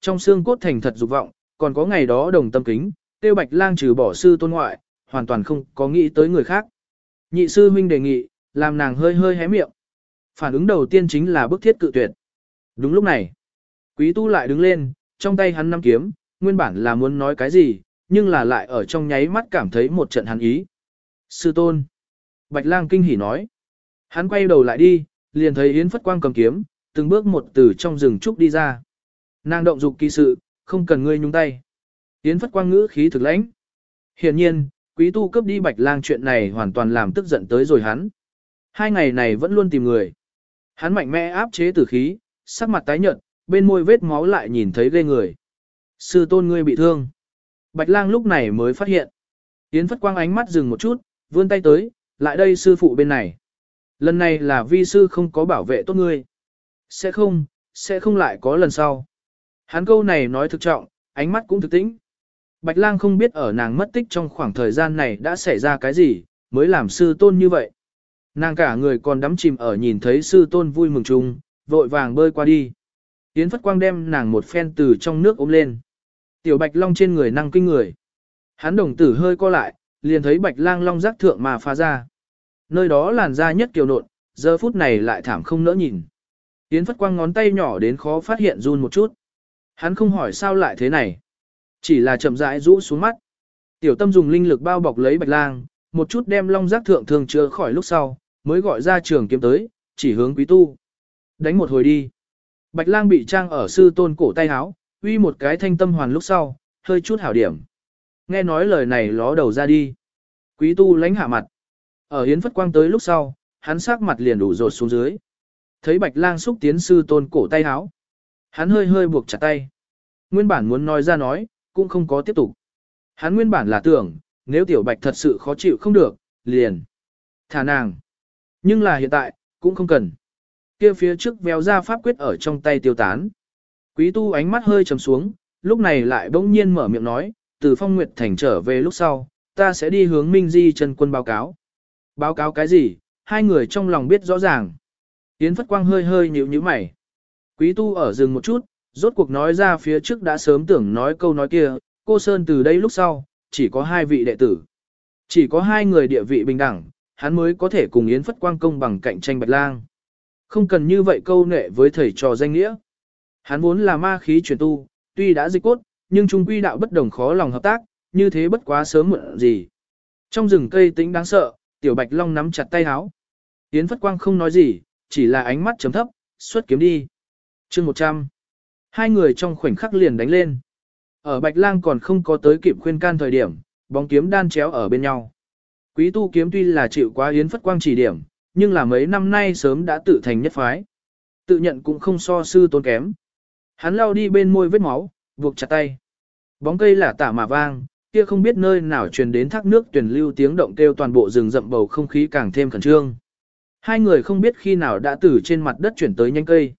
Trong xương cốt thành thật dục vọng, còn có ngày đó đồng tâm kính, tiêu bạch lang trừ bỏ sư tôn ngoại, hoàn toàn không có nghĩ tới người khác. Nhị sư huynh đề nghị, làm nàng hơi hơi hé miệng. Phản ứng đầu tiên chính là bức thiết cự tuyệt. Đúng lúc này, quý tu lại đứng lên, trong tay hắn nắm kiếm, nguyên bản là muốn nói cái gì, nhưng là lại ở trong nháy mắt cảm thấy một trận hắn ý. Sư tôn. Bạch lang kinh hỉ nói. Hắn quay đầu lại đi, liền thấy Yến Phất Quang cầm kiếm, từng bước một từ trong rừng trúc đi ra. Nàng động dục kỳ sự, không cần ngươi nhúng tay. Yến Phất Quang ngữ khí thực lãnh. Hiển nhiên, quý tu cấp đi Bạch lang chuyện này hoàn toàn làm tức giận tới rồi hắn. Hai ngày này vẫn luôn tìm người. Hắn mạnh mẽ áp chế tử khí, sắc mặt tái nhợt, bên môi vết máu lại nhìn thấy ghê người. Sư tôn ngươi bị thương. Bạch lang lúc này mới phát hiện. Yến Phất Quang ánh mắt dừng một chút, vươn tay tới, lại đây sư phụ bên này. Lần này là vi sư không có bảo vệ tốt ngươi. Sẽ không, sẽ không lại có lần sau. Hắn câu này nói thực trọng, ánh mắt cũng thực tĩnh. Bạch lang không biết ở nàng mất tích trong khoảng thời gian này đã xảy ra cái gì, mới làm sư tôn như vậy. Nàng cả người còn đắm chìm ở nhìn thấy sư tôn vui mừng chung, vội vàng bơi qua đi. Yến Phất Quang đem nàng một phen từ trong nước ôm lên. Tiểu Bạch Long trên người năng kinh người. Hắn đồng tử hơi co lại, liền thấy Bạch Lang Long rắc thượng mà phá ra. Nơi đó làn da nhất kiều nộn, giờ phút này lại thảm không nỡ nhìn. Yến Phất Quang ngón tay nhỏ đến khó phát hiện run một chút. Hắn không hỏi sao lại thế này. Chỉ là chậm rãi rũ xuống mắt. Tiểu tâm dùng linh lực bao bọc lấy Bạch Lang, một chút đem long giác thượng thường chữa khỏi lúc sau, mới gọi ra trường kiếm tới, chỉ hướng quý tu. Đánh một hồi đi. Bạch lang bị trang ở sư tôn cổ tay áo, uy một cái thanh tâm hoàn lúc sau, hơi chút hảo điểm. Nghe nói lời này ló đầu ra đi. Quý tu lánh hạ mặt. Ở hiến phất quang tới lúc sau, hắn sắc mặt liền đủ rột xuống dưới. Thấy bạch lang xúc tiến sư tôn cổ tay áo. Hắn hơi hơi buộc chặt tay. Nguyên bản muốn nói ra nói, cũng không có tiếp tục. Hắn nguyên bản là tưởng, nếu tiểu bạch thật sự khó chịu không được, liền. Thả nàng. Nhưng là hiện tại, cũng không cần. Kia phía trước véo ra pháp quyết ở trong tay tiêu tán. Quý tu ánh mắt hơi trầm xuống, lúc này lại bỗng nhiên mở miệng nói, từ phong nguyệt thành trở về lúc sau, ta sẽ đi hướng Minh Di Trần quân báo cáo. Báo cáo cái gì, hai người trong lòng biết rõ ràng. Yến Phất Quang hơi hơi nhíu nhíu mày. Quý tu ở rừng một chút, rốt cuộc nói ra phía trước đã sớm tưởng nói câu nói kia, cô Sơn từ đây lúc sau, chỉ có hai vị đệ tử. Chỉ có hai người địa vị bình đẳng, hắn mới có thể cùng Yến Phất Quang công bằng cạnh tranh Bạch Lang. Không cần như vậy câu nệ với thầy trò danh nghĩa. Hắn vốn là ma khí truyền tu, tuy đã dịch cốt, nhưng trung quy đạo bất đồng khó lòng hợp tác, như thế bất quá sớm muộn gì. Trong rừng cây tĩnh đáng sợ, tiểu Bạch Long nắm chặt tay áo. Yến Phất Quang không nói gì, chỉ là ánh mắt chấm thấp, xuất kiếm đi chương 100. Hai người trong khoảnh khắc liền đánh lên. Ở Bạch Lang còn không có tới kịp khuyên can thời điểm, bóng kiếm đan chéo ở bên nhau. Quý tu kiếm tuy là chịu quá yến phất quang chỉ điểm, nhưng là mấy năm nay sớm đã tự thành nhất phái. Tự nhận cũng không so sư tốn kém. Hắn lao đi bên môi vết máu, buộc chặt tay. Bóng cây là tả mà vang, kia không biết nơi nào truyền đến thác nước tuyển lưu tiếng động kêu toàn bộ rừng rậm bầu không khí càng thêm khẩn trương. Hai người không biết khi nào đã từ trên mặt đất chuyển tới nhanh cây.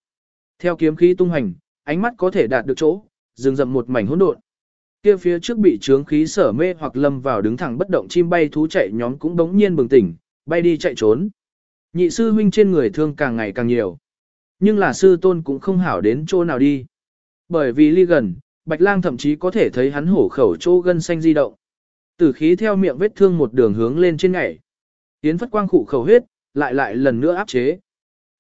Theo kiếm khí tung hành, ánh mắt có thể đạt được chỗ, rừng rậm một mảnh hỗn độn. Kia phía trước bị trướng khí sở mê hoặc lâm vào đứng thẳng bất động chim bay thú chạy nhóm cũng đống nhiên bừng tỉnh, bay đi chạy trốn. Nhị sư huynh trên người thương càng ngày càng nhiều. Nhưng là sư tôn cũng không hảo đến chỗ nào đi. Bởi vì ly gần, Bạch Lang thậm chí có thể thấy hắn hổ khẩu chỗ gân xanh di động. Tử khí theo miệng vết thương một đường hướng lên trên ngảy. Tiến phất quang khụ khẩu huyết, lại lại lần nữa áp chế.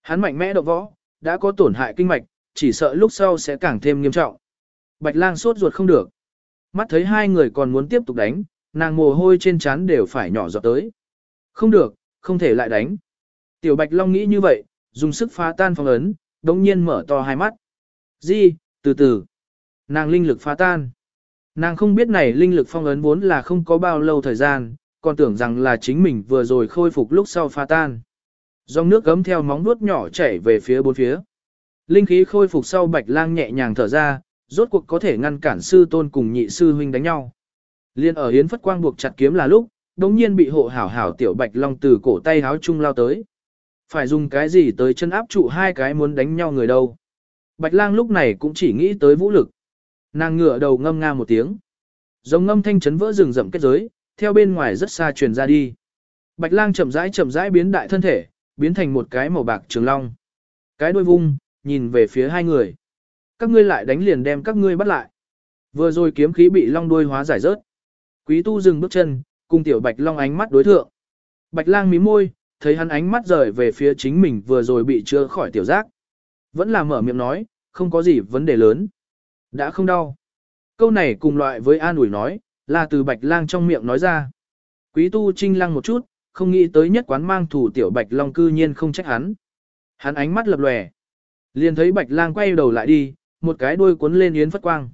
Hắn mạnh mẽ độ võ, đã có tổn hại kinh mạch, chỉ sợ lúc sau sẽ càng thêm nghiêm trọng. Bạch lang sốt ruột không được. Mắt thấy hai người còn muốn tiếp tục đánh, nàng mồ hôi trên trán đều phải nhỏ giọt tới. Không được, không thể lại đánh. Tiểu Bạch Long nghĩ như vậy, dùng sức phá tan phong ấn, đống nhiên mở to hai mắt. Di, từ từ. Nàng linh lực phá tan. Nàng không biết này linh lực phong ấn vốn là không có bao lâu thời gian, còn tưởng rằng là chính mình vừa rồi khôi phục lúc sau phá tan. Dòng nước gấm theo móng vuốt nhỏ chảy về phía bốn phía. Linh khí khôi phục sau Bạch Lang nhẹ nhàng thở ra, rốt cuộc có thể ngăn cản sư tôn cùng nhị sư huynh đánh nhau. Liên ở hiến phất quang buộc chặt kiếm là lúc, đống nhiên bị hộ hảo hảo tiểu bạch long từ cổ tay háo chung lao tới. Phải dùng cái gì tới chân áp trụ hai cái muốn đánh nhau người đâu. Bạch lang lúc này cũng chỉ nghĩ tới vũ lực. Nàng ngửa đầu ngâm nga một tiếng. Giống ngâm thanh chấn vỡ rừng rậm kết giới, theo bên ngoài rất xa truyền ra đi. Bạch lang chậm rãi chậm rãi biến đại thân thể, biến thành một cái màu bạc trường long. Cái đuôi vung, nhìn về phía hai người. các ngươi lại đánh liền đem các ngươi bắt lại. Vừa rồi kiếm khí bị long đuôi hóa giải rớt. Quý tu dừng bước chân, cùng tiểu bạch long ánh mắt đối thượng. Bạch lang mí môi, thấy hắn ánh mắt rời về phía chính mình vừa rồi bị chưa khỏi tiểu giác. Vẫn là mở miệng nói, không có gì vấn đề lớn. Đã không đau. Câu này cùng loại với an ủi nói, là từ bạch lang trong miệng nói ra. Quý tu trinh lăng một chút, không nghĩ tới nhất quán mang thủ tiểu bạch long cư nhiên không trách hắn. Hắn ánh mắt lập lòe. Liền thấy bạch lang quay đầu lại đi, một cái đuôi cuốn lên yến phất quang.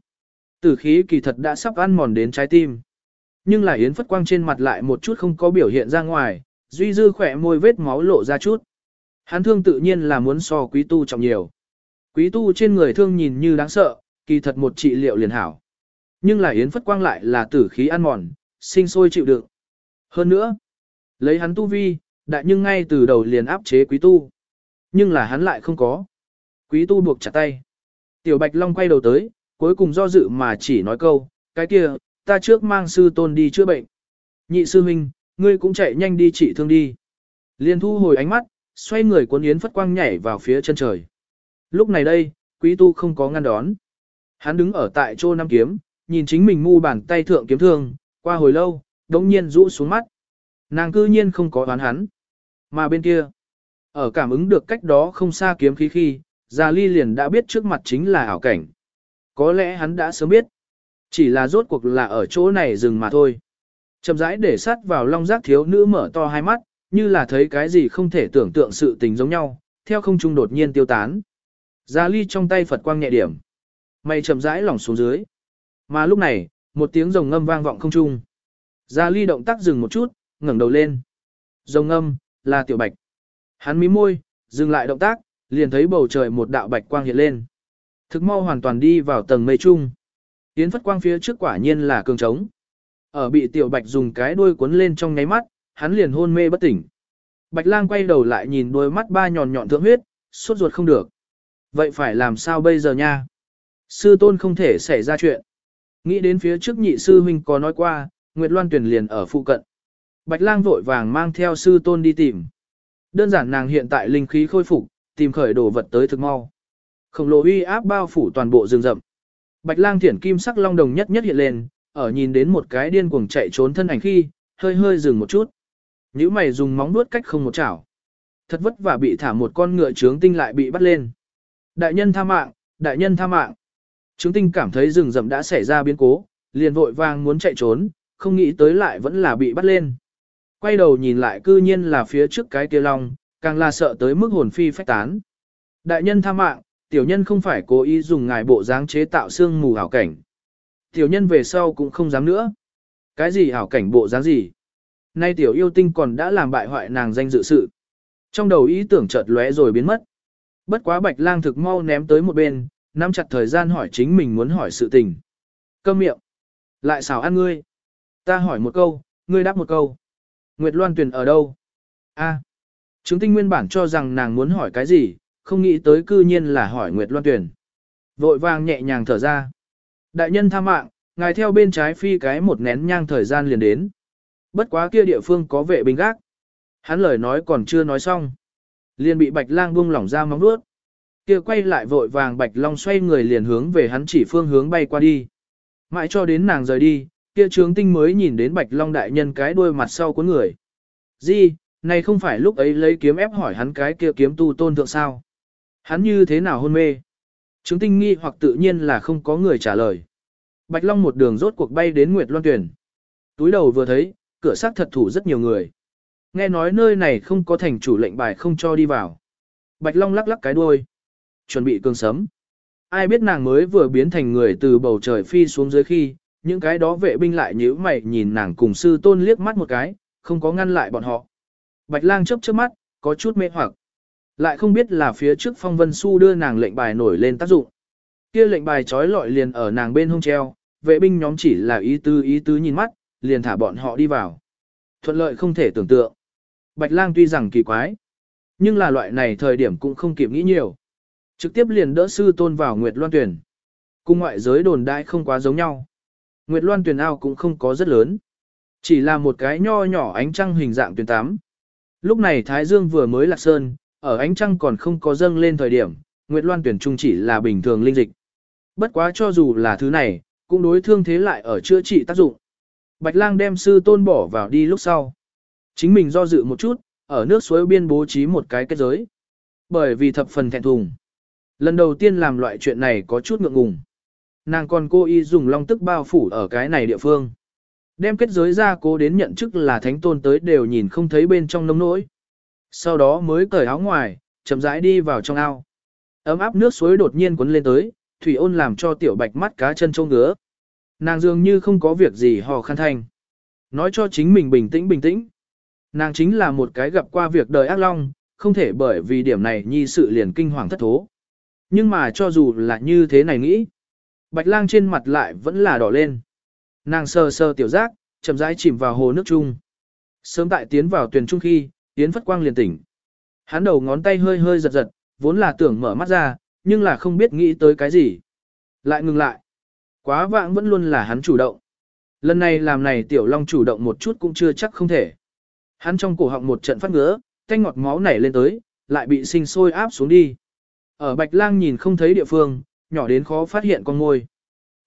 Tử khí kỳ thật đã sắp ăn mòn đến trái tim. Nhưng là yến phất quang trên mặt lại một chút không có biểu hiện ra ngoài, duy dư khỏe môi vết máu lộ ra chút. Hắn thương tự nhiên là muốn so quý tu trọng nhiều. Quý tu trên người thương nhìn như đáng sợ, kỳ thật một trị liệu liền hảo. Nhưng là yến phất quang lại là tử khí ăn mòn, sinh sôi chịu đựng. Hơn nữa, lấy hắn tu vi, đại nhưng ngay từ đầu liền áp chế quý tu. Nhưng là hắn lại không có. Quý tu buộc chặt tay. Tiểu Bạch Long quay đầu tới, cuối cùng do dự mà chỉ nói câu, cái kia, ta trước mang sư tôn đi chữa bệnh. Nhị sư huynh, ngươi cũng chạy nhanh đi trị thương đi. Liên thu hồi ánh mắt, xoay người cuốn yến phất quang nhảy vào phía chân trời. Lúc này đây, quý tu không có ngăn đón. Hắn đứng ở tại chỗ năm kiếm, nhìn chính mình mu bàn tay thượng kiếm thương, qua hồi lâu, đống nhiên rũ xuống mắt. Nàng cư nhiên không có đoán hắn. Mà bên kia, ở cảm ứng được cách đó không xa kiếm khí khi, Gia Ly liền đã biết trước mặt chính là ảo cảnh. Có lẽ hắn đã sớm biết. Chỉ là rốt cuộc là ở chỗ này dừng mà thôi. Chậm rãi để sát vào long giác thiếu nữ mở to hai mắt, như là thấy cái gì không thể tưởng tượng sự tình giống nhau, theo không trung đột nhiên tiêu tán. Gia Ly trong tay Phật quang nhẹ điểm. Mày chậm rãi lỏng xuống dưới. Mà lúc này, một tiếng rồng ngâm vang vọng không trung. Gia Ly động tác dừng một chút, ngẩng đầu lên. Rồng ngâm, là tiểu bạch. Hắn mí môi, dừng lại động tác, liền thấy bầu trời một đạo bạch quang hiện lên. Thực mau hoàn toàn đi vào tầng mây trung. Yến phất quang phía trước quả nhiên là cường trống. Ở bị tiểu bạch dùng cái đuôi cuốn lên trong nháy mắt, hắn liền hôn mê bất tỉnh. Bạch lang quay đầu lại nhìn đôi mắt ba nhọn nhọn thượng huyết, suốt ruột không được. Vậy phải làm sao bây giờ nha? Sư tôn không thể xảy ra chuyện. Nghĩ đến phía trước nhị sư huynh có nói qua, Nguyệt Loan tuyển liền ở phụ cận. Bạch lang vội vàng mang theo sư tôn đi tìm. Đơn giản nàng hiện tại linh khí khôi phục, tìm khởi đồ vật tới thực mau. Khổng lồ uy áp bao phủ toàn bộ rừng rậm. Bạch lang thiển kim sắc long đồng nhất nhất hiện lên, ở nhìn đến một cái điên cuồng chạy trốn thân ảnh khi, hơi hơi dừng một chút. Nhữ mày dùng móng vuốt cách không một chảo. Thật vất vả bị thả một con ngựa trướng tinh lại bị bắt lên. Đại nhân tha mạng, đại nhân tha mạng. Trướng tinh cảm thấy rừng rậm đã xảy ra biến cố, liền vội vàng muốn chạy trốn, không nghĩ tới lại vẫn là bị bắt lên. Quay đầu nhìn lại cư nhiên là phía trước cái kia long, càng là sợ tới mức hồn phi phách tán. Đại nhân tha mạng, tiểu nhân không phải cố ý dùng ngài bộ dáng chế tạo xương mù ảo cảnh. Tiểu nhân về sau cũng không dám nữa. Cái gì ảo cảnh bộ dáng gì? Nay tiểu yêu tinh còn đã làm bại hoại nàng danh dự sự. Trong đầu ý tưởng chợt lóe rồi biến mất. Bất quá bạch lang thực mau ném tới một bên, nắm chặt thời gian hỏi chính mình muốn hỏi sự tình. Câm miệng. Lại xào ăn ngươi. Ta hỏi một câu, ngươi đáp một câu. Nguyệt Loan Tuyền ở đâu? A. Trướng tinh nguyên bản cho rằng nàng muốn hỏi cái gì, không nghĩ tới cư nhiên là hỏi Nguyệt Loan Tuyền. Vội vàng nhẹ nhàng thở ra. Đại nhân tha mạng, ngài theo bên trái phi cái một nén nhang thời gian liền đến. Bất quá kia địa phương có vệ binh gác. Hắn lời nói còn chưa nói xong. Liền bị bạch lang buông lỏng ra móng vuốt. Kia quay lại vội vàng bạch long xoay người liền hướng về hắn chỉ phương hướng bay qua đi. Mãi cho đến nàng rời đi, kia trướng tinh mới nhìn đến bạch long đại nhân cái đuôi mặt sau của người. Di, này không phải lúc ấy lấy kiếm ép hỏi hắn cái kia kiếm tu tôn thượng sao. Hắn như thế nào hôn mê? Trướng tinh nghi hoặc tự nhiên là không có người trả lời. Bạch long một đường rốt cuộc bay đến Nguyệt Loan Tuyển. Túi đầu vừa thấy, cửa xác thật thủ rất nhiều người. Nghe nói nơi này không có thành chủ lệnh bài không cho đi vào. Bạch Long lắc lắc cái đuôi. Chuẩn bị cương sấm. Ai biết nàng mới vừa biến thành người từ bầu trời phi xuống dưới khi, những cái đó vệ binh lại nhíu mày nhìn nàng cùng sư tôn liếc mắt một cái, không có ngăn lại bọn họ. Bạch lang chớp chớp mắt, có chút mê hoặc. Lại không biết là phía trước phong vân su đưa nàng lệnh bài nổi lên tác dụng. Kia lệnh bài trói lọi liền ở nàng bên hông treo, vệ binh nhóm chỉ là ý tứ ý tứ nhìn mắt, liền thả bọn họ đi vào. Thuận lợi không thể tưởng tượng. Bạch lang tuy rằng kỳ quái, nhưng là loại này thời điểm cũng không kịp nghĩ nhiều. Trực tiếp liền đỡ sư tôn vào Nguyệt Loan Tuyển. Cung ngoại giới đồn đại không quá giống nhau. Nguyệt Loan Tuyển ao cũng không có rất lớn. Chỉ là một cái nho nhỏ ánh trăng hình dạng tuyển tám. Lúc này Thái Dương vừa mới lạc sơn, ở ánh trăng còn không có dâng lên thời điểm, Nguyệt Loan Tuyển trung chỉ là bình thường linh dịch. Bất quá cho dù là thứ này, cũng đối thương thế lại ở chữa trị tác dụng. Bạch lang đem sư tôn bỏ vào đi lúc sau. Chính mình do dự một chút, ở nước suối biên bố trí một cái kết giới. Bởi vì thập phần thẹn thùng. Lần đầu tiên làm loại chuyện này có chút ngượng ngùng. Nàng còn cô y dùng long tức bao phủ ở cái này địa phương. Đem kết giới ra cố đến nhận chức là thánh tôn tới đều nhìn không thấy bên trong nông nỗi. Sau đó mới cởi áo ngoài, chậm rãi đi vào trong ao. Ấm áp nước suối đột nhiên cuốn lên tới, thủy ôn làm cho tiểu bạch mắt cá chân trông ngứa. Nàng dường như không có việc gì hò khăn thành, Nói cho chính mình bình tĩnh bình tĩnh. Nàng chính là một cái gặp qua việc đời ác long, không thể bởi vì điểm này nhi sự liền kinh hoàng thất thố. Nhưng mà cho dù là như thế này nghĩ, bạch lang trên mặt lại vẫn là đỏ lên. Nàng sờ sờ tiểu giác, chậm rãi chìm vào hồ nước chung. Sớm tại tiến vào tuyển trung khi, Yến Phất Quang liền tỉnh. Hắn đầu ngón tay hơi hơi giật giật, vốn là tưởng mở mắt ra, nhưng là không biết nghĩ tới cái gì. Lại ngừng lại. Quá vãng vẫn luôn là hắn chủ động. Lần này làm này tiểu long chủ động một chút cũng chưa chắc không thể. Hắn trong cổ họng một trận phát ngứa, thanh ngọt máu nảy lên tới, lại bị sinh sôi áp xuống đi. Ở bạch lang nhìn không thấy địa phương, nhỏ đến khó phát hiện con ngôi.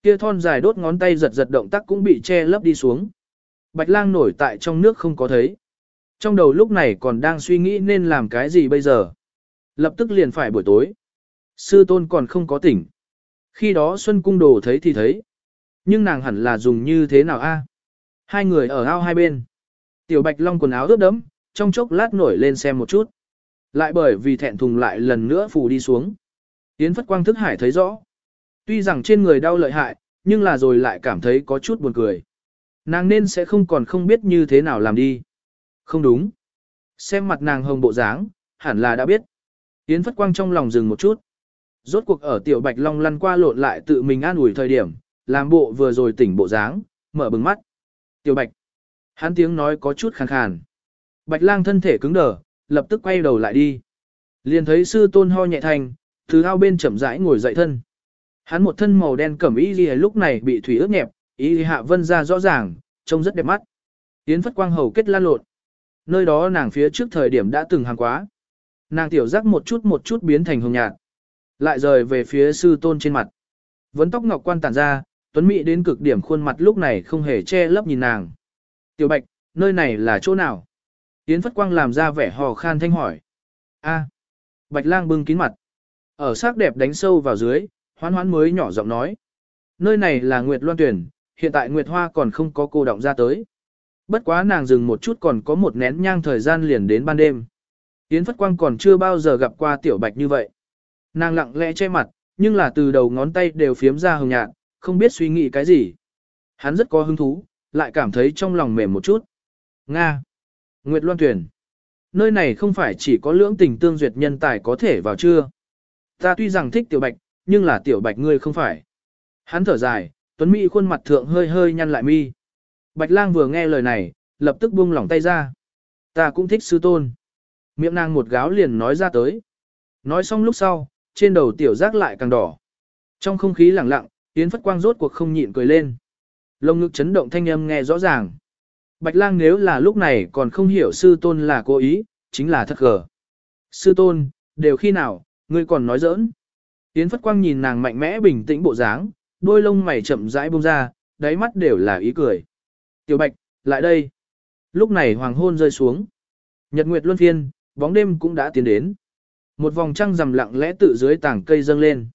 Kia thon dài đốt ngón tay giật giật động tác cũng bị che lấp đi xuống. Bạch lang nổi tại trong nước không có thấy. Trong đầu lúc này còn đang suy nghĩ nên làm cái gì bây giờ. Lập tức liền phải buổi tối. Sư tôn còn không có tỉnh. Khi đó Xuân Cung Đồ thấy thì thấy. Nhưng nàng hẳn là dùng như thế nào a? À? Hai người ở ao hai bên. Tiểu Bạch Long quần áo ướt đẫm, trong chốc lát nổi lên xem một chút. Lại bởi vì thẹn thùng lại lần nữa phù đi xuống. Yến Phất Quang thức hải thấy rõ. Tuy rằng trên người đau lợi hại, nhưng là rồi lại cảm thấy có chút buồn cười. Nàng nên sẽ không còn không biết như thế nào làm đi. Không đúng. Xem mặt nàng hồng bộ dáng, hẳn là đã biết. Yến Phất Quang trong lòng dừng một chút. Rốt cuộc ở tiểu Bạch Long lăn qua lộn lại tự mình an ủi thời điểm, làm bộ vừa rồi tỉnh bộ dáng, mở bừng mắt. Tiểu Bạch. Hắn tiếng nói có chút khàn khàn. Bạch lang thân thể cứng đờ, lập tức quay đầu lại đi. Liền thấy sư tôn ho nhẹ thành, từ ao bên chậm rãi ngồi dậy thân. Hắn một thân màu đen cẩm y lìa lúc này bị thủy ướt nhẹp, y hạ vân ra rõ ràng, trông rất đẹp mắt. Yến phất quang hầu kết lan lộn. Nơi đó nàng phía trước thời điểm đã từng hàng quá. Nàng tiểu giác một chút một chút biến thành hồng nhạt. Lại rời về phía sư tôn trên mặt. Vấn tóc ngọc quan tản ra, tuấn mỹ đến cực điểm khuôn mặt lúc này không hề che lấp nhìn nàng. Tiểu bạch, nơi này là chỗ nào? Yến Phất Quang làm ra vẻ hò khan thanh hỏi. A. Bạch lang bưng kín mặt. Ở sắc đẹp đánh sâu vào dưới, hoán hoán mới nhỏ giọng nói. Nơi này là Nguyệt Loan Tuyển, hiện tại Nguyệt Hoa còn không có cô động ra tới. Bất quá nàng dừng một chút còn có một nén nhang thời gian liền đến ban đêm. Yến Phất Quang còn chưa bao giờ gặp qua tiểu bạch như vậy. Nàng lặng lẽ che mặt, nhưng là từ đầu ngón tay đều phiếm ra hồng nhạt, không biết suy nghĩ cái gì. Hắn rất có hứng thú, lại cảm thấy trong lòng mềm một chút. Nga. Nguyệt Loan Tuyển. Nơi này không phải chỉ có lưỡng tình tương duyệt nhân tài có thể vào chưa. Ta tuy rằng thích tiểu bạch, nhưng là tiểu bạch ngươi không phải. Hắn thở dài, Tuấn Mỹ khuôn mặt thượng hơi hơi nhăn lại mi. Bạch lang vừa nghe lời này, lập tức buông lỏng tay ra. Ta cũng thích sư tôn. Miệng nàng một gáo liền nói ra tới. Nói xong lúc sau, trên đầu tiểu giác lại càng đỏ. Trong không khí lặng lặng, Yến Phất Quang rốt cuộc không nhịn cười lên. Lông ngực chấn động thanh âm nghe rõ ràng. Bạch lang nếu là lúc này còn không hiểu sư tôn là cố ý, chính là thật gở. Sư tôn, đều khi nào, ngươi còn nói giỡn. Yến Phất Quang nhìn nàng mạnh mẽ bình tĩnh bộ dáng, đôi lông mày chậm rãi bông ra, đáy mắt đều là ý cười. Tiểu Bạch, lại đây. Lúc này hoàng hôn rơi xuống. Nhật Nguyệt luân phiên, bóng đêm cũng đã tiến đến. Một vòng trăng rằm lặng lẽ tự dưới tảng cây dâng lên.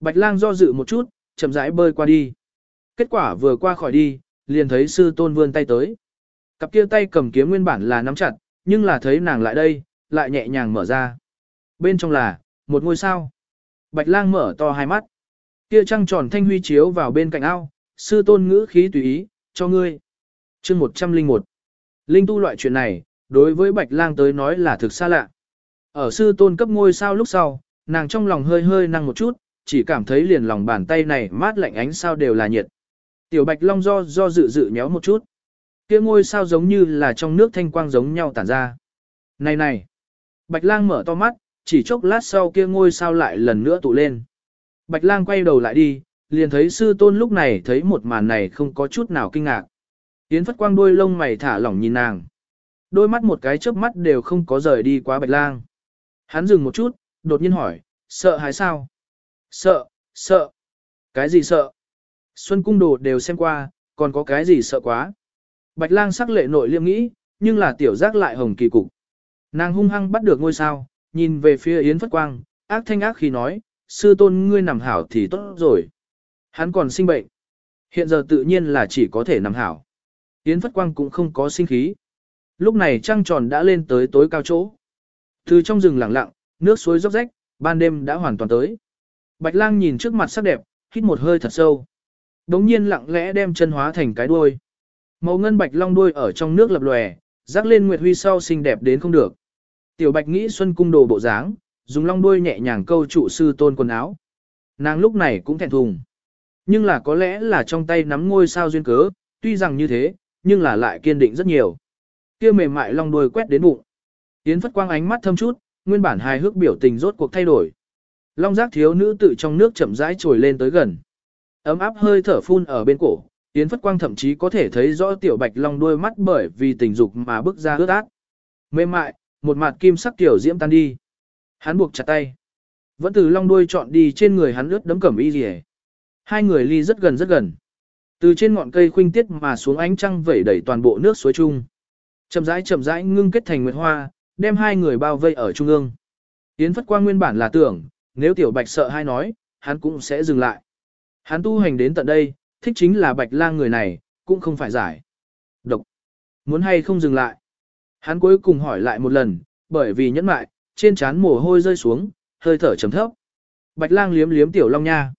Bạch lang do dự một chút, chậm rãi bơi qua đi. Kết quả vừa qua khỏi đi, liền thấy sư tôn vươn tay tới. Cặp kia tay cầm kiếm nguyên bản là nắm chặt, nhưng là thấy nàng lại đây, lại nhẹ nhàng mở ra. Bên trong là, một ngôi sao. Bạch lang mở to hai mắt. Kia trăng tròn thanh huy chiếu vào bên cạnh ao, sư tôn ngữ khí tùy ý, cho ngươi. chương 101. Linh tu loại chuyện này, đối với bạch lang tới nói là thực xa lạ. Ở sư tôn cấp ngôi sao lúc sau, nàng trong lòng hơi hơi năng một chút, chỉ cảm thấy liền lòng bàn tay này mát lạnh ánh sao đều là nhiệt. Tiểu bạch long do do dự dự nhéo một chút. Kia ngôi sao giống như là trong nước thanh quang giống nhau tản ra. Này này! Bạch lang mở to mắt, chỉ chốc lát sau kia ngôi sao lại lần nữa tụ lên. Bạch lang quay đầu lại đi, liền thấy sư tôn lúc này thấy một màn này không có chút nào kinh ngạc. Yến phất quang đôi lông mày thả lỏng nhìn nàng. Đôi mắt một cái chớp mắt đều không có rời đi quá bạch lang. Hắn dừng một chút, đột nhiên hỏi, sợ hay sao? Sợ, sợ. Cái gì sợ? Xuân cung đồ đều xem qua, còn có cái gì sợ quá? Bạch lang sắc lệ nội liêm nghĩ, nhưng là tiểu giác lại hồng kỳ cục. Nàng hung hăng bắt được ngôi sao, nhìn về phía Yến Phất Quang, ác thanh ác khi nói, sư tôn ngươi nằm hảo thì tốt rồi. Hắn còn sinh bệnh. Hiện giờ tự nhiên là chỉ có thể nằm hảo. Yến Phất Quang cũng không có sinh khí. Lúc này trăng tròn đã lên tới tối cao chỗ. Từ trong rừng lặng lặng, nước suối róc rách, ban đêm đã hoàn toàn tới. Bạch lang nhìn trước mặt sắc đẹp, hít một hơi thật sâu. Đống nhiên lặng lẽ đem chân hóa thành cái đuôi. Màu ngân bạch long đuôi ở trong nước lập lòe, rắc lên nguyệt huy sau xinh đẹp đến không được. Tiểu bạch nghĩ xuân cung đồ bộ dáng, dùng long đuôi nhẹ nhàng câu trụ sư tôn quần áo. Nàng lúc này cũng thẹn thùng. Nhưng là có lẽ là trong tay nắm ngôi sao duyên cớ, tuy rằng như thế, nhưng là lại kiên định rất nhiều. Kia mềm mại long đuôi quét đến bụng. Yến Phất Quang ánh mắt thâm chút, nguyên bản hài hước biểu tình rốt cuộc thay đổi. Long giác thiếu nữ tự trong nước chậm rãi trồi lên tới gần. Ấm áp hơi thở phun ở bên cổ, Yến Phất Quang thậm chí có thể thấy rõ tiểu bạch long đuôi mắt bởi vì tình dục mà bước ra ướt át. Mềm mại, một mặt kim sắc tiểu diễm tan đi. Hắn buộc chặt tay. Vẫn từ long đuôi chọn đi trên người hắn ướt đấm cẩm y rìa. Hai người ly rất gần rất gần. Từ trên ngọn cây khuynh tiết mà xuống ánh trăng vẩy đẩy toàn bộ nước suối chung. Chậm rãi chậm rãi ngưng kết thành nguyệt hoa, đem hai người bao vây ở trung ương. Yến Phất Quang nguyên bản là tưởng, nếu tiểu bạch sợ hai nói, hắn cũng sẽ dừng lại. Hắn tu hành đến tận đây, thích chính là bạch lang người này, cũng không phải giải. Độc. Muốn hay không dừng lại. Hắn cuối cùng hỏi lại một lần, bởi vì nhẫn mại, trên trán mồ hôi rơi xuống, hơi thở trầm thấp. Bạch lang liếm liếm tiểu long nha.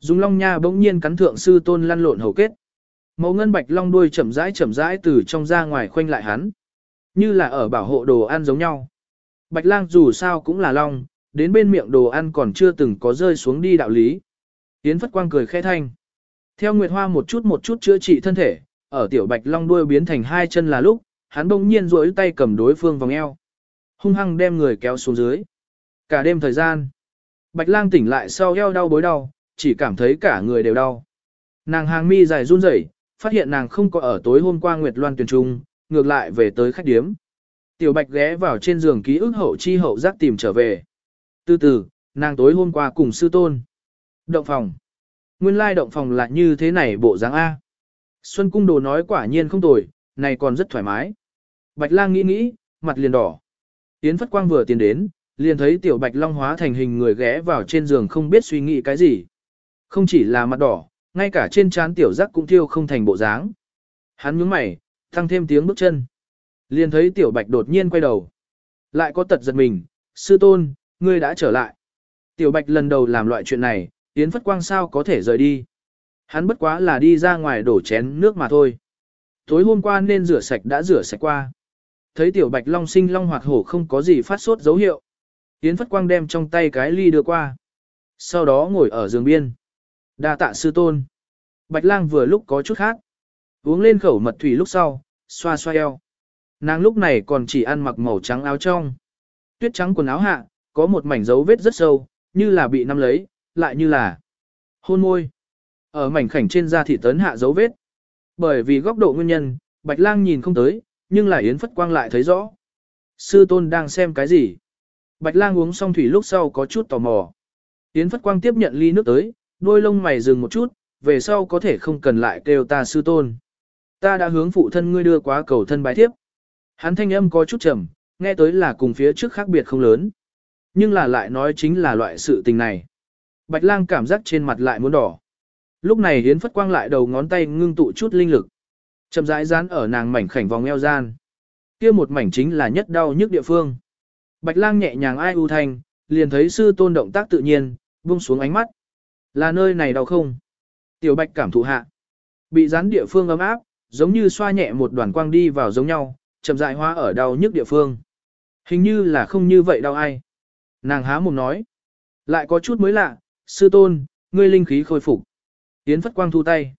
Dùng long nha bỗng nhiên cắn thượng sư tôn lăn lộn hầu kết. Màu ngân bạch long đuôi chậm rãi chậm rãi từ trong ra ngoài khoanh lại hắn. Như là ở bảo hộ đồ ăn giống nhau. Bạch lang dù sao cũng là long, đến bên miệng đồ ăn còn chưa từng có rơi xuống đi đạo lý. Yến Phất Quang cười khẽ thanh. Theo Nguyệt Hoa một chút một chút chữa trị thân thể, ở tiểu bạch long đuôi biến thành hai chân là lúc, hắn bỗng nhiên duỗi tay cầm đối phương vòng eo. Hung hăng đem người kéo xuống dưới. Cả đêm thời gian, bạch lang tỉnh lại sau eo đau bối đau, chỉ cảm thấy cả người đều đau. Nàng hàng mi dài run rẩy, phát hiện nàng không có ở tối hôm qua Nguyệt Loan tuyển trung, ngược lại về tới khách điếm. Tiểu Bạch ghé vào trên giường ký ức hậu chi hậu giác tìm trở về. Từ từ, nàng tối hôm qua cùng sư tôn. Động phòng. Nguyên lai động phòng là như thế này bộ dáng A. Xuân Cung Đồ nói quả nhiên không tồi, này còn rất thoải mái. Bạch lang nghĩ nghĩ, mặt liền đỏ. Yến Phất Quang vừa tiến đến, liền thấy tiểu Bạch Long hóa thành hình người ghé vào trên giường không biết suy nghĩ cái gì. Không chỉ là mặt đỏ, ngay cả trên trán tiểu giác cũng thiêu không thành bộ dáng. Hắn nhướng mày, tăng thêm tiếng bước chân. Liền thấy tiểu bạch đột nhiên quay đầu. Lại có tật giật mình, sư tôn, ngươi đã trở lại. Tiểu bạch lần đầu làm loại chuyện này, Yến Phất Quang sao có thể rời đi. Hắn bất quá là đi ra ngoài đổ chén nước mà thôi. Tối hôm qua nên rửa sạch đã rửa sạch qua. Thấy tiểu bạch long sinh long hoạt hổ không có gì phát sốt dấu hiệu. Yến Phất Quang đem trong tay cái ly đưa qua. Sau đó ngồi ở giường biên. đa tạ sư tôn. Bạch lang vừa lúc có chút khác. Uống lên khẩu mật thủy lúc sau, xoa xoa eo. Nàng lúc này còn chỉ ăn mặc màu trắng áo trong. Tuyết trắng quần áo hạ, có một mảnh dấu vết rất sâu, như là bị nắm lấy, lại như là hôn môi. Ở mảnh khảnh trên da thị tấn hạ dấu vết. Bởi vì góc độ nguyên nhân, Bạch Lang nhìn không tới, nhưng là Yến Phất Quang lại thấy rõ. Sư tôn đang xem cái gì? Bạch Lang uống xong thủy lúc sau có chút tò mò. Yến Phất Quang tiếp nhận ly nước tới, đôi lông mày dừng một chút, về sau có thể không cần lại kêu ta sư tôn. Ta đã hướng phụ thân ngươi đưa quá cầu thân bái thiếp. Hắn thanh âm có chút trầm, nghe tới là cùng phía trước khác biệt không lớn. Nhưng là lại nói chính là loại sự tình này. Bạch lang cảm giác trên mặt lại muốn đỏ. Lúc này Yến phất quang lại đầu ngón tay ngưng tụ chút linh lực. Chậm rãi dán ở nàng mảnh khảnh vòng eo gian. kia một mảnh chính là nhất đau nhức địa phương. Bạch lang nhẹ nhàng ai u thanh, liền thấy sư tôn động tác tự nhiên, buông xuống ánh mắt. Là nơi này đau không? Tiểu bạch cảm thụ hạ. Bị dán địa phương ấm áp, giống như xoa nhẹ một đoàn quang đi vào giống nhau, chậm rãi hóa ở đau nhức địa phương. Hình như là không như vậy đau ai. Nàng há mồm nói. Lại có chút mới lạ, sư tôn, ngươi linh khí khôi phục. Yến phất quang thu tay.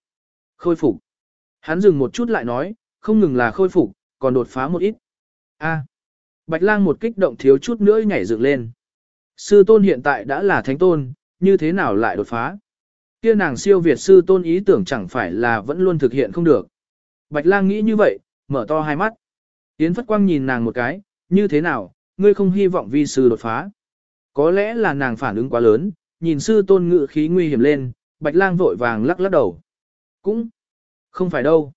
Khôi phục. Hắn dừng một chút lại nói, không ngừng là khôi phục, còn đột phá một ít. A. Bạch lang một kích động thiếu chút nữa nhảy dựng lên. Sư tôn hiện tại đã là thánh tôn, như thế nào lại đột phá? Kia nàng siêu việt sư tôn ý tưởng chẳng phải là vẫn luôn thực hiện không được. Bạch lang nghĩ như vậy, mở to hai mắt. Yến Phất Quang nhìn nàng một cái, như thế nào, ngươi không hy vọng vi sư đột phá. Có lẽ là nàng phản ứng quá lớn, nhìn sư tôn ngự khí nguy hiểm lên, Bạch lang vội vàng lắc lắc đầu. Cũng không phải đâu.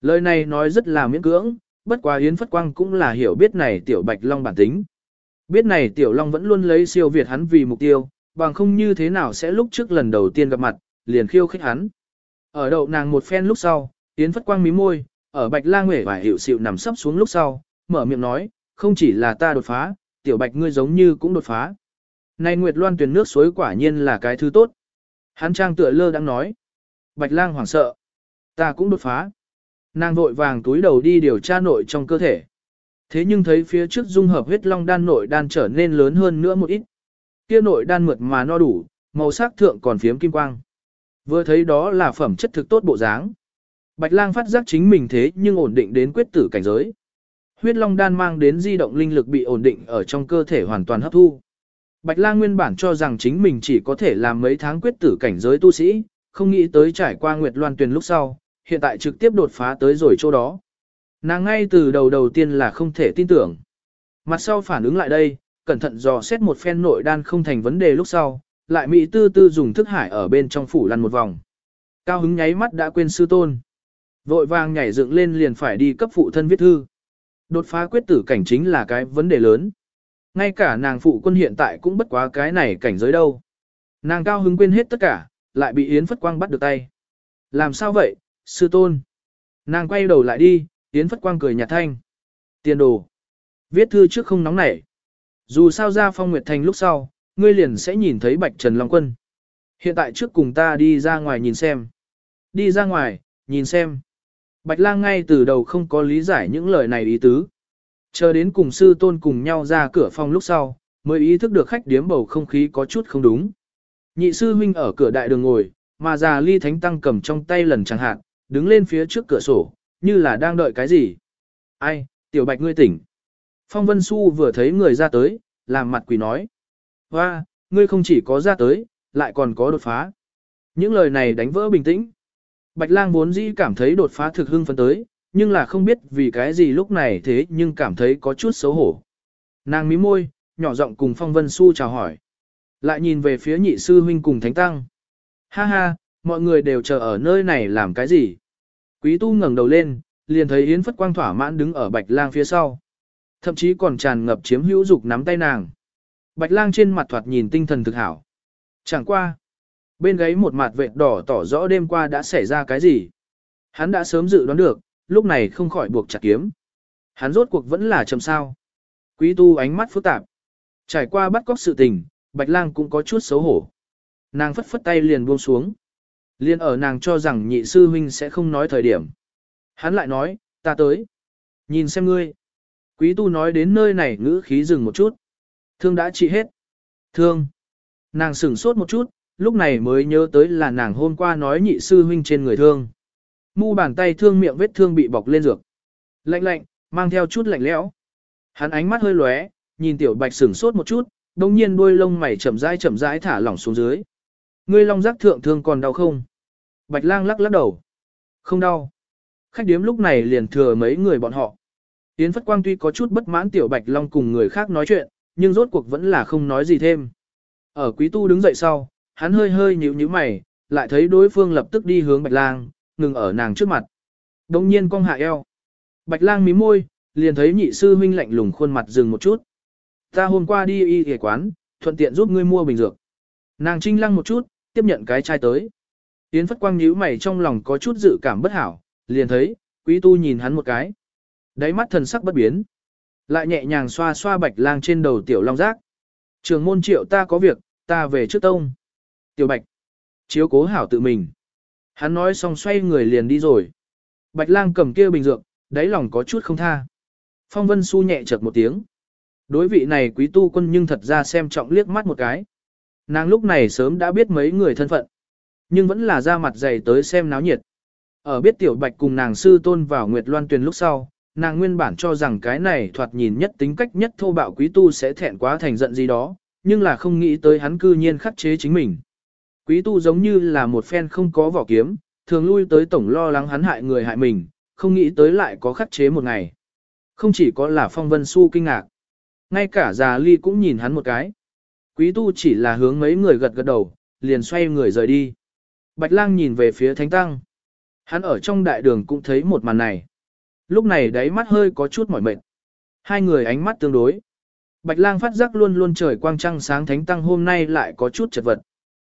Lời này nói rất là miễn cưỡng, bất quá Yến Phất Quang cũng là hiểu biết này tiểu Bạch Long bản tính. Biết này tiểu Long vẫn luôn lấy siêu việt hắn vì mục tiêu, bằng không như thế nào sẽ lúc trước lần đầu tiên gặp mặt, liền khiêu khích hắn. Ở đậu nàng một phen lúc sau, Yến Phất Quang mí môi, ở Bạch Lang Huệ và hiệu xịu nằm sấp xuống lúc sau, mở miệng nói, không chỉ là ta đột phá, tiểu Bạch ngươi giống như cũng đột phá. Này Nguyệt Loan tuyển nước suối quả nhiên là cái thứ tốt. Hắn trang tựa lơ đang nói. Bạch lang hoảng sợ. Ta cũng đột phá. Nàng vội vàng túi đầu đi điều tra nội trong cơ thể. Thế nhưng thấy phía trước dung hợp huyết long đan nội đan trở nên lớn hơn nữa một ít. Kia nội đan mượt mà no đủ, màu sắc thượng còn phiếm kim quang. Vừa thấy đó là phẩm chất thực tốt bộ dáng. Bạch lang phát giác chính mình thế nhưng ổn định đến quyết tử cảnh giới. Huyết long đan mang đến di động linh lực bị ổn định ở trong cơ thể hoàn toàn hấp thu. Bạch lang nguyên bản cho rằng chính mình chỉ có thể làm mấy tháng quyết tử cảnh giới tu sĩ, không nghĩ tới trải qua Nguyệt Loan Tuyền lúc sau, hiện tại trực tiếp đột phá tới rồi chỗ đó. Nàng ngay từ đầu đầu tiên là không thể tin tưởng. Mặt sau phản ứng lại đây, cẩn thận dò xét một phen nội đan không thành vấn đề lúc sau, lại Mỹ tư tư dùng thức hải ở bên trong phủ lăn một vòng. Cao hứng nháy mắt đã quên sư tôn. Vội vàng nhảy dựng lên liền phải đi cấp phụ thân viết thư. Đột phá quyết tử cảnh chính là cái vấn đề lớn. Ngay cả nàng phụ quân hiện tại cũng bất quá cái này cảnh giới đâu. Nàng cao hứng quên hết tất cả, lại bị Yến Phất Quang bắt được tay. Làm sao vậy, sư tôn? Nàng quay đầu lại đi, Yến Phất Quang cười nhạt thanh. Tiền đồ. Viết thư trước không nóng nảy. Dù sao ra phong nguyệt thành lúc sau, ngươi liền sẽ nhìn thấy Bạch Trần Long Quân. Hiện tại trước cùng ta đi ra ngoài nhìn xem. Đi ra ngoài, nhìn xem. Bạch lang ngay từ đầu không có lý giải những lời này ý tứ. Chờ đến cùng sư tôn cùng nhau ra cửa phòng lúc sau, mới ý thức được khách điếm bầu không khí có chút không đúng. Nhị sư huynh ở cửa đại đường ngồi, mà già ly thánh tăng cầm trong tay lần chẳng hạn, đứng lên phía trước cửa sổ, như là đang đợi cái gì. Ai, tiểu bạch ngươi tỉnh. Phong Vân Xu vừa thấy người ra tới, làm mặt quỷ nói. Hoa, ngươi không chỉ có ra tới, lại còn có đột phá. Những lời này đánh vỡ bình tĩnh. Bạch lang vốn dĩ cảm thấy đột phá thực hưng phấn tới, nhưng là không biết vì cái gì lúc này thế nhưng cảm thấy có chút xấu hổ. Nàng mím môi, nhỏ giọng cùng Phong Vân Xu chào hỏi. Lại nhìn về phía nhị sư huynh cùng thánh tăng. Ha ha, mọi người đều chờ ở nơi này làm cái gì? Quý tu ngẩng đầu lên, liền thấy Yến Phất Quang thỏa mãn đứng ở Bạch Lang phía sau. Thậm chí còn tràn ngập chiếm hữu dục nắm tay nàng. Bạch Lang trên mặt thoạt nhìn tinh thần thực hảo. Chẳng qua. Bên gáy một mặt vệt đỏ tỏ rõ đêm qua đã xảy ra cái gì. Hắn đã sớm dự đoán được, lúc này không khỏi buộc chặt kiếm. Hắn rốt cuộc vẫn là chầm sao. Quý tu ánh mắt phức tạp. Trải qua bắt cóc sự tình, Bạch Lang cũng có chút xấu hổ. Nàng phất phất tay liền buông xuống. Liên ở nàng cho rằng nhị sư huynh sẽ không nói thời điểm. Hắn lại nói, ta tới. Nhìn xem ngươi. Quý tu nói đến nơi này ngữ khí dừng một chút. Thương đã trị hết. Thương. Nàng sửng sốt một chút, lúc này mới nhớ tới là nàng hôm qua nói nhị sư huynh trên người thương. Mu bàn tay thương miệng vết thương bị bọc lên dược. Lạnh lạnh, mang theo chút lạnh lẽo. Hắn ánh mắt hơi lóe, nhìn tiểu bạch sửng sốt một chút, đồng nhiên đuôi lông mày chậm rãi chậm rãi thả lỏng xuống dưới. Ngươi long giác thượng thương còn đau không? Bạch lang lắc lắc đầu. Không đau. Khách điếm lúc này liền thừa mấy người bọn họ. Yến Phất Quang tuy có chút bất mãn tiểu bạch long cùng người khác nói chuyện, nhưng rốt cuộc vẫn là không nói gì thêm. Ở quý tu đứng dậy sau, hắn hơi hơi nhíu nhíu mày, lại thấy đối phương lập tức đi hướng bạch lang, ngừng ở nàng trước mặt. Đồng nhiên cong hạ eo. Bạch lang mím môi, liền thấy nhị sư huynh lạnh lùng khuôn mặt dừng một chút. Ta hôm qua đi y y quán, thuận tiện giúp ngươi mua bình dược. Nàng trinh lăng một chút, tiếp nhận cái chai tới. Yến Phất Quang nhíu mày trong lòng có chút dự cảm bất hảo, liền thấy, quý tu nhìn hắn một cái. Đáy mắt thần sắc bất biến. Lại nhẹ nhàng xoa xoa bạch lang trên đầu tiểu long giác. Trường môn triệu ta có việc, ta về trước tông. Tiểu bạch. Chiếu cố hảo tự mình. Hắn nói xong xoay người liền đi rồi. Bạch lang cầm kia bình dược, đáy lòng có chút không tha. Phong Vân su nhẹ chợt một tiếng. Đối vị này quý tu quân nhưng thật ra xem trọng liếc mắt một cái. Nàng lúc này sớm đã biết mấy người thân phận, nhưng vẫn là ra mặt dày tới xem náo nhiệt. Ở biết tiểu bạch cùng nàng sư tôn vào Nguyệt Loan Tuyền lúc sau, nàng nguyên bản cho rằng cái này thoạt nhìn nhất tính cách nhất thô bạo quý tu sẽ thẹn quá thành giận gì đó, nhưng là không nghĩ tới hắn cư nhiên khắc chế chính mình. Quý tu giống như là một phen không có vỏ kiếm, thường lui tới tổng lo lắng hắn hại người hại mình, không nghĩ tới lại có khắc chế một ngày. Không chỉ có là phong vân su kinh ngạc, ngay cả già ly cũng nhìn hắn một cái. Quý tu chỉ là hướng mấy người gật gật đầu, liền xoay người rời đi. Bạch lang nhìn về phía thánh tăng. Hắn ở trong đại đường cũng thấy một màn này. Lúc này đáy mắt hơi có chút mỏi mệt. Hai người ánh mắt tương đối. Bạch lang phát giác luôn luôn trời quang trăng sáng thánh tăng hôm nay lại có chút chật vật.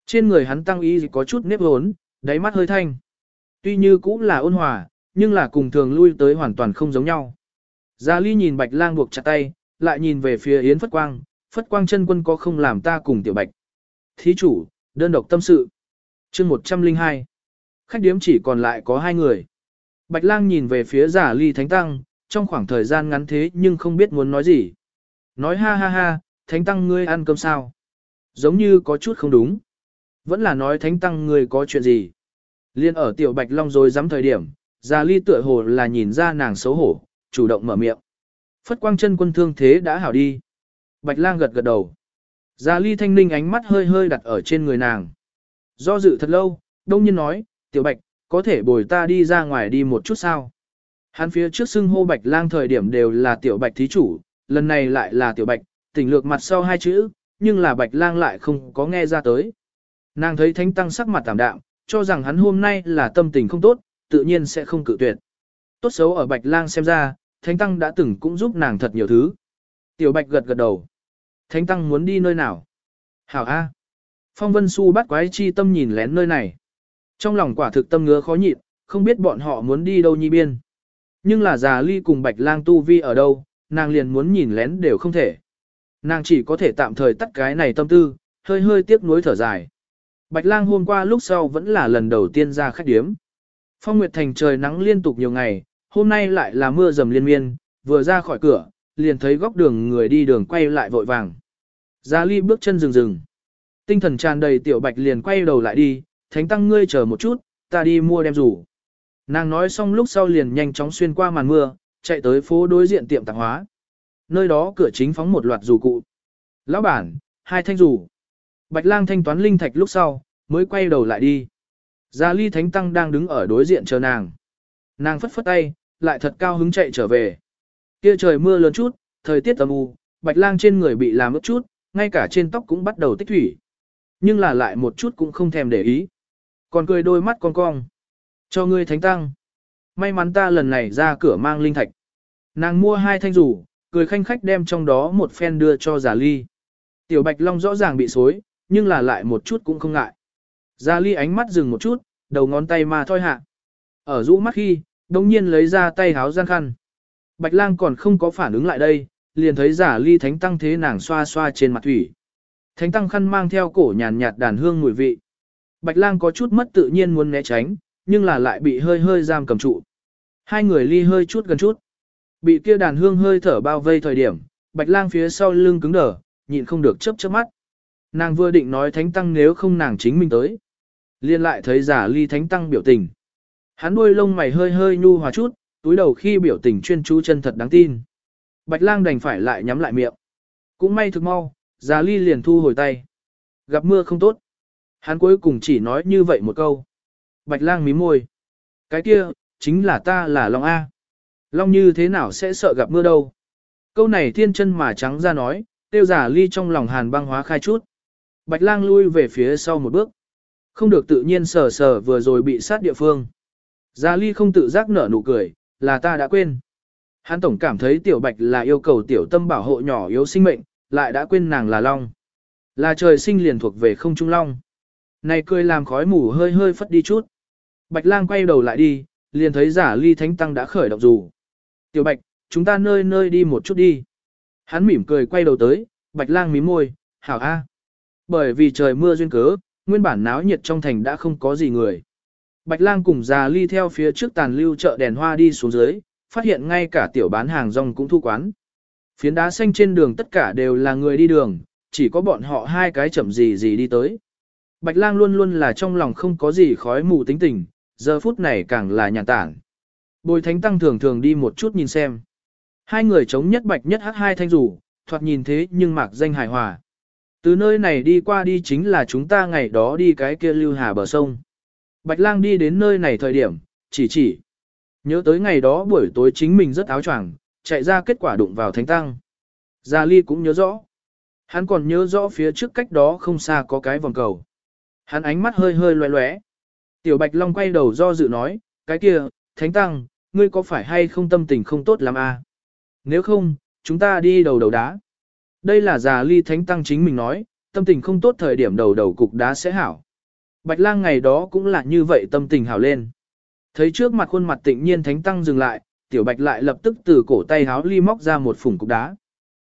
Trên người hắn tăng y có chút nếp hốn, đáy mắt hơi thanh. Tuy như cũng là ôn hòa, nhưng là cùng thường lui tới hoàn toàn không giống nhau. Gia Ly nhìn Bạch Lang buộc chặt tay, lại nhìn về phía Yến Phất Quang, Phất Quang chân quân có không làm ta cùng tiểu Bạch. Thí chủ, đơn độc tâm sự chương 102. Khách điếm chỉ còn lại có hai người. Bạch Lang nhìn về phía Giả Ly Thánh Tăng, trong khoảng thời gian ngắn thế nhưng không biết muốn nói gì. Nói ha ha ha, Thánh Tăng ngươi ăn cơm sao? Giống như có chút không đúng. Vẫn là nói Thánh Tăng ngươi có chuyện gì? Liên ở tiểu Bạch Long rồi dám thời điểm, Giả Ly tựa hồ là nhìn ra nàng xấu hổ, chủ động mở miệng. Phất quang chân quân thương thế đã hảo đi. Bạch lang gật gật đầu. Gia ly thanh ninh ánh mắt hơi hơi đặt ở trên người nàng. Do dự thật lâu, đông nhiên nói, tiểu bạch, có thể bồi ta đi ra ngoài đi một chút sao? Hắn phía trước xưng hô bạch lang thời điểm đều là tiểu bạch thí chủ, lần này lại là tiểu bạch, tỉnh lược mặt sau hai chữ, nhưng là bạch lang lại không có nghe ra tới. Nàng thấy thánh tăng sắc mặt tạm đạm, cho rằng hắn hôm nay là tâm tình không tốt, tự nhiên sẽ không cự tuyệt. Tốt xấu ở bạch lang xem ra, Thánh Tăng đã từng cũng giúp nàng thật nhiều thứ. Tiểu Bạch gật gật đầu. Thánh Tăng muốn đi nơi nào? Hảo A. Phong Vân Xu bắt quái chi tâm nhìn lén nơi này. Trong lòng quả thực tâm ngứa khó nhịn, không biết bọn họ muốn đi đâu nhi biên. Nhưng là già ly cùng Bạch Lang Tu Vi ở đâu, nàng liền muốn nhìn lén đều không thể. Nàng chỉ có thể tạm thời tắt cái này tâm tư, hơi hơi tiếc nuối thở dài. Bạch Lang hôm qua lúc sau vẫn là lần đầu tiên ra khách điếm. Phong Nguyệt Thành trời nắng liên tục nhiều ngày, hôm nay lại là mưa dầm liên miên, vừa ra khỏi cửa, liền thấy góc đường người đi đường quay lại vội vàng. Gia Ly bước chân rừng rừng. Tinh thần tràn đầy tiểu bạch liền quay đầu lại đi, thánh tăng ngươi chờ một chút, ta đi mua đem rủ. Nàng nói xong lúc sau liền nhanh chóng xuyên qua màn mưa, chạy tới phố đối diện tiệm tạp hóa. Nơi đó cửa chính phóng một loạt rủ cụ. Lão bản, hai thanh rủ. Bạch lang thanh toán linh thạch lúc sau, mới quay đầu lại đi. Gia Ly Thánh Tăng đang đứng ở đối diện chờ nàng. Nàng phất phất tay, lại thật cao hứng chạy trở về. Kia trời mưa lớn chút, thời tiết âm u, bạch lang trên người bị làm ướt chút, ngay cả trên tóc cũng bắt đầu tích thủy. Nhưng là lại một chút cũng không thèm để ý. Còn cười đôi mắt con cong. Cho ngươi thánh tăng. May mắn ta lần này ra cửa mang linh thạch. Nàng mua hai thanh rủ, cười khanh khách đem trong đó một phen đưa cho giả ly. Tiểu bạch long rõ ràng bị xối, nhưng là lại một chút cũng không ngại. Giả ly ánh mắt dừng một chút, đầu ngón tay mà thoi hạ. Ở rũ mắt khi, đồng nhiên lấy ra tay háo gian khăn. Bạch lang còn không có phản ứng lại đây, liền thấy giả ly thánh tăng thế nàng xoa xoa trên mặt thủy. Thánh tăng khăn mang theo cổ nhàn nhạt đàn hương mùi vị. Bạch lang có chút mất tự nhiên muốn né tránh, nhưng là lại bị hơi hơi giam cầm trụ. Hai người ly hơi chút gần chút. Bị kia đàn hương hơi thở bao vây thời điểm, bạch lang phía sau lưng cứng đờ, nhịn không được chớp chớp mắt. Nàng vừa định nói thánh tăng nếu không nàng chính mình tới. Liên lại thấy giả ly thánh tăng biểu tình. Hắn đuôi lông mày hơi hơi nhu hòa chút, túi đầu khi biểu tình chuyên chú chân thật đáng tin. Bạch lang đành phải lại nhắm lại miệng. Cũng may thực mau, Già Ly liền thu hồi tay. Gặp mưa không tốt. Hắn cuối cùng chỉ nói như vậy một câu. Bạch lang mím môi. Cái kia, chính là ta là Long A. Long như thế nào sẽ sợ gặp mưa đâu. Câu này thiên chân mà trắng ra nói, tiêu giả ly trong lòng hàn băng hóa khai chút. Bạch lang lui về phía sau một bước. Không được tự nhiên sờ sờ vừa rồi bị sát địa phương. Gia Ly không tự giác nở nụ cười, là ta đã quên. Hắn tổng cảm thấy tiểu bạch là yêu cầu tiểu tâm bảo hộ nhỏ yếu sinh mệnh, lại đã quên nàng là long. Là trời sinh liền thuộc về không trung long. Này cười làm khói mù hơi hơi phất đi chút. Bạch lang quay đầu lại đi, liền thấy giả ly thánh tăng đã khởi động dù. Tiểu bạch, chúng ta nơi nơi đi một chút đi. Hắn mỉm cười quay đầu tới, bạch lang mím môi, hảo a. Bởi vì trời mưa duyên cớ, nguyên bản náo nhiệt trong thành đã không có gì người. Bạch lang cùng già ly theo phía trước tàn lưu chợ đèn hoa đi xuống dưới, phát hiện ngay cả tiểu bán hàng rong cũng thu quán. Phiến đá xanh trên đường tất cả đều là người đi đường, chỉ có bọn họ hai cái chậm gì gì đi tới. Bạch lang luôn luôn là trong lòng không có gì khói mù tính tình, giờ phút này càng là nhàn tản. Bồi thánh tăng thường thường đi một chút nhìn xem. Hai người chống nhất bạch nhất hắc hai thanh rủ, thoạt nhìn thế nhưng mạc danh hài hòa. Từ nơi này đi qua đi chính là chúng ta ngày đó đi cái kia lưu hà bờ sông. Bạch lang đi đến nơi này thời điểm, chỉ chỉ. Nhớ tới ngày đó buổi tối chính mình rất áo choàng, chạy ra kết quả đụng vào thánh tăng. Gia Ly cũng nhớ rõ. Hắn còn nhớ rõ phía trước cách đó không xa có cái vòng cầu. Hắn ánh mắt hơi hơi loé loé. Tiểu Bạch Long quay đầu do dự nói, cái kia, Thánh Tăng, ngươi có phải hay không tâm tình không tốt lắm à? Nếu không, chúng ta đi đầu đầu đá. Đây là già ly Thánh Tăng chính mình nói, tâm tình không tốt thời điểm đầu đầu cục đá sẽ hảo. Bạch lang ngày đó cũng là như vậy tâm tình hảo lên. Thấy trước mặt khuôn mặt tịnh nhiên Thánh Tăng dừng lại, Tiểu Bạch lại lập tức từ cổ tay háo ly móc ra một phủng cục đá.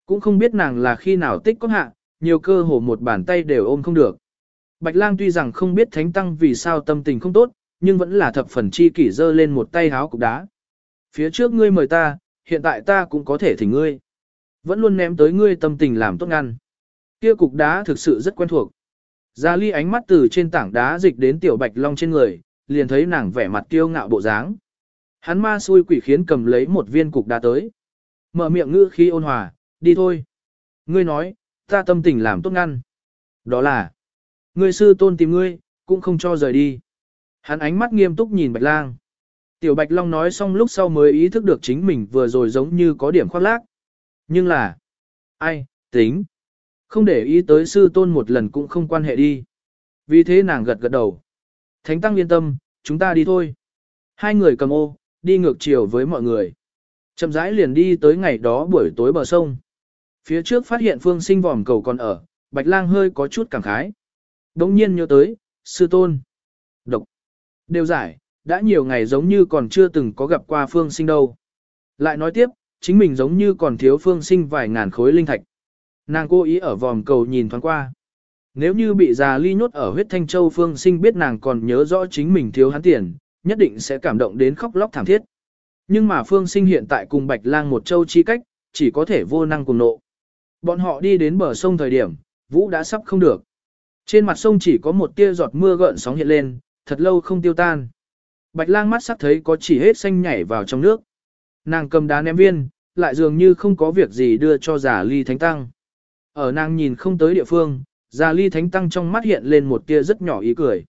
Cũng không biết nàng là khi nào tích có hạ, nhiều cơ hồ một bàn tay đều ôm không được. Bạch lang tuy rằng không biết thánh tăng vì sao tâm tình không tốt, nhưng vẫn là thập phần chi kỷ dơ lên một tay háo cục đá. Phía trước ngươi mời ta, hiện tại ta cũng có thể thỉnh ngươi. Vẫn luôn ném tới ngươi tâm tình làm tốt ngăn. Kia cục đá thực sự rất quen thuộc. Gia ly ánh mắt từ trên tảng đá dịch đến tiểu bạch long trên người, liền thấy nàng vẻ mặt kiêu ngạo bộ dáng. Hắn ma xui quỷ khiến cầm lấy một viên cục đá tới. Mở miệng ngữ khí ôn hòa, đi thôi. Ngươi nói, ta tâm tình làm tốt ngăn. Đó là, ngươi sư tôn tìm ngươi, cũng không cho rời đi. Hắn ánh mắt nghiêm túc nhìn Bạch Lang. Tiểu Bạch Long nói xong lúc sau mới ý thức được chính mình vừa rồi giống như có điểm khoác lác. Nhưng là, ai, tính. Không để ý tới sư tôn một lần cũng không quan hệ đi. Vì thế nàng gật gật đầu. Thánh Tăng yên tâm, chúng ta đi thôi. Hai người cầm ô, đi ngược chiều với mọi người. Chậm rãi liền đi tới ngày đó buổi tối bờ sông. Phía trước phát hiện phương sinh vòm cầu còn ở, bạch lang hơi có chút cảm khái. Đống nhiên nhớ tới, sư tôn. Độc. Đều giải, đã nhiều ngày giống như còn chưa từng có gặp qua phương sinh đâu. Lại nói tiếp, chính mình giống như còn thiếu phương sinh vài ngàn khối linh thạch. Nàng cố ý ở vòm cầu nhìn thoáng qua. Nếu như bị già ly nhốt ở huyết thanh châu phương sinh biết nàng còn nhớ rõ chính mình thiếu hắn tiền, nhất định sẽ cảm động đến khóc lóc thảm thiết. Nhưng mà phương sinh hiện tại cùng bạch lang một châu chi cách, chỉ có thể vô năng cùng nộ. Bọn họ đi đến bờ sông thời điểm, vũ đã sắp không được. Trên mặt sông chỉ có một tia giọt mưa gợn sóng hiện lên, thật lâu không tiêu tan. Bạch lang mắt sắc thấy có chỉ hết xanh nhảy vào trong nước. Nàng cầm đá ném viên, lại dường như không có việc gì đưa cho giả ly thánh tăng. Ở nàng nhìn không tới địa phương, giả ly thánh tăng trong mắt hiện lên một tia rất nhỏ ý cười.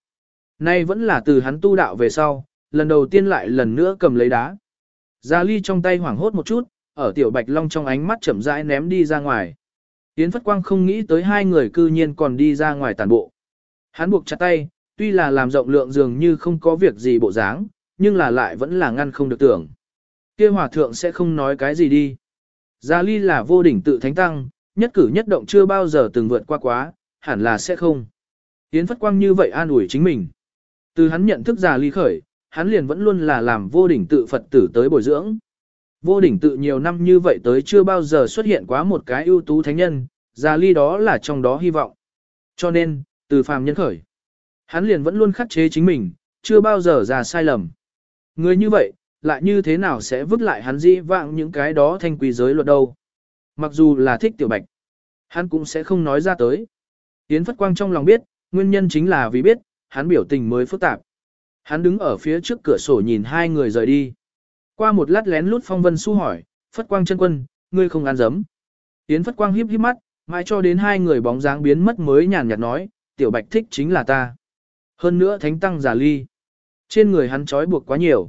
Nay vẫn là từ hắn tu đạo về sau, lần đầu tiên lại lần nữa cầm lấy đá. Gia ly trong tay hoảng hốt một chút, ở tiểu bạch long trong ánh mắt chậm rãi ném đi ra ngoài. Yến Phất Quang không nghĩ tới hai người cư nhiên còn đi ra ngoài tàn bộ. Hắn buộc chặt tay, tuy là làm rộng lượng dường như không có việc gì bộ dáng, nhưng là lại vẫn là ngăn không được tưởng. kia hòa thượng sẽ không nói cái gì đi. Gia ly là vô đỉnh tự thánh tăng, nhất cử nhất động chưa bao giờ từng vượt qua quá, hẳn là sẽ không. Yến Phất Quang như vậy an ủi chính mình. Từ hắn nhận thức già ly khởi, hắn liền vẫn luôn là làm vô đỉnh tự Phật tử tới bồi dưỡng. Vô đỉnh tự nhiều năm như vậy tới chưa bao giờ xuất hiện quá một cái ưu tú thánh nhân, Già ly đó là trong đó hy vọng. Cho nên, từ phàm nhân khởi, hắn liền vẫn luôn khắc chế chính mình, chưa bao giờ ra sai lầm. Người như vậy, lại như thế nào sẽ vứt lại hắn dĩ vạng những cái đó thanh quý giới luật đâu. Mặc dù là thích tiểu bạch, hắn cũng sẽ không nói ra tới. Yến Phất Quang trong lòng biết, nguyên nhân chính là vì biết, hắn biểu tình mới phức tạp. Hắn đứng ở phía trước cửa sổ nhìn hai người rời đi. Qua một lát lén lút phong vân su hỏi, Phất Quang chân quân, ngươi không ăn dấm. Yến Phất Quang híp híp mắt, mãi cho đến hai người bóng dáng biến mất mới nhàn nhạt nói, tiểu bạch thích chính là ta. Hơn nữa thánh tăng giả ly. Trên người hắn trói buộc quá nhiều.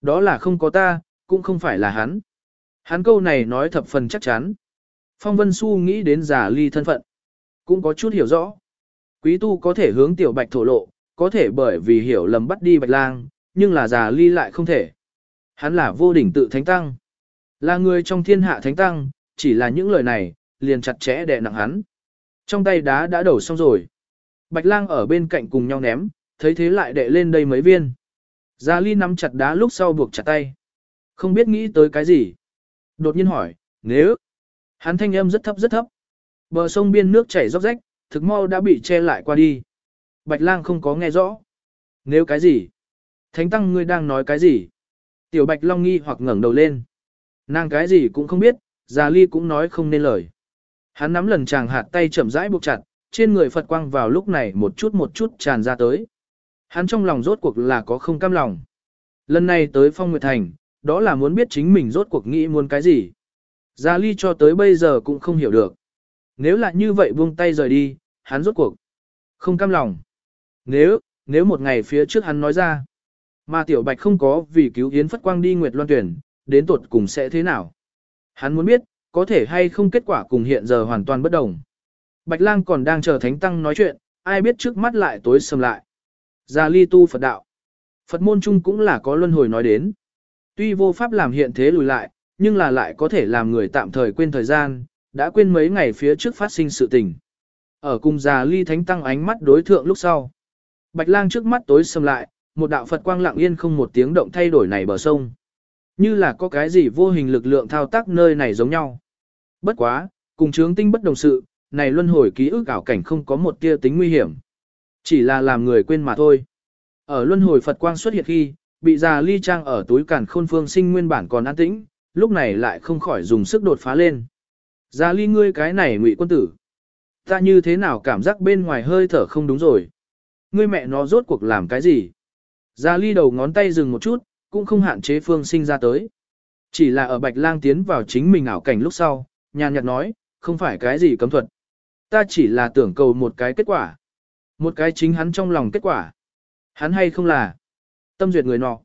Đó là không có ta, cũng không phải là hắn. Hắn câu này nói thập phần chắc chắn. Phong Vân Xu nghĩ đến giả ly thân phận. Cũng có chút hiểu rõ. Quý tu có thể hướng tiểu bạch thổ lộ, có thể bởi vì hiểu lầm bắt đi bạch lang, nhưng là già ly lại không thể. Hắn là vô đỉnh tự thánh tăng. Là người trong thiên hạ thánh tăng, chỉ là những lời này, liền chặt chẽ đè nặng hắn. Trong tay đá đã đổ xong rồi. Bạch lang ở bên cạnh cùng nhau ném, thấy thế lại đệ lên đây mấy viên. Gia Ly nắm chặt đá lúc sau buộc chặt tay. Không biết nghĩ tới cái gì. Đột nhiên hỏi, nếu... Hắn thanh âm rất thấp rất thấp. Bờ sông biên nước chảy róc rách, thực mau đã bị che lại qua đi. Bạch lang không có nghe rõ. Nếu cái gì? Thánh tăng ngươi đang nói cái gì? Tiểu bạch long nghi hoặc ngẩng đầu lên. Nàng cái gì cũng không biết, Gia Ly cũng nói không nên lời. Hắn nắm lần chàng hạt tay chậm rãi buộc chặt, trên người Phật quang vào lúc này một chút một chút tràn ra tới. Hắn trong lòng rốt cuộc là có không cam lòng. Lần này tới Phong Nguyệt Thành, đó là muốn biết chính mình rốt cuộc nghĩ muốn cái gì. Gia Ly cho tới bây giờ cũng không hiểu được. Nếu là như vậy buông tay rời đi, hắn rốt cuộc không cam lòng. Nếu, nếu một ngày phía trước hắn nói ra, mà Tiểu Bạch không có vì cứu Yến Phất Quang đi Nguyệt Loan Tuyển, đến tột cùng sẽ thế nào. Hắn muốn biết, có thể hay không kết quả cùng hiện giờ hoàn toàn bất đồng. Bạch lang còn đang chờ thánh tăng nói chuyện, ai biết trước mắt lại tối sầm lại. Gia ly tu Phật đạo. Phật môn chung cũng là có luân hồi nói đến. Tuy vô pháp làm hiện thế lùi lại, nhưng là lại có thể làm người tạm thời quên thời gian, đã quên mấy ngày phía trước phát sinh sự tình. Ở cùng già ly thánh tăng ánh mắt đối thượng lúc sau. Bạch lang trước mắt tối sầm lại, một đạo Phật quang lặng yên không một tiếng động thay đổi này bờ sông. Như là có cái gì vô hình lực lượng thao tác nơi này giống nhau. Bất quá, cùng chướng tinh bất đồng sự, này luân hồi ký ức ảo cảnh không có một tia tính nguy hiểm. Chỉ là làm người quên mà thôi. Ở luân hồi Phật quang xuất hiện khi, bị già ly trang ở túi cản khôn phương sinh nguyên bản còn an tĩnh, lúc này lại không khỏi dùng sức đột phá lên. Ra ly ngươi cái này ngụy quân tử. Ta như thế nào cảm giác bên ngoài hơi thở không đúng rồi. Ngươi mẹ nó rốt cuộc làm cái gì? Ra ly đầu ngón tay dừng một chút, cũng không hạn chế phương sinh ra tới. Chỉ là ở bạch lang tiến vào chính mình ảo cảnh lúc sau, nhàn nhạt nói, không phải cái gì cấm thuật. Ta chỉ là tưởng cầu một cái kết quả. Một cái chính hắn trong lòng kết quả. Hắn hay không là tâm duyệt người nọ.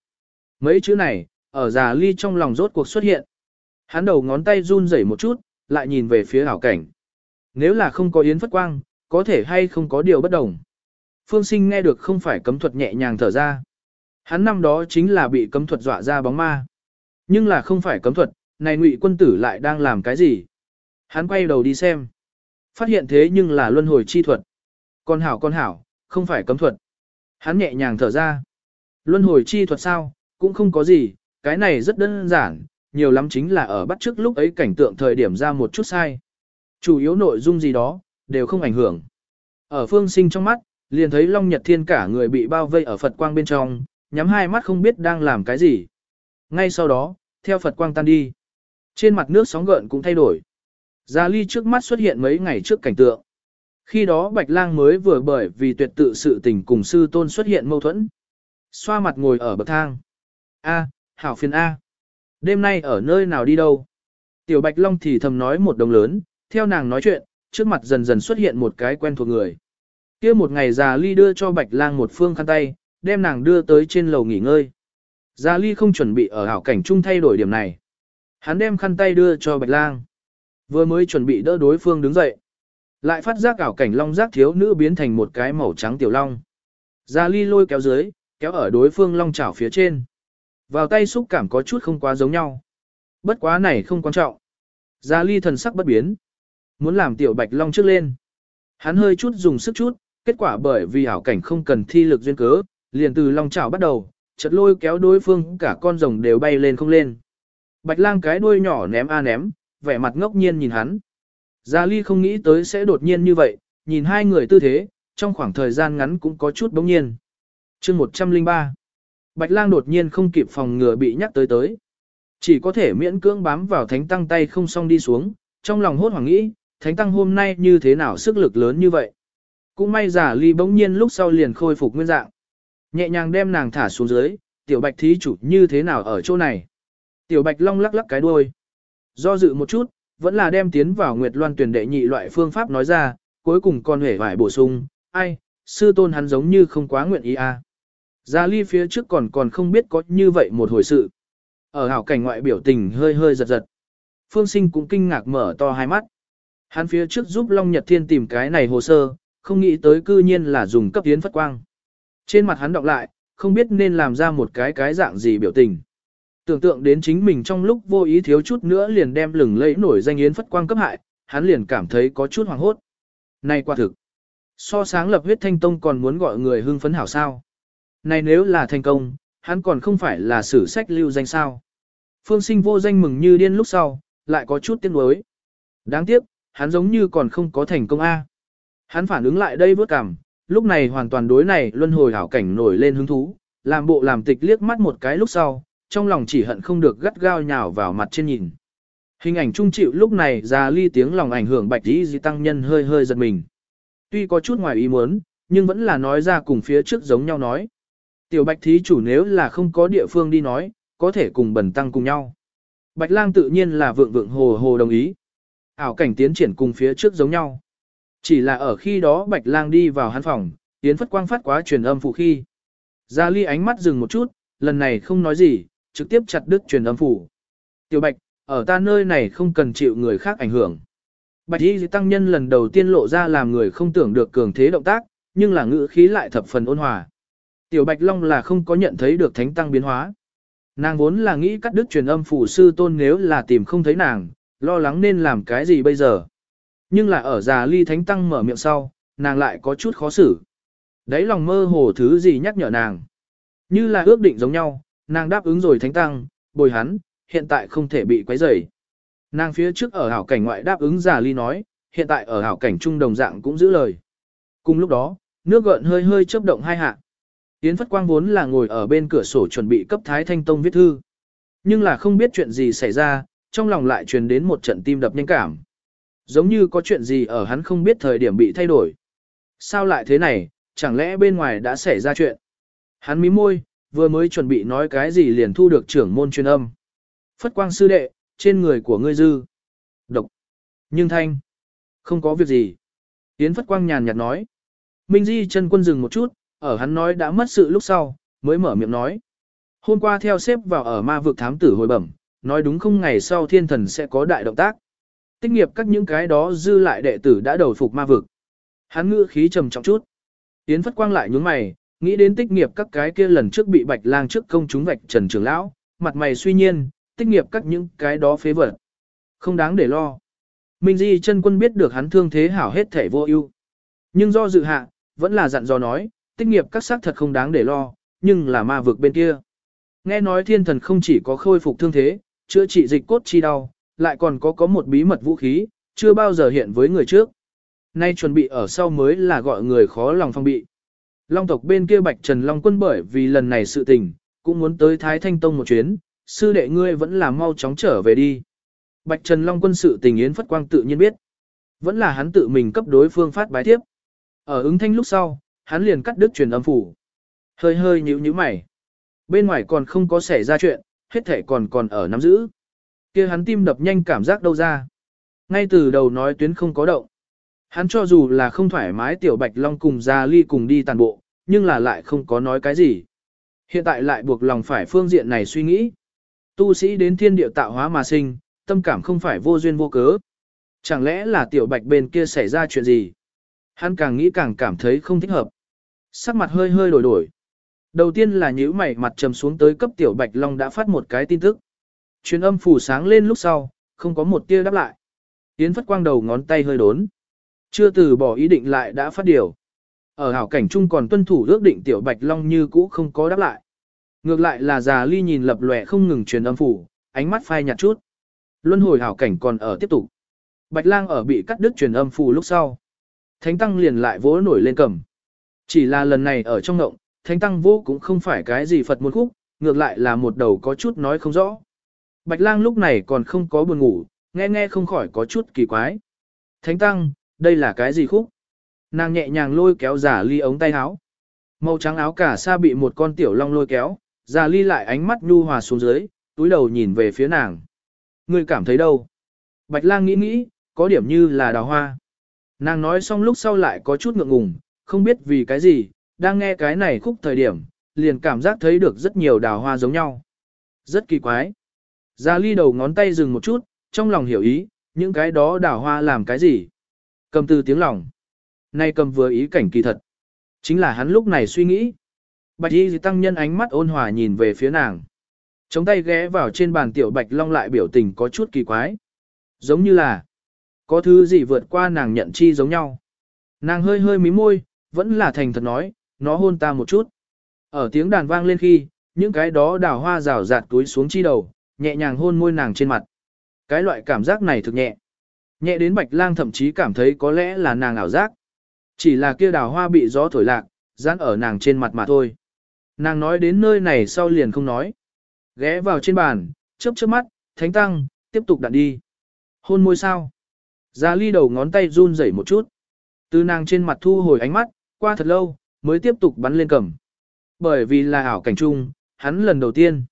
Mấy chữ này, ở già ly trong lòng rốt cuộc xuất hiện. Hắn đầu ngón tay run rẩy một chút, lại nhìn về phía ảo cảnh. Nếu là không có yến phất quang, có thể hay không có điều bất đồng. Phương sinh nghe được không phải cấm thuật nhẹ nhàng thở ra. Hắn năm đó chính là bị cấm thuật dọa ra bóng ma. Nhưng là không phải cấm thuật, này ngụy quân tử lại đang làm cái gì? Hắn quay đầu đi xem. Phát hiện thế nhưng là luân hồi chi thuật. Con hảo con hảo, không phải cấm thuật. Hắn nhẹ nhàng thở ra. Luân hồi chi thuật sao, cũng không có gì, cái này rất đơn giản, nhiều lắm chính là ở bắt trước lúc ấy cảnh tượng thời điểm ra một chút sai. Chủ yếu nội dung gì đó, đều không ảnh hưởng. Ở phương sinh trong mắt, liền thấy Long Nhật Thiên cả người bị bao vây ở Phật quang bên trong, nhắm hai mắt không biết đang làm cái gì. Ngay sau đó, theo Phật quang tan đi. Trên mặt nước sóng gợn cũng thay đổi. Gia ly trước mắt xuất hiện mấy ngày trước cảnh tượng. Khi đó Bạch Lang mới vừa bởi vì tuyệt tự sự tình cùng sư tôn xuất hiện mâu thuẫn. Xoa mặt ngồi ở bậc thang. A, hảo phiền A. Đêm nay ở nơi nào đi đâu? Tiểu Bạch Long thì thầm nói một đồng lớn, theo nàng nói chuyện, trước mặt dần dần xuất hiện một cái quen thuộc người. kia một ngày già ly đưa cho Bạch Lang một phương khăn tay, đem nàng đưa tới trên lầu nghỉ ngơi. Già ly không chuẩn bị ở hảo cảnh chung thay đổi điểm này. Hắn đem khăn tay đưa cho Bạch Lang. Vừa mới chuẩn bị đỡ đối phương đứng dậy. Lại phát giác ảo cảnh long giác thiếu nữ biến thành một cái màu trắng tiểu long. Gia ly lôi kéo dưới, kéo ở đối phương long chảo phía trên. Vào tay xúc cảm có chút không quá giống nhau. Bất quá này không quan trọng. Gia ly thần sắc bất biến. Muốn làm tiểu bạch long trước lên. Hắn hơi chút dùng sức chút, kết quả bởi vì ảo cảnh không cần thi lực duyên cớ, liền từ long chảo bắt đầu, chật lôi kéo đối phương cả con rồng đều bay lên không lên. Bạch lang cái đuôi nhỏ ném a ném, vẻ mặt ngốc nhiên nhìn hắn. Gia Ly không nghĩ tới sẽ đột nhiên như vậy, nhìn hai người tư thế, trong khoảng thời gian ngắn cũng có chút bỗng nhiên. chương 103 Bạch lang đột nhiên không kịp phòng ngừa bị nhắc tới tới. Chỉ có thể miễn cưỡng bám vào thánh tăng tay không xong đi xuống, trong lòng hốt hoảng nghĩ, thánh tăng hôm nay như thế nào sức lực lớn như vậy. Cũng may giả ly bỗng nhiên lúc sau liền khôi phục nguyên dạng. Nhẹ nhàng đem nàng thả xuống dưới, tiểu bạch thí chủ như thế nào ở chỗ này. Tiểu bạch long lắc lắc cái đuôi. Do dự một chút, vẫn là đem tiến vào Nguyệt Loan tuyển đệ nhị loại phương pháp nói ra, cuối cùng còn hề phải bổ sung, ai, sư tôn hắn giống như không quá nguyện ý. À. Gia ly phía trước còn còn không biết có như vậy một hồi sự. Ở hảo cảnh ngoại biểu tình hơi hơi giật giật. Phương sinh cũng kinh ngạc mở to hai mắt. Hắn phía trước giúp Long Nhật Thiên tìm cái này hồ sơ, không nghĩ tới cư nhiên là dùng cấp tiến phất quang. Trên mặt hắn đọc lại, không biết nên làm ra một cái cái dạng gì biểu tình. Tưởng tượng đến chính mình trong lúc vô ý thiếu chút nữa liền đem lừng lẫy nổi danh yến phất quang cấp hại, hắn liền cảm thấy có chút hoàng hốt. Này quả thực, so sáng lập huyết thanh tông còn muốn gọi người hưng phấn hảo sao. Này nếu là thành công, hắn còn không phải là sử sách lưu danh sao. Phương sinh vô danh mừng như điên lúc sau, lại có chút tiếc nuối. Đáng tiếc, hắn giống như còn không có thành công A. Hắn phản ứng lại đây vớt cảm, lúc này hoàn toàn đối này luân hồi hảo cảnh nổi lên hứng thú, làm bộ làm tịch liếc mắt một cái lúc sau, trong lòng chỉ hận không được gắt gao nhào vào mặt trên nhìn. Hình ảnh trung chịu lúc này ra ly tiếng lòng ảnh hưởng bạch dĩ di tăng nhân hơi hơi giật mình. Tuy có chút ngoài ý muốn, nhưng vẫn là nói ra cùng phía trước giống nhau nói. Tiểu bạch thí chủ nếu là không có địa phương đi nói, có thể cùng bẩn tăng cùng nhau. Bạch lang tự nhiên là vượng vượng hồ hồ đồng ý. Ảo cảnh tiến triển cùng phía trước giống nhau. Chỉ là ở khi đó bạch lang đi vào hắn phòng, tiến phất quang phát quá truyền âm phụ khi. Gia ly ánh mắt dừng một chút, lần này không nói gì, trực tiếp chặt đứt truyền âm phủ. Tiểu Bạch, ở ta nơi này không cần chịu người khác ảnh hưởng. Bạch Y tăng nhân lần đầu tiên lộ ra làm người không tưởng được cường thế động tác, nhưng là ngữ khí lại thập phần ôn hòa. Tiểu Bạch Long là không có nhận thấy được thánh tăng biến hóa. Nàng vốn là nghĩ cắt đứt truyền âm phủ sư tôn nếu là tìm không thấy nàng, lo lắng nên làm cái gì bây giờ. Nhưng là ở già ly thánh tăng mở miệng sau, nàng lại có chút khó xử. Đấy lòng mơ hồ thứ gì nhắc nhở nàng. Như là ước định giống nhau, nàng đáp ứng rồi thánh tăng, bồi hắn, hiện tại không thể bị quấy rầy. Nàng phía trước ở hảo cảnh ngoại đáp ứng già ly nói, hiện tại ở hảo cảnh trung đồng dạng cũng giữ lời. Cùng lúc đó, nước gợn hơi hơi chớp động hai hạ. Yến Phất Quang vốn là ngồi ở bên cửa sổ chuẩn bị cấp Thái Thanh Tông viết thư. Nhưng là không biết chuyện gì xảy ra, trong lòng lại truyền đến một trận tim đập nhanh cảm. Giống như có chuyện gì ở hắn không biết thời điểm bị thay đổi. Sao lại thế này, chẳng lẽ bên ngoài đã xảy ra chuyện? Hắn mím môi, vừa mới chuẩn bị nói cái gì liền thu được trưởng môn truyền âm. Phất Quang sư đệ, trên người của ngươi dư. Độc. Nhưng thanh. Không có việc gì. Yến Phất Quang nhàn nhạt nói. Minh Di chân quân dừng một chút, ở hắn nói đã mất sự lúc sau, mới mở miệng nói. Hôm qua theo xếp vào ở ma vực thám tử hồi bẩm, nói đúng không ngày sau thiên thần sẽ có đại động tác. Tích nghiệp các những cái đó dư lại đệ tử đã đầu phục ma vực. Hắn ngữ khí trầm trọng chút. Yến Phất Quang lại nhướng mày, nghĩ đến tích nghiệp các cái kia lần trước bị bạch lang trước công chúng vạch trần trường lão, mặt mày suy nhiên, tích nghiệp các những cái đó phế vật. Không đáng để lo. Minh Di chân quân biết được hắn thương thế hảo hết thể vô ưu, Nhưng do dự hạ, vẫn là dặn dò nói, tích nghiệp các xác thật không đáng để lo, nhưng là ma vực bên kia. Nghe nói thiên thần không chỉ có khôi phục thương thế, chữa trị dịch cốt chi đau, lại còn có có một bí mật vũ khí, chưa bao giờ hiện với người trước. Nay chuẩn bị ở sau mới là gọi người khó lòng phong bị. Long tộc bên kia Bạch Trần Long quân bởi vì lần này sự tình, cũng muốn tới Thái Thanh Tông một chuyến, sư đệ ngươi vẫn là mau chóng trở về đi. Bạch Trần Long quân sự tình Yến Phất Quang tự nhiên biết. Vẫn là hắn tự mình cấp đối phương phát bái tiếp. Ở ứng thanh lúc sau, hắn liền cắt đứt truyền âm phủ. Hơi hơi nhíu nhíu mày. Bên ngoài còn không có xảy ra chuyện, hết thể còn còn ở nắm giữ. kia hắn tim đập nhanh cảm giác đâu ra. Ngay từ đầu nói tuyến không có động. Hắn cho dù là không thoải mái tiểu bạch long cùng ra ly cùng đi tàn bộ, nhưng là lại không có nói cái gì. Hiện tại lại buộc lòng phải phương diện này suy nghĩ. Tu sĩ đến thiên địa tạo hóa mà sinh, tâm cảm không phải vô duyên vô cớ. Chẳng lẽ là tiểu bạch bên kia xảy ra chuyện gì? Hắn càng nghĩ càng cảm thấy không thích hợp. Sắc mặt hơi hơi đổi đổi. Đầu tiên là nhíu mày mặt trầm xuống tới cấp tiểu bạch long đã phát một cái tin tức. Truyền âm phủ sáng lên lúc sau, không có một tia đáp lại. Yến phất quang đầu ngón tay hơi đốn. Chưa từ bỏ ý định lại đã phát điều. Ở hảo cảnh chung còn tuân thủ ước định tiểu bạch long như cũ không có đáp lại. Ngược lại là già ly nhìn lập lòe không ngừng truyền âm phủ, ánh mắt phai nhạt chút. Luân hồi hảo cảnh còn ở tiếp tục. Bạch lang ở bị cắt đứt truyền âm phủ lúc sau. Thánh tăng liền lại vỗ nổi lên cầm. Chỉ là lần này ở trong ngộng, thánh tăng vô cũng không phải cái gì Phật một khúc, ngược lại là một đầu có chút nói không rõ. Bạch lang lúc này còn không có buồn ngủ, nghe nghe không khỏi có chút kỳ quái. Thánh tăng, đây là cái gì khúc? Nàng nhẹ nhàng lôi kéo giả ly ống tay áo. Màu trắng áo cả sa bị một con tiểu long lôi kéo, giả ly lại ánh mắt nhu hòa xuống dưới, túi đầu nhìn về phía nàng. Ngươi cảm thấy đâu? Bạch lang nghĩ nghĩ, có điểm như là đào hoa. Nàng nói xong lúc sau lại có chút ngượng ngùng, không biết vì cái gì, đang nghe cái này khúc thời điểm, liền cảm giác thấy được rất nhiều đào hoa giống nhau. Rất kỳ quái. Gia ly đầu ngón tay dừng một chút, trong lòng hiểu ý, những cái đó đào hoa làm cái gì? Cầm từ tiếng lòng. Nay cầm vừa ý cảnh kỳ thật. Chính là hắn lúc này suy nghĩ. Bạch y tăng nhân ánh mắt ôn hòa nhìn về phía nàng. Chống tay ghé vào trên bàn tiểu bạch long lại biểu tình có chút kỳ quái. Giống như là, có thứ gì vượt qua nàng nhận chi giống nhau. Nàng hơi hơi mí môi, vẫn là thành thật nói, nó hôn ta một chút. Ở tiếng đàn vang lên khi, những cái đó đào hoa rào rạt túi xuống chi đầu, nhẹ nhàng hôn môi nàng trên mặt. Cái loại cảm giác này thực nhẹ. Nhẹ đến bạch lang thậm chí cảm thấy có lẽ là nàng ảo giác. Chỉ là kia đào hoa bị gió thổi lạc, dán ở nàng trên mặt mà thôi. Nàng nói đến nơi này sau liền không nói. Ghé vào trên bàn, chớp chớp mắt, thánh tăng, tiếp tục đặt đi. Hôn môi sao? Gia ly đầu ngón tay run rẩy một chút. Từ nàng trên mặt thu hồi ánh mắt, qua thật lâu, mới tiếp tục bắn lên cầm. Bởi vì là ảo cảnh chung, hắn lần đầu tiên,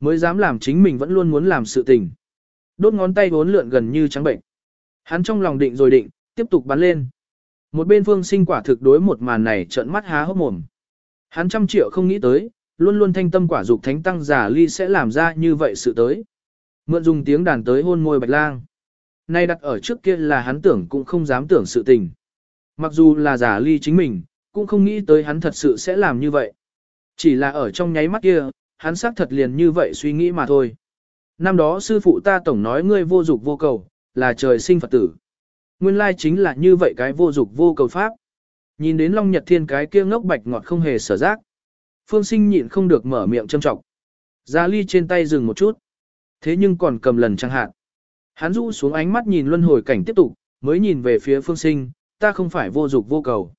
mới dám làm chính mình vẫn luôn muốn làm sự tình. Đốt ngón tay vốn lượn gần như trắng bệnh. Hắn trong lòng định rồi định, tiếp tục bắn lên. Một bên phương sinh quả thực đối một màn này trợn mắt há hốc mồm. Hắn trăm triệu không nghĩ tới, luôn luôn thanh tâm quả dục thánh tăng giả ly sẽ làm ra như vậy sự tới. Mượn dùng tiếng đàn tới hôn môi bạch lang. Nay đặt ở trước kia là hắn tưởng cũng không dám tưởng sự tình. Mặc dù là giả ly chính mình, cũng không nghĩ tới hắn thật sự sẽ làm như vậy. Chỉ là ở trong nháy mắt kia, hắn xác thật liền như vậy suy nghĩ mà thôi. Năm đó sư phụ ta tổng nói ngươi vô dục vô cầu, là trời sinh Phật tử. Nguyên lai chính là như vậy cái vô dục vô cầu pháp. Nhìn đến Long Nhật Thiên cái kia ngốc bạch ngọt không hề sở giác. Phương sinh nhịn không được mở miệng châm trọng. Gia ly trên tay dừng một chút. Thế nhưng còn cầm lần chẳng hạn. Hắn rũ xuống ánh mắt nhìn luân hồi cảnh tiếp tục, mới nhìn về phía phương sinh, ta không phải vô dục vô cầu.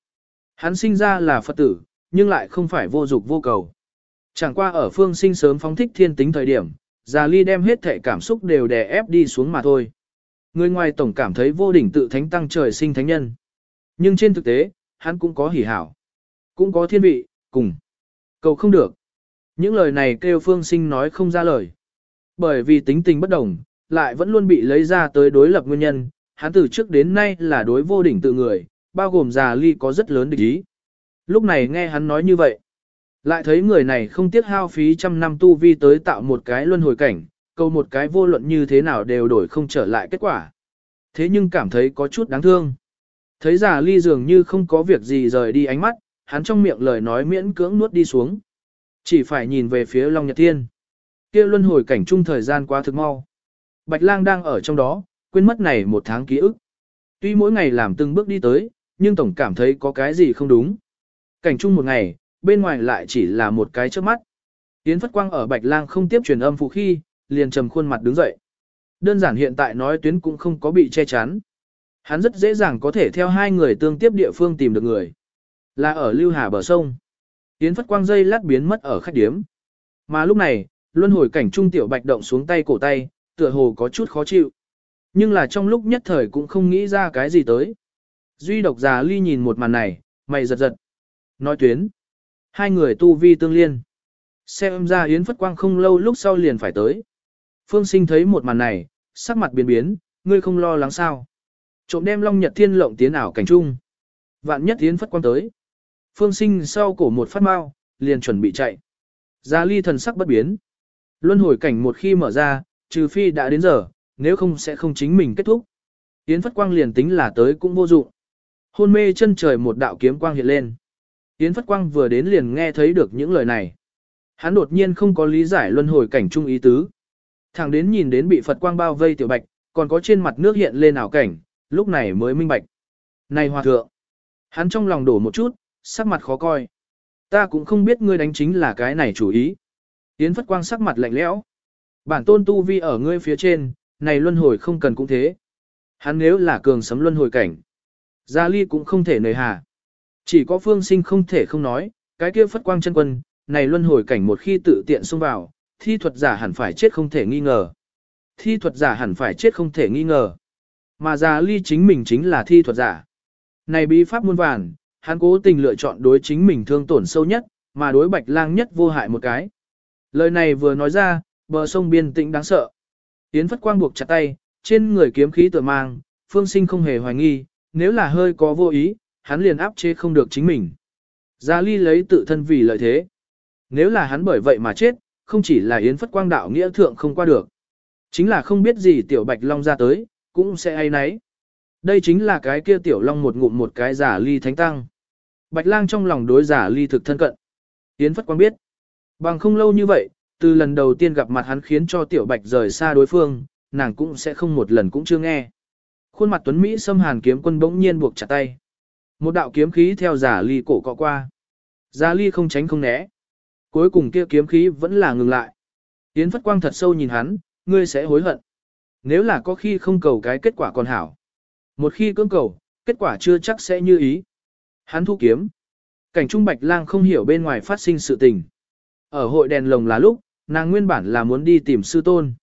Hắn sinh ra là Phật tử, nhưng lại không phải vô dục vô cầu. Chẳng qua ở phương sinh sớm phóng thích thiên tính thời điểm, Già Ly đem hết thể cảm xúc đều đè ép đi xuống mà thôi. Người ngoài tổng cảm thấy vô đỉnh tự thánh tăng trời sinh thánh nhân. Nhưng trên thực tế, hắn cũng có hỉ hảo. Cũng có thiên vị, cùng. Cầu không được. Những lời này kêu phương sinh nói không ra lời. Bởi vì tính tình bất đồng, lại vẫn luôn bị lấy ra tới đối lập nguyên nhân, hắn từ trước đến nay là đối vô đỉnh tự người, bao gồm già ly có rất lớn địch ý. Lúc này nghe hắn nói như vậy, lại thấy người này không tiếc hao phí trăm năm tu vi tới tạo một cái luân hồi cảnh, câu một cái vô luận như thế nào đều đổi không trở lại kết quả. Thế nhưng cảm thấy có chút đáng thương. Thấy già ly dường như không có việc gì rời đi ánh mắt, hắn trong miệng lời nói miễn cưỡng nuốt đi xuống. Chỉ phải nhìn về phía Long Nhật Thiên. kia luân hồi cảnh chung thời gian quá thực mau. Bạch lang đang ở trong đó, quên mất này một tháng ký ức. Tuy mỗi ngày làm từng bước đi tới, nhưng tổng cảm thấy có cái gì không đúng. Cảnh chung một ngày, bên ngoài lại chỉ là một cái trước mắt. Yến Phất Quang ở Bạch Lang không tiếp truyền âm phụ khi, liền trầm khuôn mặt đứng dậy. Đơn giản hiện tại nói tuyến cũng không có bị che chắn. Hắn rất dễ dàng có thể theo hai người tương tiếp địa phương tìm được người. Là ở Lưu Hà bờ sông. Yến Phất Quang dây lát biến mất ở khách điếm. Mà lúc này, luân hồi cảnh trung tiểu bạch động xuống tay cổ tay, tựa hồ có chút khó chịu. Nhưng là trong lúc nhất thời cũng không nghĩ ra cái gì tới. Duy độc già ly nhìn một màn này, mày giật giật. Nói tuyến. Hai người tu vi tương liên. Xem ra Yến Phất Quang không lâu lúc sau liền phải tới. Phương Sinh thấy một màn này, sắc mặt biến biến, ngươi không lo lắng sao. Trộm đem Long Nhật Thiên lộng tiến ảo cảnh trung. Vạn nhất Yến Phất Quang tới. Phương Sinh sau cổ một phát mau, liền chuẩn bị chạy. Gia ly thần sắc bất biến. Luân hồi cảnh một khi mở ra, trừ phi đã đến giờ, nếu không sẽ không chính mình kết thúc. Yến Phất Quang liền tính là tới cũng vô dụng. Hôn mê chân trời một đạo kiếm quang hiện lên. Yến Phất Quang vừa đến liền nghe thấy được những lời này. Hắn đột nhiên không có lý giải luân hồi cảnh trung ý tứ. Thẳng đến nhìn đến bị Phật Quang bao vây tiểu bạch, còn có trên mặt nước hiện lên ảo cảnh, lúc này mới minh bạch. Này hòa thượng! Hắn trong lòng đổ một chút, sắc mặt khó coi. Ta cũng không biết ngươi đánh chính là cái này chủ ý. Yến Phất Quang sắc mặt lạnh lẽo. Bản tôn tu vi ở ngươi phía trên, này luân hồi không cần cũng thế. Hắn nếu là cường sấm luân hồi cảnh. Gia Ly cũng không thể nời hà. Chỉ có phương sinh không thể không nói, cái kia phất quang chân quân, này luân hồi cảnh một khi tự tiện xông vào, thi thuật giả hẳn phải chết không thể nghi ngờ. Thi thuật giả hẳn phải chết không thể nghi ngờ. Mà Gia Ly chính mình chính là thi thuật giả. Này bí pháp muôn vàn, hắn cố tình lựa chọn đối chính mình thương tổn sâu nhất, mà đối bạch lang nhất vô hại một cái. Lời này vừa nói ra, bờ sông biên tĩnh đáng sợ. Yến Phất Quang buộc chặt tay, trên người kiếm khí tựa mang, phương sinh không hề hoài nghi, nếu là hơi có vô ý, hắn liền áp chế không được chính mình. Gia Ly lấy tự thân vì lợi thế. Nếu là hắn bởi vậy mà chết, không chỉ là Yến Phất Quang đạo nghĩa thượng không qua được. Chính là không biết gì Tiểu Bạch Long ra tới, cũng sẽ ai nấy. Đây chính là cái kia Tiểu Long một ngụm một cái giả ly thánh tăng. Bạch Lang trong lòng đối giả ly thực thân cận. Yến Phất Quang biết. Bằng không lâu như vậy, từ lần đầu tiên gặp mặt hắn khiến cho Tiểu Bạch rời xa đối phương, nàng cũng sẽ không một lần cũng chưa nghe. Khuôn mặt Tuấn Mỹ xâm hàn kiếm quân bỗng nhiên buộc chặt tay. Một đạo kiếm khí theo giả ly cổ cọ qua. Giả ly không tránh không né. Cuối cùng kia kiếm khí vẫn là ngừng lại. Yến Phất Quang thật sâu nhìn hắn, ngươi sẽ hối hận. Nếu là có khi không cầu cái kết quả còn hảo. Một khi cưỡng cầu, kết quả chưa chắc sẽ như ý. Hắn thu kiếm. Cảnh trung bạch lang không hiểu bên ngoài phát sinh sự tình. Ở hội đèn lồng là lúc, nàng nguyên bản là muốn đi tìm sư tôn.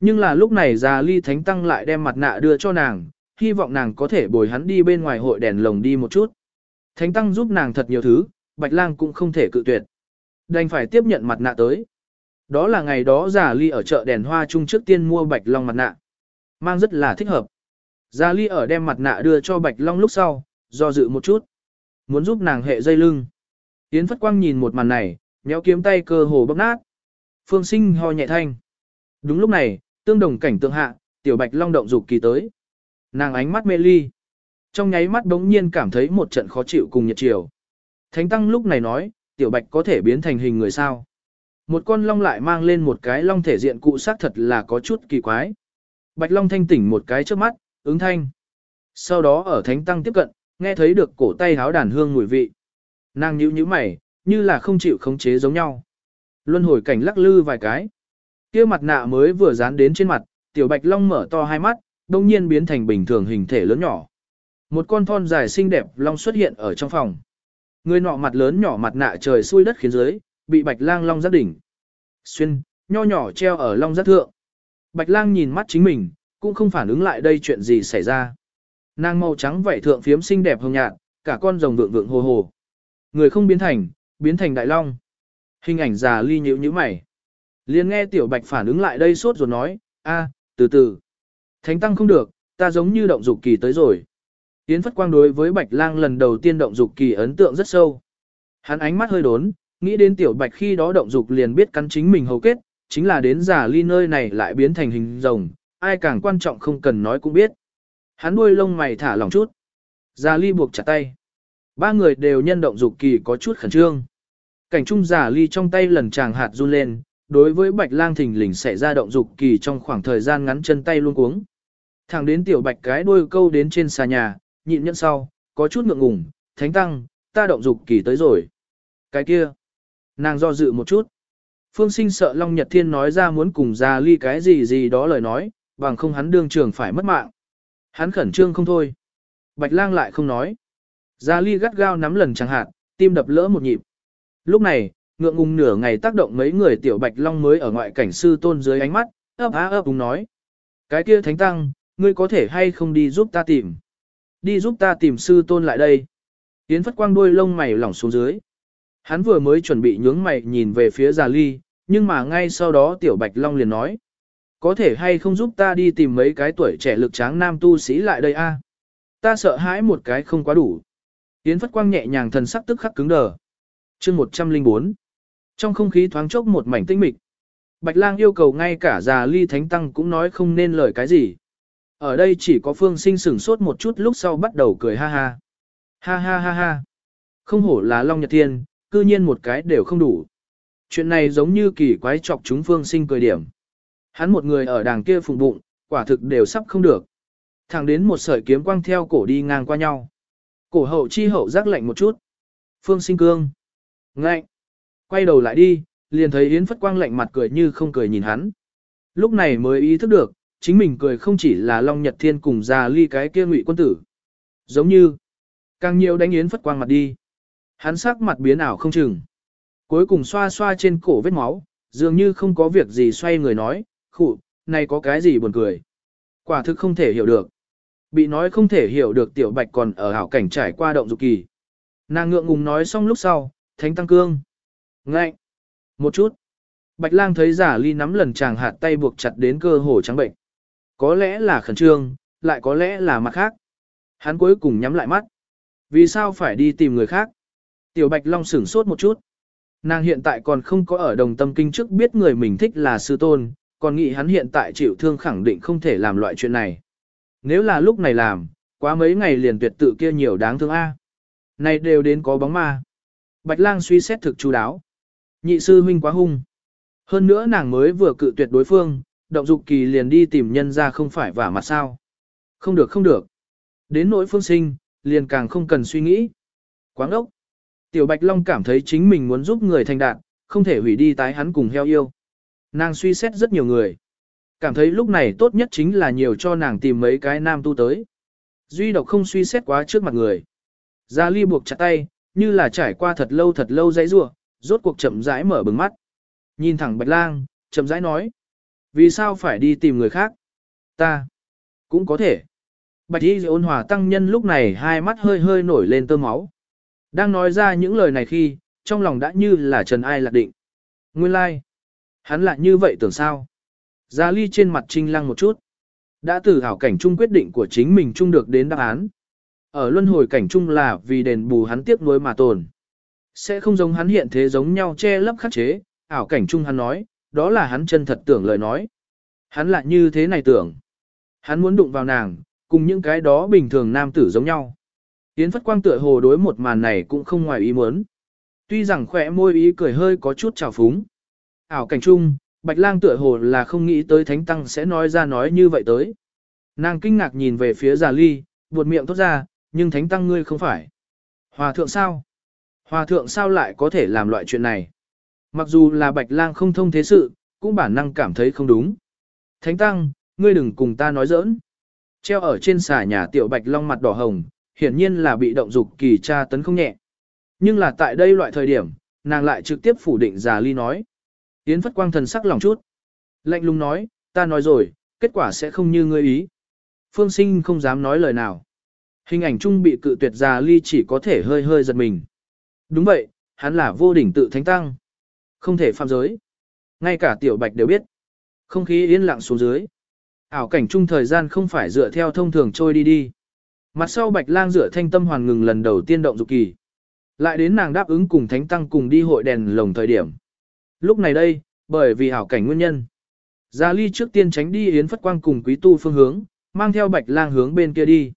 Nhưng là lúc này già ly thánh tăng lại đem mặt nạ đưa cho nàng, hy vọng nàng có thể bồi hắn đi bên ngoài hội đèn lồng đi một chút. Thánh tăng giúp nàng thật nhiều thứ, bạch lang cũng không thể cự tuyệt. Đành phải tiếp nhận mặt nạ tới. Đó là ngày đó già ly ở chợ đèn hoa chung trước tiên mua bạch long mặt nạ. Mang rất là thích hợp. Già ly ở đem mặt nạ đưa cho bạch long lúc sau, do dự một chút. Muốn giúp nàng hệ dây lưng. Yến Phất Quang nhìn một màn này, nhéo kiếm tay cơ hồ bóp nát. Phương sinh ho nhẹ thanh. Đúng lúc này, tương đồng cảnh tượng hạ, tiểu bạch long động dục kỳ tới. Nàng ánh mắt mê ly. Trong nháy mắt đống nhiên cảm thấy một trận khó chịu cùng nhiệt chiều. Thánh tăng lúc này nói, tiểu bạch có thể biến thành hình người sao. Một con long lại mang lên một cái long thể diện cụ xác thật là có chút kỳ quái. Bạch long thanh tỉnh một cái trước mắt, ứng thanh. Sau đó ở thánh tăng tiếp cận, nghe thấy được cổ tay háo đàn hương mùi vị. Nàng nhíu nhíu mày, như là không chịu khống chế giống nhau. Luân hồi cảnh lắc lư vài cái. kia mặt nạ mới vừa dán đến trên mặt, tiểu bạch long mở to hai mắt, đông nhiên biến thành bình thường hình thể lớn nhỏ. Một con thon dài xinh đẹp long xuất hiện ở trong phòng. Người nọ mặt lớn nhỏ mặt nạ trời xuôi đất khiến dưới, bị bạch lang long giác đỉnh. Xuyên, nho nhỏ treo ở long giác thượng. Bạch lang nhìn mắt chính mình, cũng không phản ứng lại đây chuyện gì xảy ra. Nàng màu trắng vảy thượng phiếm xinh đẹp hồng nhạt, cả con rồng vượng vượng hồ hồ. Người không biến thành, biến thành đại long. Hình ảnh già ly nhíu nhíu mày. liền nghe tiểu bạch phản ứng lại đây sốt rồi nói, a, từ từ. Thánh tăng không được, ta giống như động dục kỳ tới rồi. Yến Phất Quang đối với Bạch Lang lần đầu tiên động dục kỳ ấn tượng rất sâu. Hắn ánh mắt hơi đốn, nghĩ đến tiểu Bạch khi đó động dục liền biết cắn chính mình hầu kết, chính là đến giả ly nơi này lại biến thành hình rồng, ai càng quan trọng không cần nói cũng biết. Hắn đuôi lông mày thả lỏng chút. Giả ly buộc chặt tay. Ba người đều nhân động dục kỳ có chút khẩn trương. Cảnh trung giả ly trong tay lần chàng hạt run lên, đối với bạch lang thình lình xảy ra động dục kỳ trong khoảng thời gian ngắn chân tay luôn cuống. Thẳng đến tiểu bạch cái đuôi câu đến trên xà nhà, nhịn nhẫn sau, có chút ngượng ngùng, thánh tăng, ta động dục kỳ tới rồi. Cái kia, nàng do dự một chút. Phương sinh sợ Long Nhật Thiên nói ra muốn cùng ra ly cái gì gì đó lời nói, bằng không hắn đương trường phải mất mạng. Hắn khẩn trương không thôi. Bạch lang lại không nói. Gia ly gắt gao nắm lần chẳng hạn, tim đập lỡ một nhịp. Lúc này, ngượng ngùng nửa ngày tác động mấy người tiểu bạch long mới ở ngoại cảnh sư tôn dưới ánh mắt, ấp á ấp đúng nói. Cái kia thánh tăng, ngươi có thể hay không đi giúp ta tìm. Đi giúp ta tìm sư tôn lại đây. Yến phất quang đuôi lông mày lỏng xuống dưới. Hắn vừa mới chuẩn bị nhướng mày nhìn về phía già ly, nhưng mà ngay sau đó tiểu bạch long liền nói. Có thể hay không giúp ta đi tìm mấy cái tuổi trẻ lực tráng nam tu sĩ lại đây a? Ta sợ hãi một cái không quá đủ. Yến phất quang nhẹ nhàng thần sắc tức khắc cứng đờ chương 104. Trong không khí thoáng chốc một mảnh tinh mịch. Bạch lang yêu cầu ngay cả già ly thánh tăng cũng nói không nên lời cái gì. Ở đây chỉ có phương sinh sửng sốt một chút lúc sau bắt đầu cười ha ha. Ha ha ha ha. Không hổ là Long Nhật Thiên, cư nhiên một cái đều không đủ. Chuyện này giống như kỳ quái chọc chúng phương sinh cười điểm. Hắn một người ở đàng kia phùng bụng, quả thực đều sắp không được. Thẳng đến một sợi kiếm quang theo cổ đi ngang qua nhau. Cổ hậu chi hậu giác lạnh một chút. Phương sinh cương. Ngạnh. Quay đầu lại đi, liền thấy Yến Phất Quang lạnh mặt cười như không cười nhìn hắn. Lúc này mới ý thức được, chính mình cười không chỉ là Long Nhật Thiên cùng già ly cái kia ngụy quân tử. Giống như, càng nhiều đánh Yến Phất Quang mặt đi. Hắn sắc mặt biến ảo không chừng. Cuối cùng xoa xoa trên cổ vết máu, dường như không có việc gì xoay người nói, khụ, này có cái gì buồn cười. Quả thực không thể hiểu được. Bị nói không thể hiểu được tiểu bạch còn ở hảo cảnh trải qua động dục kỳ. Nàng ngượng ngùng nói xong lúc sau, thánh tăng cương. Ngạnh. Một chút. Bạch lang thấy giả ly nắm lần chàng hạt tay buộc chặt đến cơ hồ trắng bệnh. Có lẽ là khẩn trương, lại có lẽ là mặt khác. Hắn cuối cùng nhắm lại mắt. Vì sao phải đi tìm người khác? Tiểu Bạch Long sửng sốt một chút. Nàng hiện tại còn không có ở đồng tâm kinh trước biết người mình thích là sư tôn, còn nghĩ hắn hiện tại chịu thương khẳng định không thể làm loại chuyện này. Nếu là lúc này làm, quá mấy ngày liền tuyệt tự kia nhiều đáng thương a. Này đều đến có bóng ma. Bạch lang suy xét thực chú đáo. Nhị sư huynh quá hung. Hơn nữa nàng mới vừa cự tuyệt đối phương, động dục kỳ liền đi tìm nhân ra không phải vả mặt sao. Không được không được. Đến nỗi phương sinh, liền càng không cần suy nghĩ. Quáng ốc. Tiểu Bạch Long cảm thấy chính mình muốn giúp người thành đạt, không thể hủy đi tái hắn cùng heo yêu. Nàng suy xét rất nhiều người. Cảm thấy lúc này tốt nhất chính là nhiều cho nàng tìm mấy cái nam tu tới. Duy độc không suy xét quá trước mặt người. Gia Ly buộc chặt tay, như là trải qua thật lâu thật lâu dãy rủa, rốt cuộc chậm rãi mở bừng mắt. Nhìn thẳng Bạch Lang, chậm rãi nói. Vì sao phải đi tìm người khác? Ta. Cũng có thể. Bạch y ôn hòa tăng nhân lúc này hai mắt hơi hơi nổi lên tơ máu. Đang nói ra những lời này khi, trong lòng đã như là trần ai lạc định. Nguyên lai. Like. Hắn lại như vậy tưởng sao? Gia ly trên mặt trinh lăng một chút. Đã từ hảo cảnh chung quyết định của chính mình chung được đến đáp án. Ở luân hồi cảnh chung là vì đền bù hắn tiếc nuối mà tồn. Sẽ không giống hắn hiện thế giống nhau che lấp khắc chế, ảo cảnh chung hắn nói, đó là hắn chân thật tưởng lời nói. Hắn lại như thế này tưởng. Hắn muốn đụng vào nàng, cùng những cái đó bình thường nam tử giống nhau. Yến Phất Quang tựa hồ đối một màn này cũng không ngoài ý muốn. Tuy rằng khỏe môi ý cười hơi có chút trào phúng. Ảo cảnh chung, Bạch Lang tựa hồ là không nghĩ tới Thánh Tăng sẽ nói ra nói như vậy tới. Nàng kinh ngạc nhìn về phía Già Ly, buột miệng thốt ra, nhưng Thánh Tăng ngươi không phải. Hòa thượng sao? Hòa thượng sao lại có thể làm loại chuyện này? Mặc dù là Bạch Lang không thông thế sự, cũng bản năng cảm thấy không đúng. Thánh Tăng, ngươi đừng cùng ta nói giỡn. Treo ở trên xà nhà tiểu Bạch Long mặt đỏ hồng, hiển nhiên là bị động dục kỳ tra tấn không nhẹ. Nhưng là tại đây loại thời điểm, nàng lại trực tiếp phủ định Già Ly nói. Yến Phất Quang thần sắc lòng chút. Lạnh lùng nói, ta nói rồi, kết quả sẽ không như ngươi ý. Phương sinh không dám nói lời nào. Hình ảnh chung bị cự tuyệt già ly chỉ có thể hơi hơi giật mình. Đúng vậy, hắn là vô đỉnh tự thánh tăng. Không thể phạm giới. Ngay cả tiểu bạch đều biết. Không khí yên lặng xuống dưới. Ảo cảnh chung thời gian không phải dựa theo thông thường trôi đi đi. Mặt sau bạch lang dựa thanh tâm hoàn ngừng lần đầu tiên động dục kỳ. Lại đến nàng đáp ứng cùng thánh tăng cùng đi hội đèn lồng thời điểm. Lúc này đây, bởi vì ảo cảnh nguyên nhân. Gia Ly trước tiên tránh đi Yến Phất Quang cùng quý tu phương hướng, mang theo bạch lang hướng bên kia đi.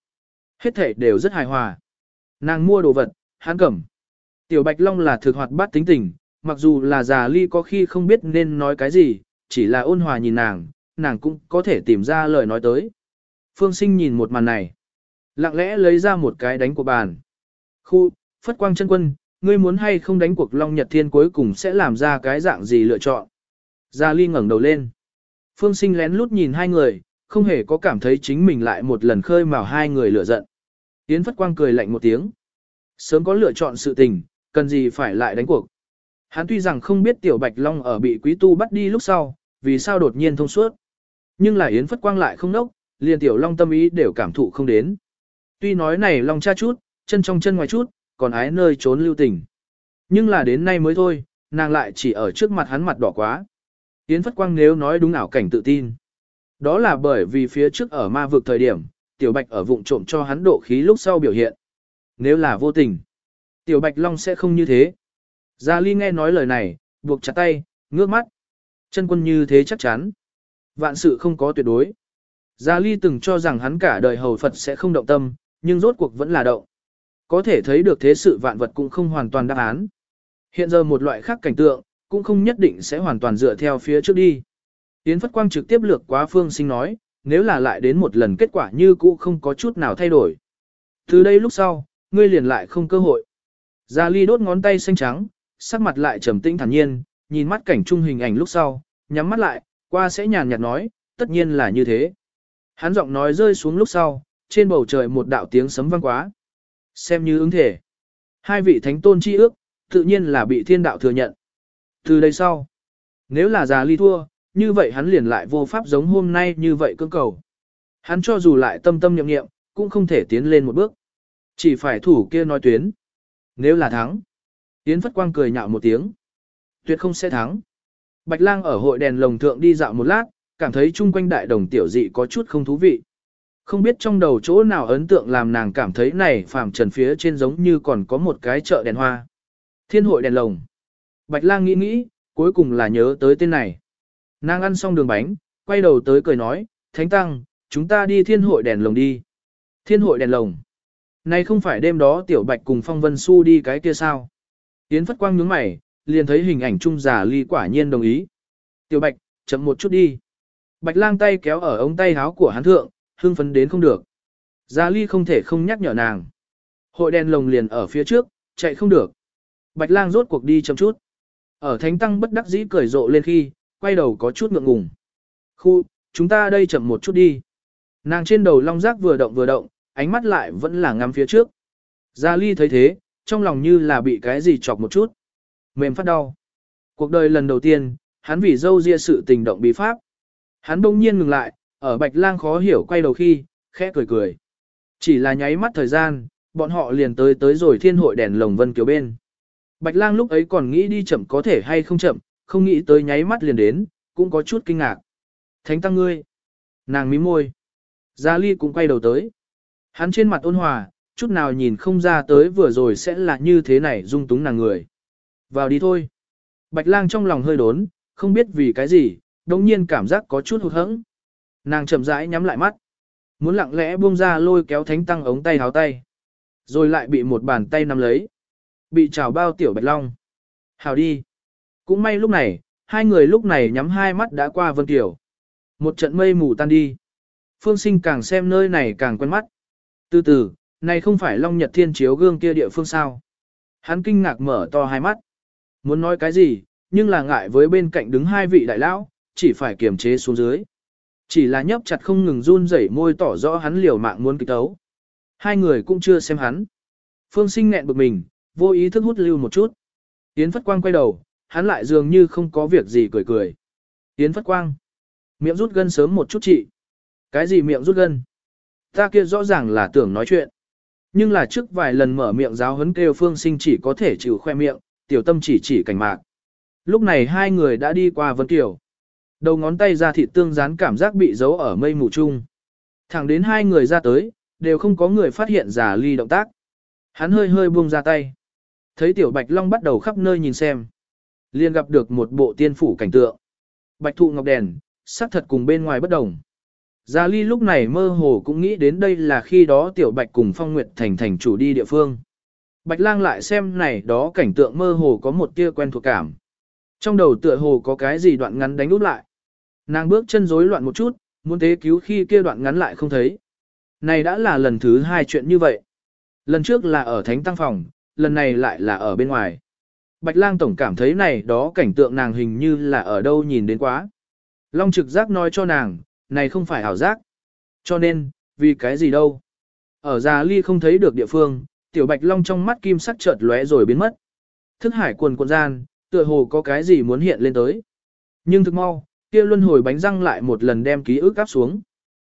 Hết thể đều rất hài hòa. Nàng mua đồ vật, hắn cầm. Tiểu bạch long là thực hoạt bát tính tình, mặc dù là già ly có khi không biết nên nói cái gì, chỉ là ôn hòa nhìn nàng, nàng cũng có thể tìm ra lời nói tới. Phương sinh nhìn một màn này. Lặng lẽ lấy ra một cái đánh của bàn. Khu, Phất Quang chân quân, ngươi muốn hay không đánh cuộc Long Nhật Thiên cuối cùng sẽ làm ra cái dạng gì lựa chọn. Gia Ly ngẩng đầu lên. Phương Sinh lén lút nhìn hai người, không hề có cảm thấy chính mình lại một lần khơi mào hai người lửa giận. Yến Phất Quang cười lạnh một tiếng. Sớm có lựa chọn sự tình, cần gì phải lại đánh cuộc. Hắn tuy rằng không biết Tiểu Bạch Long ở bị quý tu bắt đi lúc sau, vì sao đột nhiên thông suốt. Nhưng là Yến Phất Quang lại không nốc, liền Tiểu Long tâm ý đều cảm thụ không đến. Tuy nói này Long cha chút, chân trong chân ngoài chút, còn ái nơi trốn lưu tình. Nhưng là đến nay mới thôi, nàng lại chỉ ở trước mặt hắn mặt đỏ quá. Yến Phất Quang nếu nói đúng ảo cảnh tự tin. Đó là bởi vì phía trước ở ma vực thời điểm, Tiểu Bạch ở vụng trộm cho hắn độ khí lúc sau biểu hiện. Nếu là vô tình, Tiểu Bạch Long sẽ không như thế. Gia Ly nghe nói lời này, buộc chặt tay, ngước mắt. Chân quân như thế chắc chắn. Vạn sự không có tuyệt đối. Gia Ly từng cho rằng hắn cả đời hầu Phật sẽ không động tâm, nhưng rốt cuộc vẫn là động. Có thể thấy được thế sự vạn vật cũng không hoàn toàn đáp án. Hiện giờ một loại khác cảnh tượng, cũng không nhất định sẽ hoàn toàn dựa theo phía trước đi. Yến Phất Quang trực tiếp lược quá phương sinh nói, nếu là lại đến một lần kết quả như cũ không có chút nào thay đổi. Từ đây lúc sau, ngươi liền lại không cơ hội. Gia Ly đốt ngón tay xanh trắng, sắc mặt lại trầm tĩnh thản nhiên, nhìn mắt cảnh trung hình ảnh lúc sau, nhắm mắt lại, qua sẽ nhàn nhạt nói, tất nhiên là như thế. Hắn giọng nói rơi xuống lúc sau, trên bầu trời một đạo tiếng sấm vang quá. Xem như ứng thể. Hai vị thánh tôn chi ước, tự nhiên là bị thiên đạo thừa nhận. Từ đây sau, nếu là già ly thua, như vậy hắn liền lại vô pháp giống hôm nay như vậy cưỡng cầu. Hắn cho dù lại tâm tâm nhậm nghiệm, cũng không thể tiến lên một bước. Chỉ phải thủ kia nói tuyến. Nếu là thắng, Yến Phất Quang cười nhạo một tiếng. Tuyệt không sẽ thắng. Bạch lang ở hội đèn lồng thượng đi dạo một lát, cảm thấy chung quanh đại đồng tiểu dị có chút không thú vị. Không biết trong đầu chỗ nào ấn tượng làm nàng cảm thấy này phàm trần phía trên giống như còn có một cái chợ đèn hoa. Thiên hội đèn lồng. Bạch lang nghĩ nghĩ, cuối cùng là nhớ tới tên này. Nàng ăn xong đường bánh, quay đầu tới cười nói, Thánh Tăng, chúng ta đi thiên hội đèn lồng đi. Thiên hội đèn lồng. Này không phải đêm đó Tiểu Bạch cùng Phong Vân Xu đi cái kia sao? Yến Phất Quang nhướng mày, liền thấy hình ảnh trung giả ly quả nhiên đồng ý. Tiểu Bạch, chậm một chút đi. Bạch lang tay kéo ở ống tay áo của hắn thượng, hưng phấn đến không được. Gia ly không thể không nhắc nhở nàng. Hội đèn lồng liền ở phía trước, chạy không được. Bạch lang rốt cuộc đi chậm chút. Ở thánh tăng bất đắc dĩ cười rộ lên khi, quay đầu có chút ngượng ngùng. Khu, chúng ta đây chậm một chút đi. Nàng trên đầu long giác vừa động vừa động, ánh mắt lại vẫn là ngắm phía trước. Gia Ly thấy thế, trong lòng như là bị cái gì chọc một chút. Mềm phát đau. Cuộc đời lần đầu tiên, hắn vì dâu ria sự tình động bí pháp. Hắn bỗng nhiên ngừng lại, ở bạch lang khó hiểu quay đầu khi, khẽ cười cười. Chỉ là nháy mắt thời gian, bọn họ liền tới tới rồi thiên hội đèn lồng vân kiều bên. Bạch lang lúc ấy còn nghĩ đi chậm có thể hay không chậm, không nghĩ tới nháy mắt liền đến, cũng có chút kinh ngạc. Thánh tăng ngươi. Nàng mím môi. Gia Ly cũng quay đầu tới. Hắn trên mặt ôn hòa, chút nào nhìn không ra tới vừa rồi sẽ là như thế này dung túng nàng người. Vào đi thôi. Bạch lang trong lòng hơi đốn, không biết vì cái gì, đồng nhiên cảm giác có chút hụt hẫng. Nàng chậm rãi nhắm lại mắt. Muốn lặng lẽ buông ra lôi kéo thánh tăng ống tay háo tay. Rồi lại bị một bàn tay nắm lấy. Bị trào bao tiểu bạch long. Hào đi. Cũng may lúc này, hai người lúc này nhắm hai mắt đã qua Vân Tiểu. Một trận mây mù tan đi. Phương sinh càng xem nơi này càng quen mắt. Từ từ, này không phải Long Nhật Thiên chiếu gương kia địa phương sao. Hắn kinh ngạc mở to hai mắt. Muốn nói cái gì, nhưng là ngại với bên cạnh đứng hai vị đại lão, chỉ phải kiềm chế xuống dưới. Chỉ là nhấp chặt không ngừng run rẩy môi tỏ rõ hắn liều mạng muốn kịch tấu. Hai người cũng chưa xem hắn. Phương sinh nghẹn bực mình, vô ý thức hút lưu một chút. Yến Phất Quang quay đầu, hắn lại dường như không có việc gì cười cười. Yến Phất Quang. Miệng rút gân sớm một chút chị. Cái gì miệng rút gân? Ta kia rõ ràng là tưởng nói chuyện. Nhưng là trước vài lần mở miệng giáo huấn kêu phương sinh chỉ có thể chịu khoe miệng, tiểu tâm chỉ chỉ cảnh mạc. Lúc này hai người đã đi qua Vân Kiều. Đầu ngón tay ra thịt tương dán cảm giác bị giấu ở mây mù chung. Thẳng đến hai người ra tới, đều không có người phát hiện giả ly động tác. Hắn hơi hơi buông ra tay. Thấy tiểu bạch long bắt đầu khắp nơi nhìn xem liền gặp được một bộ tiên phủ cảnh tượng. Bạch thụ ngọc đèn, sắc thật cùng bên ngoài bất đồng. Gia Ly lúc này mơ hồ cũng nghĩ đến đây là khi đó tiểu bạch cùng phong nguyệt thành thành chủ đi địa phương. Bạch lang lại xem này đó cảnh tượng mơ hồ có một tia quen thuộc cảm. Trong đầu tựa hồ có cái gì đoạn ngắn đánh út lại. Nàng bước chân rối loạn một chút, muốn tế cứu khi kia đoạn ngắn lại không thấy. Này đã là lần thứ hai chuyện như vậy. Lần trước là ở thánh tăng phòng, lần này lại là ở bên ngoài. Bạch lang tổng cảm thấy này đó cảnh tượng nàng hình như là ở đâu nhìn đến quá. Long trực giác nói cho nàng, này không phải ảo giác. Cho nên, vì cái gì đâu. Ở già ly không thấy được địa phương, tiểu bạch long trong mắt kim sắc chợt lóe rồi biến mất. Thức hải quần quần gian, tựa hồ có cái gì muốn hiện lên tới. Nhưng thực mau, kia luân hồi bánh răng lại một lần đem ký ức áp xuống.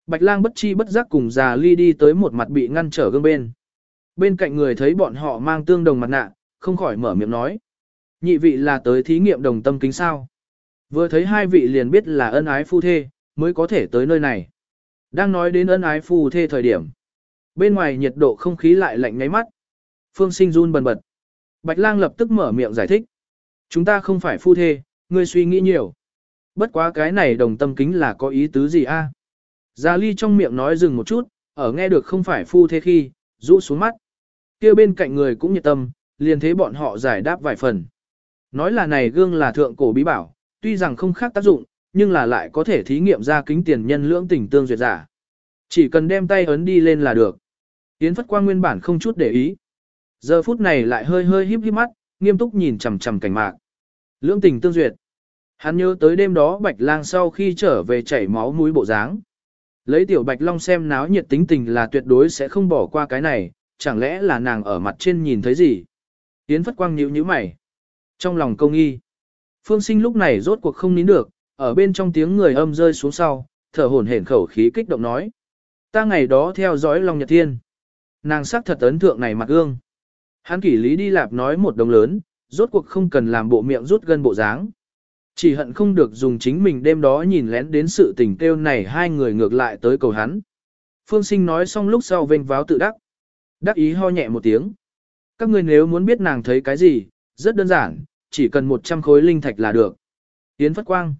Bạch lang bất chi bất giác cùng già ly đi tới một mặt bị ngăn trở gương bên. Bên cạnh người thấy bọn họ mang tương đồng mặt nạ, không khỏi mở miệng nói. Nhị vị là tới thí nghiệm đồng tâm kính sao. Vừa thấy hai vị liền biết là ân ái phu thê, mới có thể tới nơi này. Đang nói đến ân ái phu thê thời điểm. Bên ngoài nhiệt độ không khí lại lạnh nháy mắt. Phương sinh run bần bật. Bạch lang lập tức mở miệng giải thích. Chúng ta không phải phu thê, ngươi suy nghĩ nhiều. Bất quá cái này đồng tâm kính là có ý tứ gì a? Gia Ly trong miệng nói dừng một chút, ở nghe được không phải phu thế khi, rũ xuống mắt. kia bên cạnh người cũng nhiệt tâm, liền thế bọn họ giải đáp vài phần. Nói là này gương là thượng cổ bí bảo, tuy rằng không khác tác dụng, nhưng là lại có thể thí nghiệm ra kính tiền nhân lưỡng tình tương duyệt giả. Chỉ cần đem tay ấn đi lên là được. Yến Phất Quang nguyên bản không chút để ý. Giờ phút này lại hơi hơi híp híp mắt, nghiêm túc nhìn chằm chằm cảnh mạc. Lưỡng tình tương duyệt. Hắn nhớ tới đêm đó Bạch Lang sau khi trở về chảy máu mũi bộ dáng. Lấy tiểu Bạch Long xem náo nhiệt tính tình là tuyệt đối sẽ không bỏ qua cái này, chẳng lẽ là nàng ở mặt trên nhìn thấy gì? Yến Phất Quang nhíu nhíu mày. Trong lòng công nghi. Phương Sinh lúc này rốt cuộc không nín được, ở bên trong tiếng người âm rơi xuống sau, thở hổn hển khẩu khí kích động nói. Ta ngày đó theo dõi Long Nhật Thiên. Nàng sắc thật ấn thượng này mặt gương. Hắn kỷ lý đi lạp nói một đồng lớn, rốt cuộc không cần làm bộ miệng rút gân bộ dáng. Chỉ hận không được dùng chính mình đêm đó nhìn lén đến sự tình kêu này hai người ngược lại tới cầu hắn. Phương sinh nói xong lúc sau vênh váo tự đắc. Đắc ý ho nhẹ một tiếng. Các người nếu muốn biết nàng thấy cái gì, rất đơn giản, chỉ cần 100 khối linh thạch là được. Yến Phất Quang.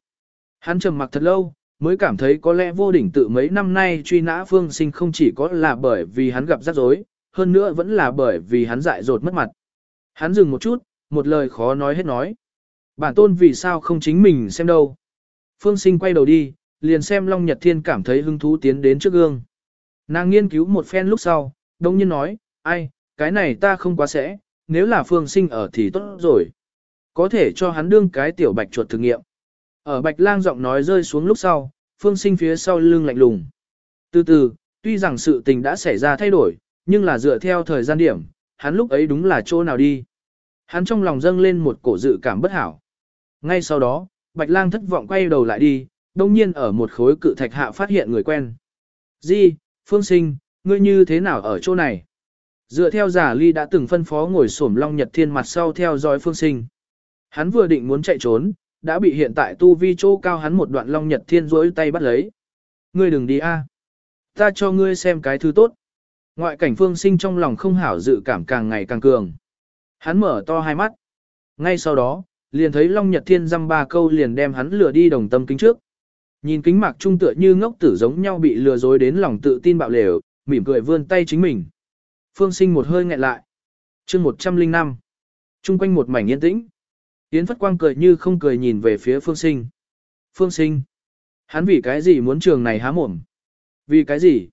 Hắn trầm mặc thật lâu, mới cảm thấy có lẽ vô đỉnh tự mấy năm nay truy nã phương sinh không chỉ có là bởi vì hắn gặp rắc rối, hơn nữa vẫn là bởi vì hắn dại dột mất mặt. Hắn dừng một chút, một lời khó nói hết nói. Bản tôn vì sao không chính mình xem đâu. Phương sinh quay đầu đi, liền xem Long Nhật Thiên cảm thấy hứng thú tiến đến trước gương. Nàng nghiên cứu một phen lúc sau, đông nhiên nói, ai, cái này ta không quá sẽ, nếu là phương sinh ở thì tốt rồi. Có thể cho hắn đương cái tiểu bạch chuột thử nghiệm. Ở bạch lang giọng nói rơi xuống lúc sau, phương sinh phía sau lưng lạnh lùng. Từ từ, tuy rằng sự tình đã xảy ra thay đổi, nhưng là dựa theo thời gian điểm, hắn lúc ấy đúng là chỗ nào đi. Hắn trong lòng dâng lên một cổ dự cảm bất hảo. Ngay sau đó, Bạch Lang thất vọng quay đầu lại đi, đông nhiên ở một khối cự thạch hạ phát hiện người quen. Di, Phương Sinh, ngươi như thế nào ở chỗ này? Dựa theo giả ly đã từng phân phó ngồi xổm Long Nhật Thiên mặt sau theo dõi Phương Sinh. Hắn vừa định muốn chạy trốn, đã bị hiện tại tu vi chỗ cao hắn một đoạn Long Nhật Thiên rỗi tay bắt lấy. Ngươi đừng đi a, Ta cho ngươi xem cái thứ tốt. Ngoại cảnh Phương Sinh trong lòng không hảo dự cảm càng ngày càng cường. Hắn mở to hai mắt. Ngay sau đó, liền thấy Long Nhật Thiên dăm ba câu liền đem hắn lừa đi đồng tâm kính trước. Nhìn kính mạc trung tựa như ngốc tử giống nhau bị lừa dối đến lòng tự tin bạo lều, mỉm cười vươn tay chính mình. Phương sinh một hơi nghẹn lại. chương 105. Trung quanh một mảnh yên tĩnh. Yến Phất Quang cười như không cười nhìn về phía Phương Sinh. Phương Sinh. Hắn vì cái gì muốn trường này há mồm? Vì cái gì?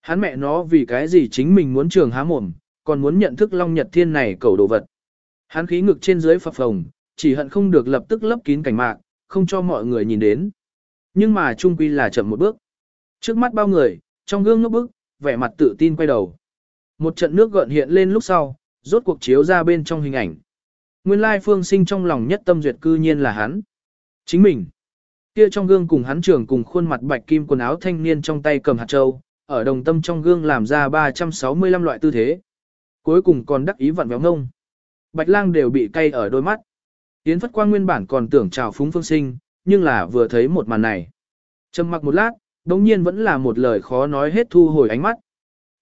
Hắn mẹ nó vì cái gì chính mình muốn trường há mồm, còn muốn nhận thức Long Nhật Thiên này cầu đồ vật. Hắn khí ngực trên dưới phập phồng, chỉ hận không được lập tức lấp kín cảnh mạc, không cho mọi người nhìn đến. Nhưng mà trung quy là chậm một bước. Trước mắt bao người, trong gương ngốc bức, vẻ mặt tự tin quay đầu. Một trận nước gợn hiện lên lúc sau, rốt cuộc chiếu ra bên trong hình ảnh. Nguyên lai phương sinh trong lòng nhất tâm duyệt cư nhiên là hắn. Chính mình. Kia trong gương cùng hắn trưởng cùng khuôn mặt bạch kim quần áo thanh niên trong tay cầm hạt châu, ở đồng tâm trong gương làm ra 365 loại tư thế. Cuối cùng còn đắc ý vặn véo ngông. Bạch lang đều bị cay ở đôi mắt. Yến Phất Quang nguyên bản còn tưởng chào phúng phương sinh, nhưng là vừa thấy một màn này. Trầm mặc một lát, đồng nhiên vẫn là một lời khó nói hết thu hồi ánh mắt.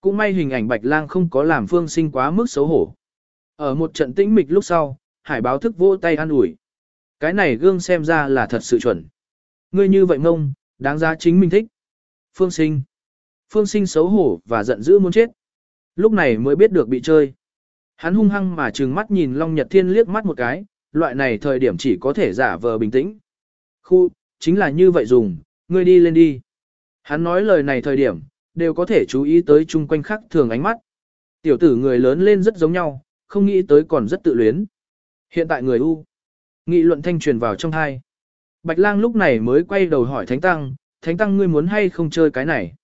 Cũng may hình ảnh bạch lang không có làm phương sinh quá mức xấu hổ. Ở một trận tĩnh mịch lúc sau, hải báo thức vỗ tay an ủi. Cái này gương xem ra là thật sự chuẩn. Ngươi như vậy mông, đáng giá chính mình thích. Phương sinh. Phương sinh xấu hổ và giận dữ muốn chết. Lúc này mới biết được bị chơi. Hắn hung hăng mà trừng mắt nhìn Long Nhật Thiên liếc mắt một cái, loại này thời điểm chỉ có thể giả vờ bình tĩnh. Khu, chính là như vậy dùng, ngươi đi lên đi. Hắn nói lời này thời điểm, đều có thể chú ý tới chung quanh khắc thường ánh mắt. Tiểu tử người lớn lên rất giống nhau, không nghĩ tới còn rất tự luyến. Hiện tại người U. Nghị luận thanh truyền vào trong hai. Bạch lang lúc này mới quay đầu hỏi Thánh Tăng, Thánh Tăng ngươi muốn hay không chơi cái này?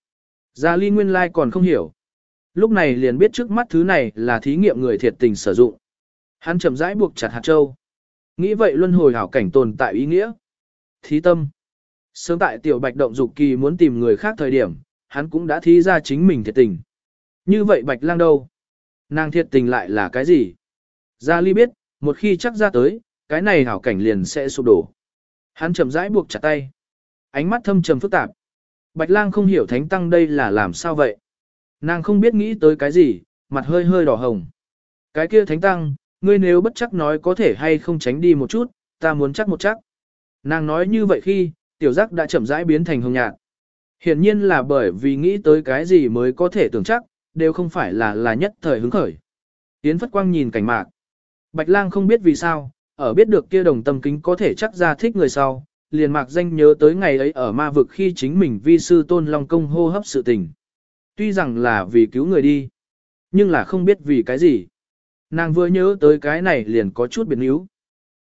Gia Ly nguyên lai còn không hiểu. Lúc này liền biết trước mắt thứ này là thí nghiệm người thiệt tình sử dụng. Hắn chậm rãi buộc chặt hạt châu. Nghĩ vậy luân hồi hảo cảnh tồn tại ý nghĩa. Thí tâm. Sớm tại tiểu bạch động dục kỳ muốn tìm người khác thời điểm, hắn cũng đã thí ra chính mình thiệt tình. Như vậy bạch lang đâu? Nàng thiệt tình lại là cái gì? Gia Ly biết, một khi chắc ra tới, cái này hảo cảnh liền sẽ sụp đổ. Hắn chậm rãi buộc chặt tay. Ánh mắt thâm trầm phức tạp. Bạch lang không hiểu thánh tăng đây là làm sao vậy. Nàng không biết nghĩ tới cái gì, mặt hơi hơi đỏ hồng. Cái kia thánh tăng, ngươi nếu bất chắc nói có thể hay không tránh đi một chút, ta muốn chắc một chắc. Nàng nói như vậy khi, tiểu giác đã chậm rãi biến thành hồng nhạt. Hiển nhiên là bởi vì nghĩ tới cái gì mới có thể tưởng chắc, đều không phải là là nhất thời hứng khởi. Yến Phất Quang nhìn cảnh mạc. Bạch lang không biết vì sao, ở biết được kia đồng tâm kính có thể chắc ra thích người sau, liền mạc danh nhớ tới ngày ấy ở ma vực khi chính mình vi sư tôn long công hô hấp sự tình. Tuy rằng là vì cứu người đi, nhưng là không biết vì cái gì. Nàng vừa nhớ tới cái này liền có chút biến yếu.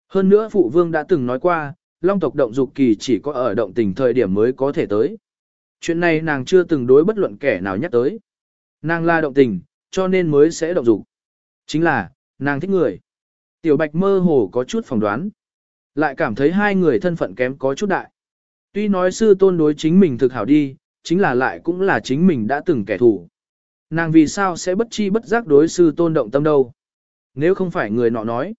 Hơn nữa phụ vương đã từng nói qua, long tộc động dục kỳ chỉ có ở động tình thời điểm mới có thể tới. Chuyện này nàng chưa từng đối bất luận kẻ nào nhắc tới. Nàng là động tình, cho nên mới sẽ động dục. Chính là, nàng thích người. Tiểu bạch mơ hồ có chút phỏng đoán. Lại cảm thấy hai người thân phận kém có chút đại. Tuy nói sư tôn đối chính mình thực hảo đi, chính là lại cũng là chính mình đã từng kẻ thù. Nàng vì sao sẽ bất chi bất giác đối sư tôn động tâm đâu? Nếu không phải người nọ nói.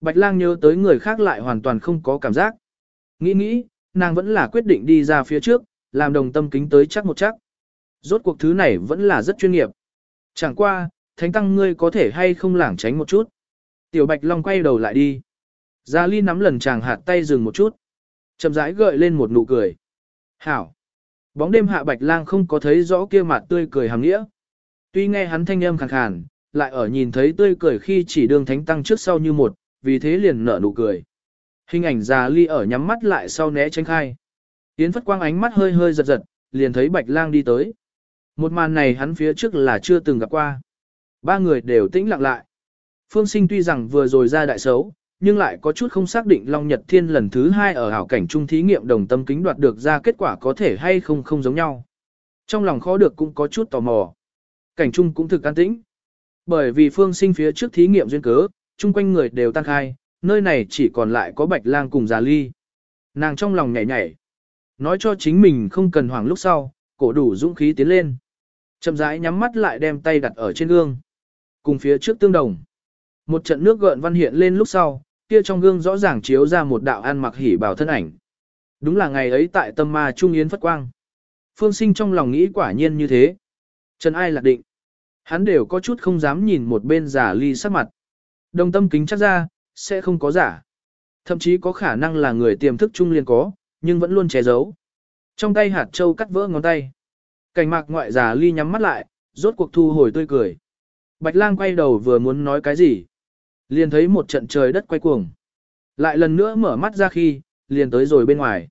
Bạch lang nhớ tới người khác lại hoàn toàn không có cảm giác. Nghĩ nghĩ, nàng vẫn là quyết định đi ra phía trước, làm đồng tâm kính tới chắc một chắc. Rốt cuộc thứ này vẫn là rất chuyên nghiệp. Chẳng qua, thánh tăng ngươi có thể hay không lảng tránh một chút. Tiểu bạch long quay đầu lại đi. Gia Ly nắm lần chàng hạt tay dừng một chút. chậm rãi gợi lên một nụ cười. Hảo. Bóng đêm hạ bạch lang không có thấy rõ kia mặt tươi cười hàm nghĩa. Tuy nghe hắn thanh âm khàn khàn, lại ở nhìn thấy tươi cười khi chỉ đường thánh tăng trước sau như một, vì thế liền nở nụ cười. Hình ảnh Gia ly ở nhắm mắt lại sau né tránh khai. Yến phất quang ánh mắt hơi hơi giật giật, liền thấy bạch lang đi tới. Một màn này hắn phía trước là chưa từng gặp qua. Ba người đều tĩnh lặng lại. Phương sinh tuy rằng vừa rồi ra đại xấu, nhưng lại có chút không xác định Long Nhật Thiên lần thứ hai ở hảo cảnh trung thí nghiệm đồng tâm kính đoạt được ra kết quả có thể hay không không giống nhau. Trong lòng khó được cũng có chút tò mò. Cảnh trung cũng thực an tĩnh. Bởi vì phương sinh phía trước thí nghiệm duyên cớ, chung quanh người đều tăng khai, nơi này chỉ còn lại có bạch lang cùng già ly. Nàng trong lòng nhảy nhảy. Nói cho chính mình không cần hoảng lúc sau, cổ đủ dũng khí tiến lên. Chậm rãi nhắm mắt lại đem tay đặt ở trên gương. Cùng phía trước tương đồng. Một trận nước gợn văn hiện lên lúc sau, kia trong gương rõ ràng chiếu ra một đạo ăn mặc hỉ bảo thân ảnh. Đúng là ngày ấy tại tâm ma trung yến phất quang. Phương sinh trong lòng nghĩ quả nhiên như thế. Trần ai lạc định. Hắn đều có chút không dám nhìn một bên giả ly sắc mặt. Đồng tâm kính chắc ra, sẽ không có giả. Thậm chí có khả năng là người tiềm thức trung liền có, nhưng vẫn luôn che giấu. Trong tay hạt châu cắt vỡ ngón tay. Cảnh mạc ngoại giả ly nhắm mắt lại, rốt cuộc thu hồi tươi cười. Bạch lang quay đầu vừa muốn nói cái gì. Liền thấy một trận trời đất quay cuồng. Lại lần nữa mở mắt ra khi, liền tới rồi bên ngoài.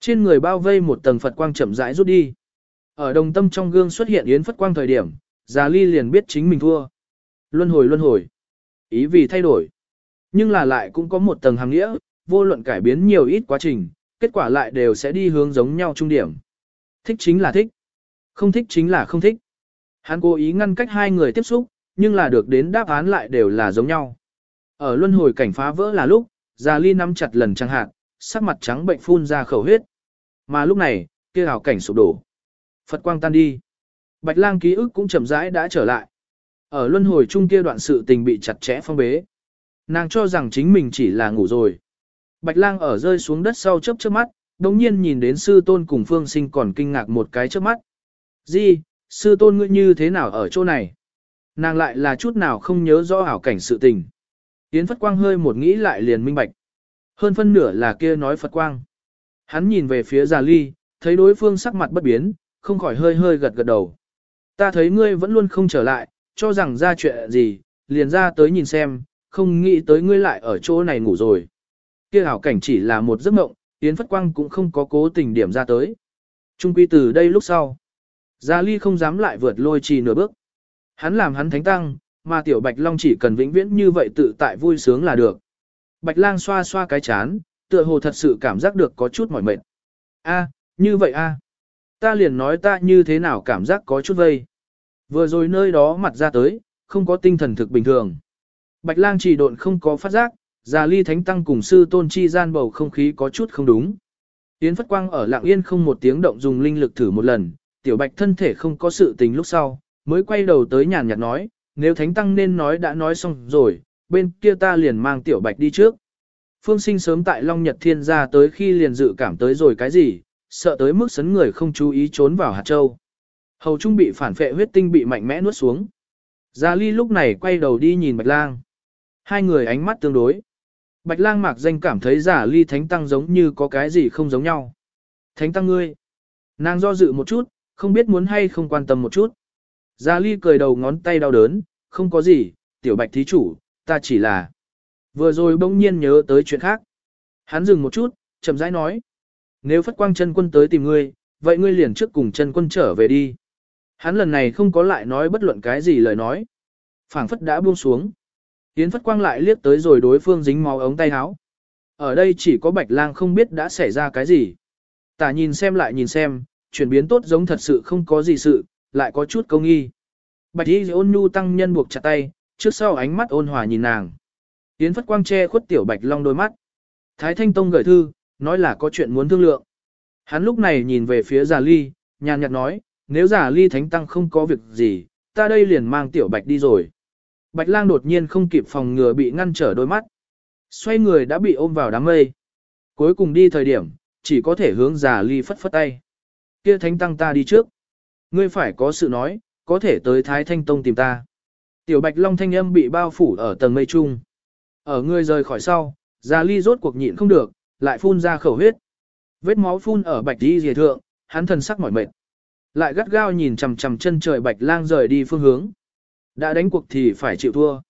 Trên người bao vây một tầng Phật quang chậm rãi rút đi. Ở đồng tâm trong gương xuất hiện yến Phật quang thời điểm, Già Ly liền biết chính mình thua. Luân hồi luân hồi. Ý vì thay đổi. Nhưng là lại cũng có một tầng hàng nghĩa, vô luận cải biến nhiều ít quá trình, kết quả lại đều sẽ đi hướng giống nhau trung điểm. Thích chính là thích. Không thích chính là không thích. Hắn cố ý ngăn cách hai người tiếp xúc, nhưng là được đến đáp án lại đều là giống nhau. Ở luân hồi cảnh phá vỡ là lúc, Già Ly nắm chặt lần chẳng hạn, sắc mặt trắng bệnh phun ra khẩu huyết. Mà lúc này, kia hào cảnh sụp đổ. Phật quang tan đi. Bạch lang ký ức cũng chậm rãi đã trở lại. Ở luân hồi chung kia đoạn sự tình bị chặt chẽ phong bế. Nàng cho rằng chính mình chỉ là ngủ rồi. Bạch lang ở rơi xuống đất sau chớp chớp mắt, đồng nhiên nhìn đến sư tôn cùng phương sinh còn kinh ngạc một cái chớp mắt. Gì, sư tôn ngươi như thế nào ở chỗ này? Nàng lại là chút nào không nhớ rõ ảo cảnh sự tình. Yến Phất Quang hơi một nghĩ lại liền minh bạch. Hơn phân nửa là kia nói Phật Quang. Hắn nhìn về phía Già Ly, thấy đối phương sắc mặt bất biến, không khỏi hơi hơi gật gật đầu. Ta thấy ngươi vẫn luôn không trở lại, cho rằng ra chuyện gì, liền ra tới nhìn xem, không nghĩ tới ngươi lại ở chỗ này ngủ rồi. Kia hảo cảnh chỉ là một giấc mộng, Yến Phất Quang cũng không có cố tình điểm ra tới. Trung quy từ đây lúc sau, Gia Ly không dám lại vượt lôi trì nửa bước. Hắn làm hắn thánh tăng, mà tiểu Bạch Long chỉ cần vĩnh viễn như vậy tự tại vui sướng là được. Bạch Lang xoa xoa cái chán, tựa hồ thật sự cảm giác được có chút mỏi mệt. A, như vậy a. Ta liền nói ta như thế nào cảm giác có chút vây. Vừa rồi nơi đó mặt ra tới, không có tinh thần thực bình thường. Bạch lang chỉ độn không có phát giác, già ly thánh tăng cùng sư tôn chi gian bầu không khí có chút không đúng. Yến Phất Quang ở lạng yên không một tiếng động dùng linh lực thử một lần, tiểu bạch thân thể không có sự tình lúc sau, mới quay đầu tới nhàn nhạt nói, nếu thánh tăng nên nói đã nói xong rồi, bên kia ta liền mang tiểu bạch đi trước. Phương sinh sớm tại Long Nhật Thiên ra tới khi liền dự cảm tới rồi cái gì, sợ tới mức sấn người không chú ý trốn vào hạt châu. Hầu trung bị phản phệ huyết tinh bị mạnh mẽ nuốt xuống. Gia Ly lúc này quay đầu đi nhìn Bạch Lang. Hai người ánh mắt tương đối. Bạch Lang mạc danh cảm thấy Giả Ly Thánh Tăng giống như có cái gì không giống nhau. Thánh Tăng ngươi. Nàng do dự một chút, không biết muốn hay không quan tâm một chút. Giả Ly cười đầu ngón tay đau đớn, không có gì, tiểu Bạch thí chủ, ta chỉ là. Vừa rồi bỗng nhiên nhớ tới chuyện khác. Hắn dừng một chút, chậm rãi nói. Nếu Phất Quang chân quân tới tìm ngươi, vậy ngươi liền trước cùng chân quân trở về đi. Hắn lần này không có lại nói bất luận cái gì lời nói. phảng phất đã buông xuống. Yến Phất Quang lại liếc tới rồi đối phương dính máu ống tay áo. Ở đây chỉ có Bạch Lang không biết đã xảy ra cái gì. Tả nhìn xem lại nhìn xem, chuyển biến tốt giống thật sự không có gì sự, lại có chút câu nghi. Bạch Y ôn nhu tăng nhân buộc chặt tay, trước sau ánh mắt ôn hòa nhìn nàng. Yến Phất Quang che khuất tiểu Bạch Long đôi mắt. Thái Thanh Tông gửi thư, nói là có chuyện muốn thương lượng. Hắn lúc này nhìn về phía Già Ly, nhàn nhạt nói, nếu Già Ly Thánh Tăng không có việc gì, ta đây liền mang tiểu Bạch đi rồi. Bạch lang đột nhiên không kịp phòng ngừa bị ngăn trở đôi mắt. Xoay người đã bị ôm vào đám mây. Cuối cùng đi thời điểm, chỉ có thể hướng giả ly phất phất tay. Kia thánh tăng ta đi trước. Ngươi phải có sự nói, có thể tới Thái Thanh Tông tìm ta. Tiểu Bạch Long thanh âm bị bao phủ ở tầng mây trung. Ở ngươi rời khỏi sau, giả ly rốt cuộc nhịn không được, lại phun ra khẩu huyết. Vết máu phun ở Bạch Di dìa thượng, hắn thần sắc mỏi mệt. Lại gắt gao nhìn chằm chằm chân trời Bạch Lang rời đi phương hướng. Đã đánh cuộc thì phải chịu thua.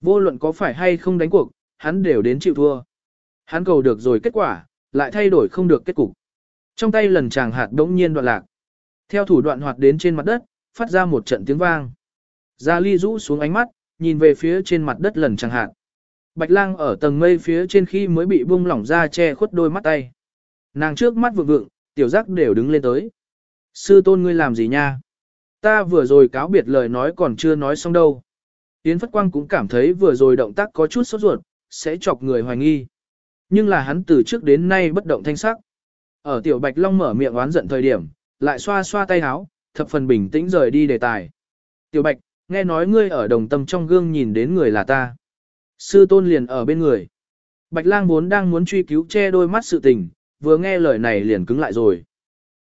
Vô luận có phải hay không đánh cuộc, hắn đều đến chịu thua. Hắn cầu được rồi kết quả, lại thay đổi không được kết cục. Trong tay lần chàng hạt đống nhiên đoạn lạc. Theo thủ đoạn hoạt đến trên mặt đất, phát ra một trận tiếng vang. Gia Ly rũ xuống ánh mắt, nhìn về phía trên mặt đất lần chàng hạt. Bạch lang ở tầng mây phía trên khi mới bị bung lỏng ra che khuất đôi mắt tay. Nàng trước mắt vượng vượng, tiểu giác đều đứng lên tới. Sư tôn ngươi làm gì nha? Ta vừa rồi cáo biệt lời nói còn chưa nói xong đâu. Yến Phất Quang cũng cảm thấy vừa rồi động tác có chút sốt ruột, sẽ chọc người hoài nghi. Nhưng là hắn từ trước đến nay bất động thanh sắc. Ở Tiểu Bạch Long mở miệng oán giận thời điểm, lại xoa xoa tay áo, thập phần bình tĩnh rời đi đề tài. Tiểu Bạch, nghe nói ngươi ở đồng tâm trong gương nhìn đến người là ta. Sư tôn liền ở bên người. Bạch lang vốn đang muốn truy cứu che đôi mắt sự tình, vừa nghe lời này liền cứng lại rồi.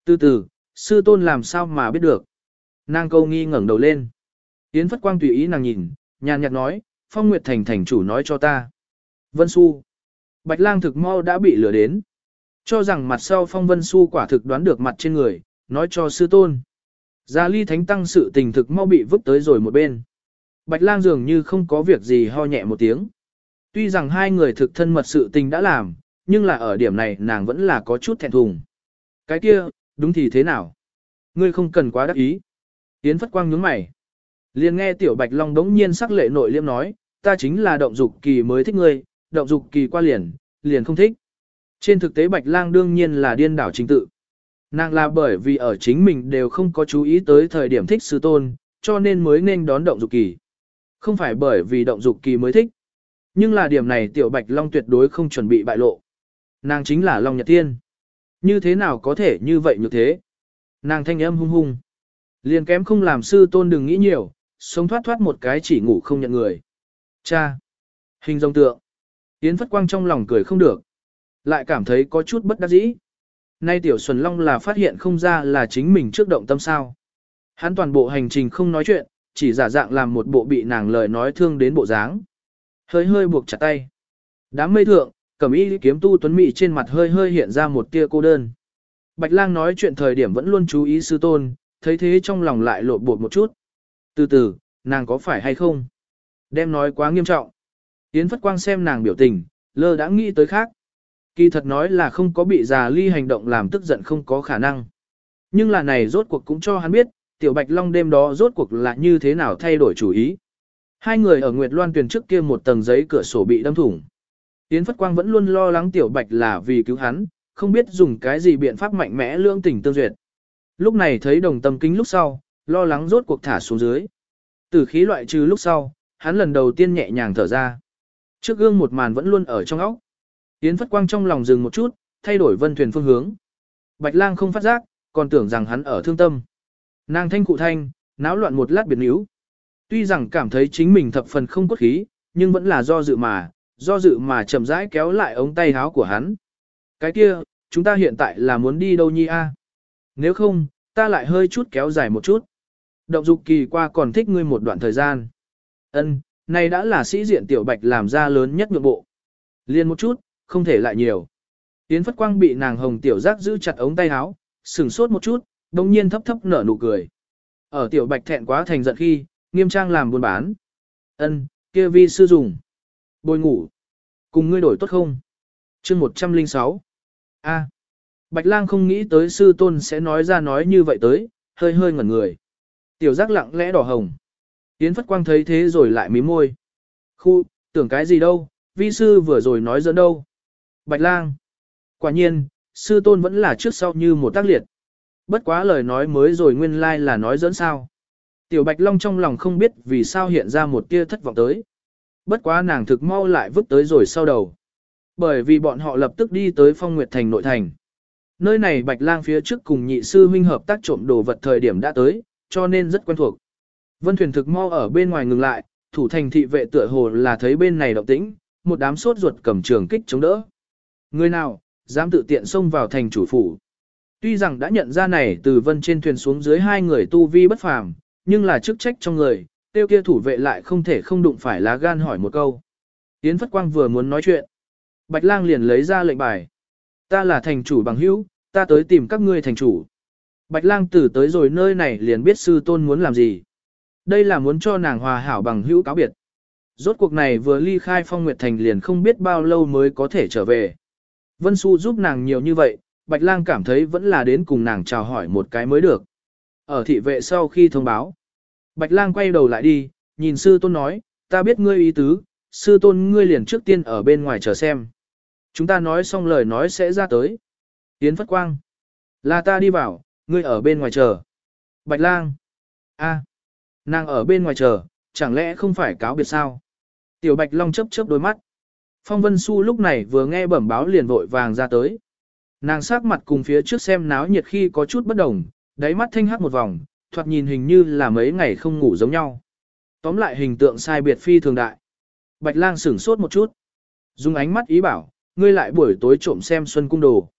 Từ từ, sư tôn làm sao mà biết được. Nàng câu nghi ngẩng đầu lên. Yến Phất Quang tùy ý nàng nhìn, nhàn nhạt nói, Phong Nguyệt Thành thành chủ nói cho ta. Vân Xu. Bạch lang thực mau đã bị lừa đến. Cho rằng mặt sau Phong Vân Xu quả thực đoán được mặt trên người, nói cho sư tôn. Gia ly thánh tăng sự tình thực mau bị vứt tới rồi một bên. Bạch lang dường như không có việc gì ho nhẹ một tiếng. Tuy rằng hai người thực thân mật sự tình đã làm, nhưng là ở điểm này nàng vẫn là có chút thẹn thùng. Cái kia, đúng thì thế nào? Ngươi không cần quá đắc ý. Yến Phất Quang nhướng mày. Liền nghe Tiểu Bạch Long đống nhiên sắc lệ nội liêm nói, ta chính là động dục kỳ mới thích ngươi, động dục kỳ qua liền, liền không thích. Trên thực tế Bạch Lang đương nhiên là điên đảo chính tự. Nàng là bởi vì ở chính mình đều không có chú ý tới thời điểm thích sư tôn, cho nên mới nên đón động dục kỳ. Không phải bởi vì động dục kỳ mới thích. Nhưng là điểm này Tiểu Bạch Long tuyệt đối không chuẩn bị bại lộ. Nàng chính là Long Nhật Tiên. Như thế nào có thể như vậy như thế? Nàng thanh âm hung hung. Liền kém không làm sư tôn đừng nghĩ nhiều, sống thoát thoát một cái chỉ ngủ không nhận người. Cha! Hình dòng tượng. Yến Phất Quang trong lòng cười không được. Lại cảm thấy có chút bất đắc dĩ. Nay Tiểu Xuân Long là phát hiện không ra là chính mình trước động tâm sao. Hắn toàn bộ hành trình không nói chuyện, chỉ giả dạng làm một bộ bị nàng lời nói thương đến bộ dáng. Hơi hơi buộc chặt tay. Đám mây thượng, cẩm y kiếm tu tuấn mỹ trên mặt hơi hơi hiện ra một tia cô đơn. Bạch lang nói chuyện thời điểm vẫn luôn chú ý sư tôn, thấy thế trong lòng lại lộn bột một chút. Từ từ, nàng có phải hay không? Đem nói quá nghiêm trọng. Yến Phất Quang xem nàng biểu tình, lơ đã nghĩ tới khác. Kỳ thật nói là không có bị già ly hành động làm tức giận không có khả năng. Nhưng là này rốt cuộc cũng cho hắn biết, tiểu bạch long đêm đó rốt cuộc là như thế nào thay đổi chủ ý. Hai người ở Nguyệt Loan Tuyền trước kia một tầng giấy cửa sổ bị đâm thủng. Yến Phất Quang vẫn luôn lo lắng tiểu bạch là vì cứu hắn, không biết dùng cái gì biện pháp mạnh mẽ lương tình tương duyệt. Lúc này thấy đồng tâm kính lúc sau, lo lắng rốt cuộc thả xuống dưới. Từ khí loại trừ lúc sau, hắn lần đầu tiên nhẹ nhàng thở ra. Trước gương một màn vẫn luôn ở trong óc. Yến Phất Quang trong lòng dừng một chút, thay đổi vân thuyền phương hướng. Bạch lang không phát giác, còn tưởng rằng hắn ở thương tâm. Nàng thanh cụ thanh, náo loạn một lát biệt níu. Tuy rằng cảm thấy chính mình thập phần không cốt khí, nhưng vẫn là do dự mà, do dự mà chậm rãi kéo lại ống tay áo của hắn. Cái kia, chúng ta hiện tại là muốn đi đâu nhi a? Nếu không, ta lại hơi chút kéo dài một chút. Động dục kỳ qua còn thích ngươi một đoạn thời gian. Ân, này đã là sĩ diện tiểu bạch làm ra lớn nhất nhượng bộ. Liên một chút, không thể lại nhiều. Yến Phất Quang bị nàng hồng tiểu giác giữ chặt ống tay áo, sừng sốt một chút, đồng nhiên thấp thấp nở nụ cười. Ở tiểu bạch thẹn quá thành giận khi, nghiêm trang làm buôn bán. Ân, kia vi sư dùng. Bồi ngủ. Cùng ngươi đổi tốt không? chương 106. A. Bạch lang không nghĩ tới sư tôn sẽ nói ra nói như vậy tới, hơi hơi ngẩn người. Tiểu giác lặng lẽ đỏ hồng. Yến Phất Quang thấy thế rồi lại mím môi. Khu, tưởng cái gì đâu, vi sư vừa rồi nói dẫn đâu. Bạch lang. Quả nhiên, sư tôn vẫn là trước sau như một tác liệt. Bất quá lời nói mới rồi nguyên lai like là nói dẫn sao. Tiểu Bạch Long trong lòng không biết vì sao hiện ra một tia thất vọng tới. Bất quá nàng thực mau lại vứt tới rồi sau đầu. Bởi vì bọn họ lập tức đi tới phong nguyệt thành nội thành. Nơi này Bạch Lang phía trước cùng nhị sư huynh hợp tác trộm đồ vật thời điểm đã tới, cho nên rất quen thuộc. Vân thuyền thực mau ở bên ngoài ngừng lại, thủ thành thị vệ tựa hồ là thấy bên này động tĩnh, một đám sốt ruột cầm trường kích chống đỡ. Người nào, dám tự tiện xông vào thành chủ phủ. Tuy rằng đã nhận ra này từ vân trên thuyền xuống dưới hai người tu vi bất phàm, nhưng là chức trách trong người, tiêu kia thủ vệ lại không thể không đụng phải lá gan hỏi một câu. Yến Phất Quang vừa muốn nói chuyện. Bạch lang liền lấy ra lệnh bài. Ta là thành chủ bằng hữu, ta tới tìm các ngươi thành chủ. Bạch lang tử tới rồi nơi này liền biết sư tôn muốn làm gì. Đây là muốn cho nàng hòa hảo bằng hữu cáo biệt. Rốt cuộc này vừa ly khai phong nguyệt thành liền không biết bao lâu mới có thể trở về. Vân Xu giúp nàng nhiều như vậy, Bạch lang cảm thấy vẫn là đến cùng nàng chào hỏi một cái mới được. Ở thị vệ sau khi thông báo, Bạch lang quay đầu lại đi, nhìn sư tôn nói, ta biết ngươi ý tứ, sư tôn ngươi liền trước tiên ở bên ngoài chờ xem. Chúng ta nói xong lời nói sẽ ra tới. Yến Phất Quang. Là ta đi vào, ngươi ở bên ngoài chờ. Bạch lang. a, nàng ở bên ngoài chờ, chẳng lẽ không phải cáo biệt sao? Tiểu Bạch Long chớp chớp đôi mắt. Phong Vân Xu lúc này vừa nghe bẩm báo liền vội vàng ra tới. Nàng sắc mặt cùng phía trước xem náo nhiệt khi có chút bất đồng, đáy mắt thanh hắc một vòng, thoạt nhìn hình như là mấy ngày không ngủ giống nhau. Tóm lại hình tượng sai biệt phi thường đại. Bạch lang sửng sốt một chút. Dùng ánh mắt ý bảo, ngươi lại buổi tối trộm xem xuân cung đồ.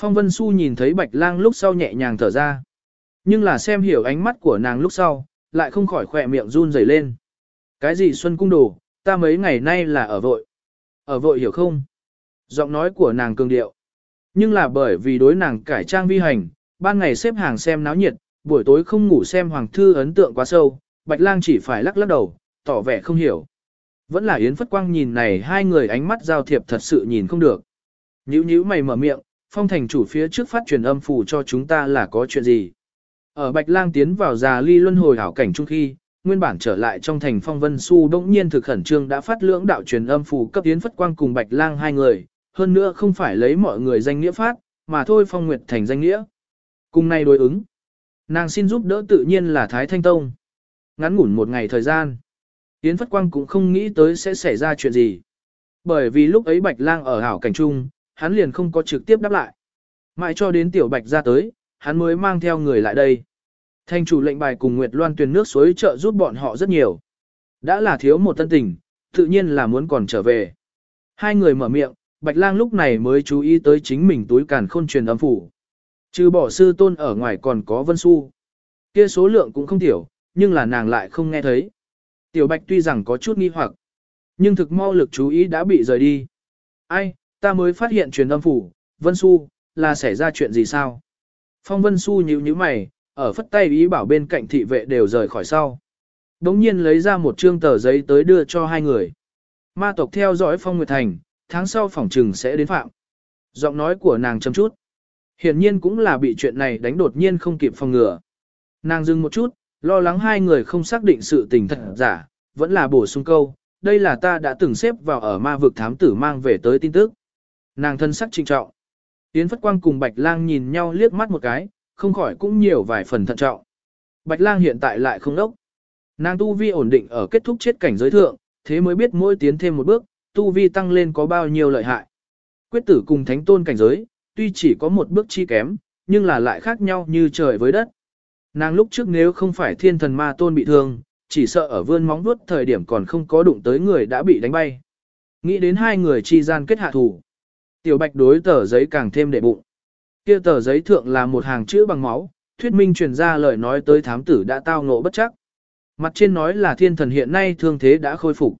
Phong Vân Xu nhìn thấy bạch lang lúc sau nhẹ nhàng thở ra. Nhưng là xem hiểu ánh mắt của nàng lúc sau, lại không khỏi khỏe miệng run rẩy lên. Cái gì xuân cung đồ, ta mấy ngày nay là ở vội. Ở vội hiểu không? Giọng nói của nàng cường điệu. Nhưng là bởi vì đối nàng cải trang vi hành, ban ngày xếp hàng xem náo nhiệt, buổi tối không ngủ xem hoàng thư ấn tượng quá sâu, bạch lang chỉ phải lắc lắc đầu, tỏ vẻ không hiểu. Vẫn là Yến Phất Quang nhìn này hai người ánh mắt giao thiệp thật sự nhìn không được. Nhữ nhữ mày mở miệng, phong thành chủ phía trước phát truyền âm phủ cho chúng ta là có chuyện gì. Ở Bạch Lang tiến vào già ly luân hồi hảo cảnh trung khi, nguyên bản trở lại trong thành phong vân su đông nhiên thực khẩn trương đã phát lưỡng đạo truyền âm phủ cấp Yến Phất Quang cùng Bạch Lang hai người, hơn nữa không phải lấy mọi người danh nghĩa phát, mà thôi phong nguyệt thành danh nghĩa. Cùng này đối ứng. Nàng xin giúp đỡ tự nhiên là Thái Thanh Tông. Ngắn ngủn một ngày thời gian. Yến Phất Quang cũng không nghĩ tới sẽ xảy ra chuyện gì. Bởi vì lúc ấy Bạch Lang ở hảo cảnh trung, hắn liền không có trực tiếp đáp lại. Mãi cho đến Tiểu Bạch ra tới, hắn mới mang theo người lại đây. Thanh chủ lệnh bài cùng Nguyệt Loan tuyển nước suối trợ giúp bọn họ rất nhiều. Đã là thiếu một tân tình, tự nhiên là muốn còn trở về. Hai người mở miệng, Bạch Lang lúc này mới chú ý tới chính mình túi càn khôn truyền âm phủ. Trừ bỏ sư tôn ở ngoài còn có Vân Xu. Kia số lượng cũng không thiểu, nhưng là nàng lại không nghe thấy. Tiểu Bạch tuy rằng có chút nghi hoặc, nhưng thực mau lực chú ý đã bị rời đi. Ai, ta mới phát hiện truyền âm phủ, Vân Xu, là xảy ra chuyện gì sao? Phong Vân Xu nhíu nhíu mày, ở phất tay ý bảo bên cạnh thị vệ đều rời khỏi sau. Đống nhiên lấy ra một trương tờ giấy tới đưa cho hai người. Ma tộc theo dõi Phong Nguyệt Thành, tháng sau phỏng trừng sẽ đến phạm. Giọng nói của nàng châm chút. Hiển nhiên cũng là bị chuyện này đánh đột nhiên không kịp phòng ngừa. Nàng dừng một chút, lo lắng hai người không xác định sự tình thật giả, vẫn là bổ sung câu, đây là ta đã từng xếp vào ở ma vực thám tử mang về tới tin tức. Nàng thân sắc trinh trọng. Yến Phất Quang cùng Bạch Lang nhìn nhau liếc mắt một cái, không khỏi cũng nhiều vài phần thận trọng. Bạch Lang hiện tại lại không đốc. Nàng tu vi ổn định ở kết thúc chết cảnh giới thượng, thế mới biết mỗi tiến thêm một bước, tu vi tăng lên có bao nhiêu lợi hại. Quyết tử cùng thánh tôn cảnh giới, tuy chỉ có một bước chi kém, nhưng là lại khác nhau như trời với đất. Nàng lúc trước nếu không phải thiên thần ma tôn bị thương, chỉ sợ ở vươn móng vuốt thời điểm còn không có đụng tới người đã bị đánh bay. Nghĩ đến hai người chi gian kết hạ thủ. Tiểu bạch đối tờ giấy càng thêm đệ bụng. Kia tờ giấy thượng là một hàng chữ bằng máu, thuyết minh truyền ra lời nói tới thám tử đã tao ngộ bất chắc. Mặt trên nói là thiên thần hiện nay thương thế đã khôi phục.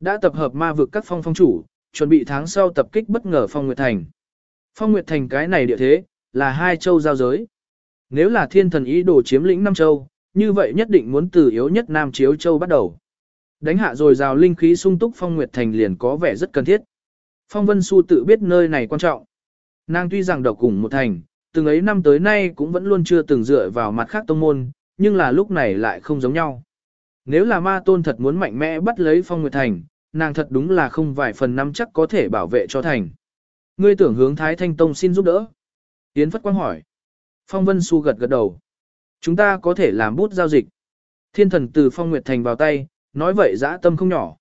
Đã tập hợp ma vực các phong phong chủ, chuẩn bị tháng sau tập kích bất ngờ phong Nguyệt Thành. Phong Nguyệt Thành cái này địa thế, là hai châu giao giới. Nếu là thiên thần ý đồ chiếm lĩnh Nam châu, như vậy nhất định muốn từ yếu nhất Nam Chiếu Châu bắt đầu. Đánh hạ rồi rào linh khí sung túc Phong Nguyệt Thành liền có vẻ rất cần thiết. Phong Vân Xu tự biết nơi này quan trọng. Nàng tuy rằng độc cùng một thành, từng ấy năm tới nay cũng vẫn luôn chưa từng dựa vào mặt khác tông môn, nhưng là lúc này lại không giống nhau. Nếu là ma tôn thật muốn mạnh mẽ bắt lấy Phong Nguyệt Thành, nàng thật đúng là không vài phần năm chắc có thể bảo vệ cho thành. Ngươi tưởng hướng Thái Thanh Tông xin giúp đỡ. Yến Phất Quang hỏi. Phong Vân Xu gật gật đầu. Chúng ta có thể làm bút giao dịch. Thiên thần từ Phong Nguyệt Thành vào tay, nói vậy dã tâm không nhỏ.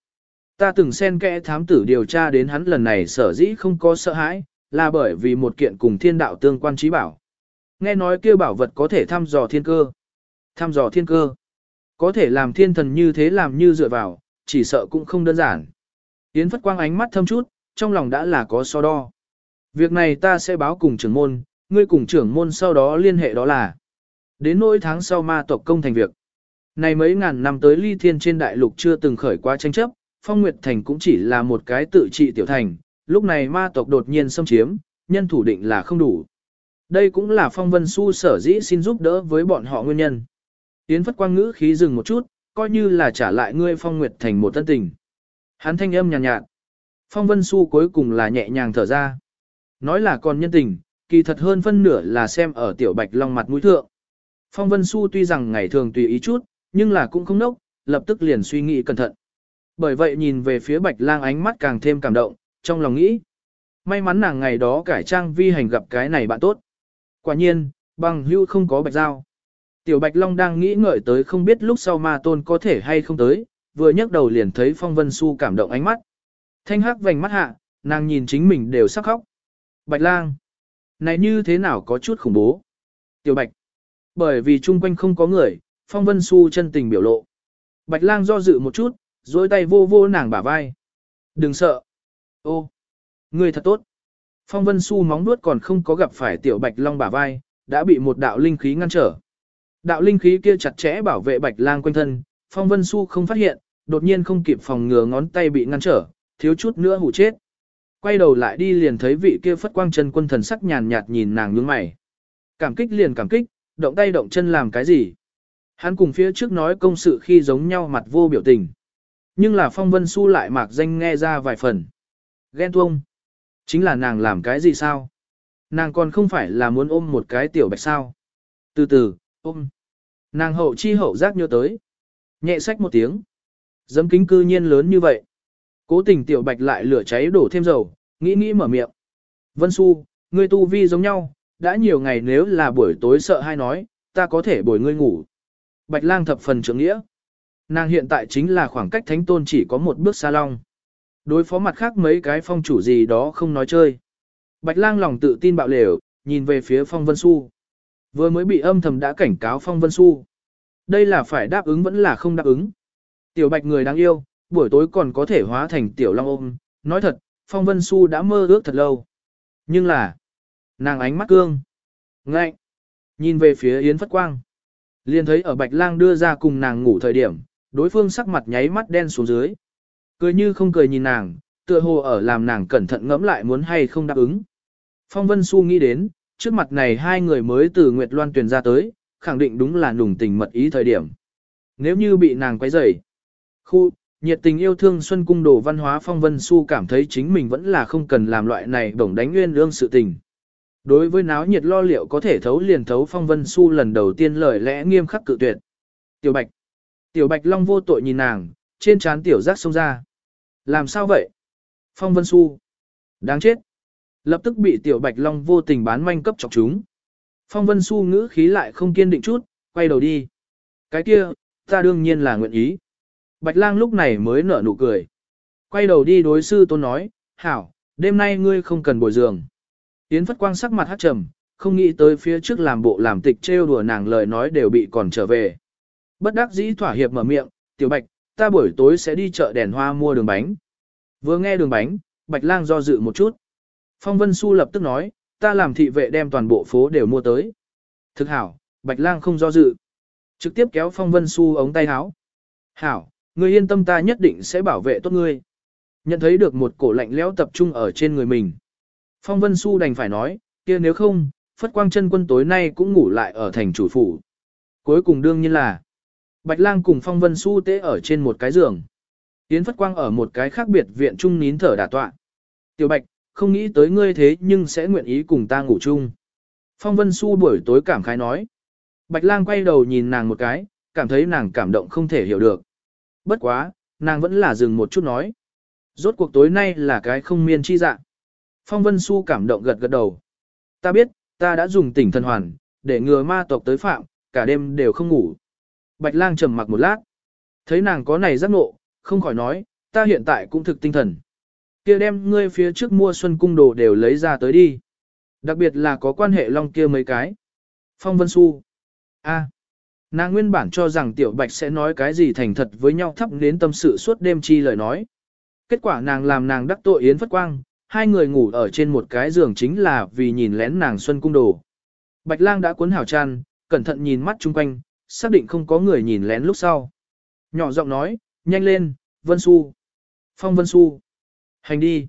Ta từng xen kẽ thám tử điều tra đến hắn lần này sở dĩ không có sợ hãi, là bởi vì một kiện cùng thiên đạo tương quan trí bảo. Nghe nói Kêu bảo vật có thể thăm dò thiên cơ. Thăm dò thiên cơ. Có thể làm thiên thần như thế làm như dựa vào, chỉ sợ cũng không đơn giản. Yến Phất Quang ánh mắt thâm chút, trong lòng đã là có so đo. Việc này ta sẽ báo cùng trưởng môn, ngươi cùng trưởng môn sau đó liên hệ đó là. Đến nỗi tháng sau ma tộc công thành việc. Này mấy ngàn năm tới ly thiên trên đại lục chưa từng khởi qua tranh chấp, phong nguyệt thành cũng chỉ là một cái tự trị tiểu thành, lúc này ma tộc đột nhiên xâm chiếm, nhân thủ định là không đủ. Đây cũng là phong vân su sở dĩ xin giúp đỡ với bọn họ nguyên nhân. tiến phất quang ngữ khí dừng một chút, coi như là trả lại ngươi phong nguyệt thành một tân tình. Hắn thanh âm nhàn nhạt, nhạt. Phong vân su cuối cùng là nhẹ nhàng thở ra. Nói là còn nhân tình, kỳ thật hơn phân nửa là xem ở tiểu bạch long mặt mũi thượng. Phong vân su tuy rằng ngày thường tùy ý chút, nhưng là cũng không nốc, lập tức liền suy nghĩ cẩn thận. Bởi vậy nhìn về phía bạch lang ánh mắt càng thêm cảm động, trong lòng nghĩ. May mắn nàng ngày đó cải trang vi hành gặp cái này bạn tốt. Quả nhiên, bằng hưu không có bạch giao. Tiểu Bạch Long đang nghĩ ngợi tới không biết lúc sau ma tôn có thể hay không tới, vừa nhấc đầu liền thấy Phong Vân Xu cảm động ánh mắt. Thanh hắc vành mắt hạ, nàng nhìn chính mình đều sắc khóc. Bạch lang, này như thế nào có chút khủng bố. Tiểu Bạch, bởi vì chung quanh không có người, Phong Vân Xu chân tình biểu lộ. Bạch lang do dự một chút, dối tay vô vô nàng bả vai. Đừng sợ. Ô, người thật tốt. Phong Vân Xu móng nuốt còn không có gặp phải Tiểu Bạch Long bả vai, đã bị một đạo linh khí ngăn trở. Đạo linh khí kia chặt chẽ bảo vệ Bạch Lang quanh thân, Phong Vân Xu không phát hiện, đột nhiên không kịp phòng ngừa ngón tay bị ngăn trở, thiếu chút nữa hủ chết. Quay đầu lại đi liền thấy vị kia phất quang chân quân thần sắc nhàn nhạt nhìn nàng nhướng mày. Cảm kích liền cảm kích, động tay động chân làm cái gì? Hắn cùng phía trước nói công sự khi giống nhau mặt vô biểu tình. Nhưng là phong vân su lại mạc danh nghe ra vài phần. Ghen tuông. Chính là nàng làm cái gì sao? Nàng còn không phải là muốn ôm một cái tiểu bạch sao? Từ từ, ôm. Nàng hậu chi hậu giác nhớ tới. Nhẹ sách một tiếng. Dấm kính cư nhiên lớn như vậy. Cố tình tiểu bạch lại lửa cháy đổ thêm dầu, nghĩ nghĩ mở miệng. Vân Xu, ngươi tu vi giống nhau, đã nhiều ngày nếu là buổi tối sợ hay nói, ta có thể bồi ngươi ngủ. Bạch lang thập phần trưởng nghĩa. Nàng hiện tại chính là khoảng cách thánh tôn chỉ có một bước xa long. Đối phó mặt khác mấy cái phong chủ gì đó không nói chơi. Bạch lang lòng tự tin bạo lều, nhìn về phía phong vân su. Vừa mới bị âm thầm đã cảnh cáo phong vân su. Đây là phải đáp ứng vẫn là không đáp ứng. Tiểu bạch người đáng yêu, buổi tối còn có thể hóa thành tiểu long ôm. Nói thật, phong vân su đã mơ ước thật lâu. Nhưng là, nàng ánh mắt cương. Ngạnh. Nhìn về phía Yến Phất Quang. Liền thấy ở Bạch Lang đưa ra cùng nàng ngủ thời điểm, đối phương sắc mặt nháy mắt đen xuống dưới. Cười như không cười nhìn nàng, tựa hồ ở làm nàng cẩn thận ngẫm lại muốn hay không đáp ứng. Phong Vân Xu nghĩ đến, trước mặt này hai người mới từ Nguyệt Loan tuyển ra tới, khẳng định đúng là nùng tình mật ý thời điểm. Nếu như bị nàng quấy rầy, khu, nhiệt tình yêu thương Xuân Cung đồ văn hóa Phong Vân Su cảm thấy chính mình vẫn là không cần làm loại này bổng đánh nguyên lương sự tình. Đối với náo nhiệt lo liệu có thể thấu liền thấu Phong Vân Su lần đầu tiên lời lẽ nghiêm khắc cự tuyệt. Tiểu Bạch. Tiểu Bạch Long vô tội nhìn nàng, trên trán tiểu giác xông ra. Làm sao vậy? Phong Vân Su, Đáng chết. Lập tức bị Tiểu Bạch Long vô tình bán manh cấp chọc chúng. Phong Vân Su ngữ khí lại không kiên định chút, quay đầu đi. Cái kia, ta đương nhiên là nguyện ý. Bạch Lang lúc này mới nở nụ cười. Quay đầu đi đối sư tôn nói, hảo, đêm nay ngươi không cần bồi giường. Yến Phất Quang sắc mặt hát trầm, không nghĩ tới phía trước làm bộ làm tịch trêu đùa nàng lời nói đều bị còn trở về. Bất đắc dĩ thỏa hiệp mở miệng, tiểu bạch, ta buổi tối sẽ đi chợ đèn hoa mua đường bánh. Vừa nghe đường bánh, bạch lang do dự một chút. Phong Vân Xu lập tức nói, ta làm thị vệ đem toàn bộ phố đều mua tới. Thực hảo, bạch lang không do dự. Trực tiếp kéo Phong Vân Xu ống tay áo. Hảo, ngươi yên tâm ta nhất định sẽ bảo vệ tốt ngươi. Nhận thấy được một cổ lạnh lẽo tập trung ở trên người mình. Phong Vân Xu đành phải nói, kia nếu không, Phất Quang chân quân tối nay cũng ngủ lại ở thành chủ phủ. Cuối cùng đương nhiên là, Bạch Lang cùng Phong Vân Xu tế ở trên một cái giường. Yến Phất Quang ở một cái khác biệt viện trung nín thở đả tọa. Tiểu Bạch, không nghĩ tới ngươi thế nhưng sẽ nguyện ý cùng ta ngủ chung. Phong Vân Xu buổi tối cảm khái nói. Bạch Lang quay đầu nhìn nàng một cái, cảm thấy nàng cảm động không thể hiểu được. Bất quá, nàng vẫn là dừng một chút nói. Rốt cuộc tối nay là cái không miên chi dạng. Phong Vân Xu cảm động gật gật đầu. Ta biết, ta đã dùng tỉnh thần hoàn, để ngừa ma tộc tới phạm, cả đêm đều không ngủ. Bạch lang trầm mặc một lát. Thấy nàng có này giác ngộ, không khỏi nói, ta hiện tại cũng thực tinh thần. kia đem ngươi phía trước mua xuân cung đồ đều lấy ra tới đi. Đặc biệt là có quan hệ long kia mấy cái. Phong Vân Xu. A. Nàng nguyên bản cho rằng Tiểu Bạch sẽ nói cái gì thành thật với nhau thắp đến tâm sự suốt đêm chi lời nói. Kết quả nàng làm nàng đắc tội Yến Phất Quang, hai người ngủ ở trên một cái giường chính là vì nhìn lén nàng xuân cung đồ. Bạch lang đã cuốn hảo chăn, cẩn thận nhìn mắt chung quanh, xác định không có người nhìn lén lúc sau. Nhỏ giọng nói, nhanh lên, Vân Xu. Phong Vân Xu. Hành đi.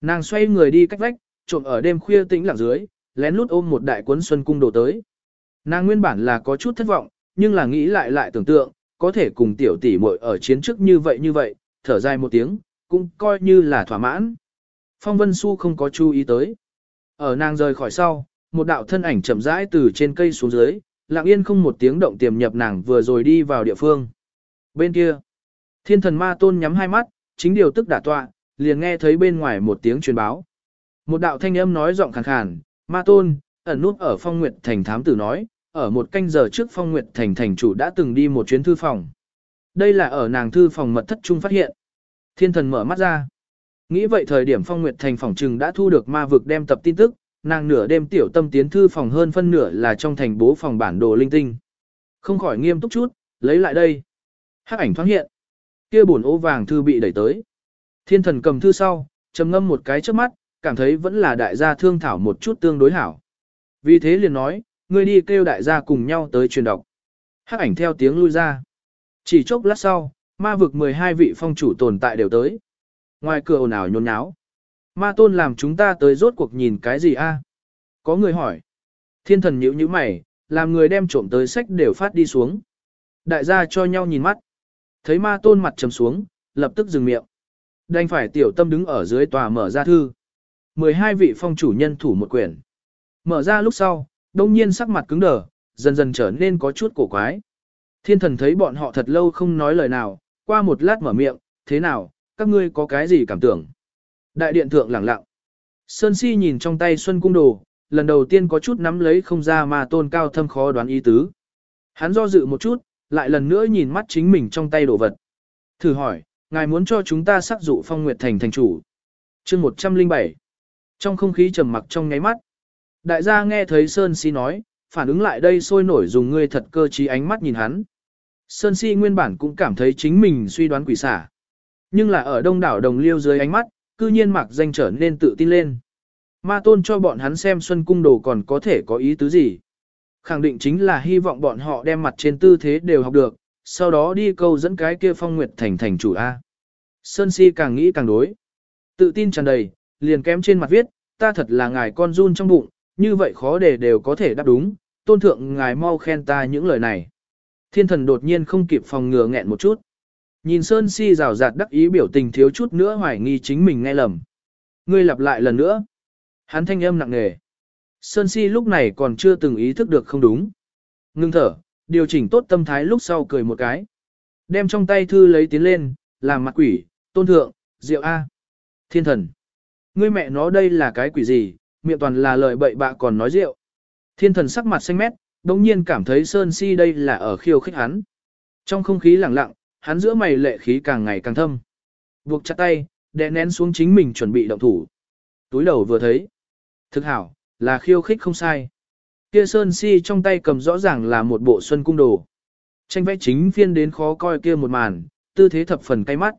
Nàng xoay người đi cách vách, trộm ở đêm khuya tĩnh lặng dưới, lén lút ôm một đại cuốn xuân cung đồ tới. Nàng nguyên bản là có chút thất vọng, nhưng là nghĩ lại lại tưởng tượng, có thể cùng tiểu tỷ muội ở chiến trước như vậy như vậy, thở dài một tiếng, cũng coi như là thỏa mãn. Phong Vân Xu không có chú ý tới. Ở nàng rời khỏi sau, một đạo thân ảnh chậm rãi từ trên cây xuống dưới, lặng yên không một tiếng động tiềm nhập nàng vừa rồi đi vào địa phương. Bên kia, thiên thần ma tôn nhắm hai mắt, chính điều tức đả tọa, liền nghe thấy bên ngoài một tiếng truyền báo. Một đạo thanh âm nói giọng khàn khàn, ma tôn, ẩn nút ở phong nguyệt thành thám tử nói, ở một canh giờ trước phong nguyệt thành thành chủ đã từng đi một chuyến thư phòng. Đây là ở nàng thư phòng mật thất trung phát hiện. Thiên thần mở mắt ra. Nghĩ vậy thời điểm Phong Nguyệt Thành phòng trừng đã thu được ma vực đem tập tin tức, nàng nửa đêm tiểu tâm tiến thư phòng hơn phân nửa là trong thành bố phòng bản đồ linh tinh. Không khỏi nghiêm túc chút, lấy lại đây. Hắc ảnh thoáng hiện. Kia buồn ô vàng thư bị đẩy tới. Thiên thần cầm thư sau, trầm ngâm một cái trước mắt, cảm thấy vẫn là đại gia thương thảo một chút tương đối hảo. Vì thế liền nói, ngươi đi kêu đại gia cùng nhau tới truyền đọc. Hắc ảnh theo tiếng lui ra. Chỉ chốc lát sau, ma vực 12 vị phong chủ tồn tại đều tới. Ngoài cửa ồn ào nhốn nháo. Ma tôn làm chúng ta tới rốt cuộc nhìn cái gì a? Có người hỏi. Thiên thần nhíu nhíu mày, làm người đem trộm tới sách đều phát đi xuống. Đại gia cho nhau nhìn mắt. Thấy ma tôn mặt trầm xuống, lập tức dừng miệng. Đành phải tiểu tâm đứng ở dưới tòa mở ra thư. 12 vị phong chủ nhân thủ một quyển. Mở ra lúc sau, đông nhiên sắc mặt cứng đờ, dần dần trở nên có chút cổ quái. Thiên thần thấy bọn họ thật lâu không nói lời nào, qua một lát mở miệng, thế nào, các ngươi có cái gì cảm tưởng? Đại điện thượng lẳng lặng. Sơn si nhìn trong tay Xuân Cung Đồ, lần đầu tiên có chút nắm lấy không ra mà tôn cao thâm khó đoán ý tứ. Hắn do dự một chút, lại lần nữa nhìn mắt chính mình trong tay đồ vật. Thử hỏi, ngài muốn cho chúng ta sắc dụ phong nguyệt thành thành chủ. chương 107. Trong không khí trầm mặc trong nháy mắt. Đại gia nghe thấy Sơn Si nói, phản ứng lại đây sôi nổi dùng ngươi thật cơ trí ánh mắt nhìn hắn. Sơn Si nguyên bản cũng cảm thấy chính mình suy đoán quỷ xả. Nhưng là ở đông đảo đồng liêu dưới ánh mắt, cư nhiên mặc danh trở nên tự tin lên. Ma tôn cho bọn hắn xem xuân cung đồ còn có thể có ý tứ gì. Khẳng định chính là hy vọng bọn họ đem mặt trên tư thế đều học được, sau đó đi câu dẫn cái kia phong nguyệt thành thành chủ A. Sơn Si càng nghĩ càng đối. Tự tin tràn đầy, liền kém trên mặt viết, ta thật là ngài con run trong bụng, như vậy khó để đều có thể đáp đúng, tôn thượng ngài mau khen ta những lời này. Thiên thần đột nhiên không kịp phòng ngừa nghẹn một chút. Nhìn Sơn Si rào rạt đắc ý biểu tình thiếu chút nữa hoài nghi chính mình nghe lầm. Ngươi lặp lại lần nữa. Hắn thanh âm nặng nề. Sơn Si lúc này còn chưa từng ý thức được không đúng. Ngưng thở, điều chỉnh tốt tâm thái lúc sau cười một cái. Đem trong tay thư lấy tiến lên, làm mặt quỷ, tôn thượng, diệu A. Thiên thần. Ngươi mẹ nó đây là cái quỷ gì, miệng toàn là lời bậy bạ còn nói rượu. Thiên thần sắc mặt xanh mét, đồng nhiên cảm thấy Sơn Si đây là ở khiêu khích hắn. Trong không khí lặng lặng, hắn giữa mày lệ khí càng ngày càng thâm. Buộc chặt tay, đè nén xuống chính mình chuẩn bị động thủ. Túi đầu vừa thấy. Thực hảo, là khiêu khích không sai. Kia Sơn Si trong tay cầm rõ ràng là một bộ xuân cung đồ. Tranh vẽ chính phiên đến khó coi kia một màn, tư thế thập phần cay mắt.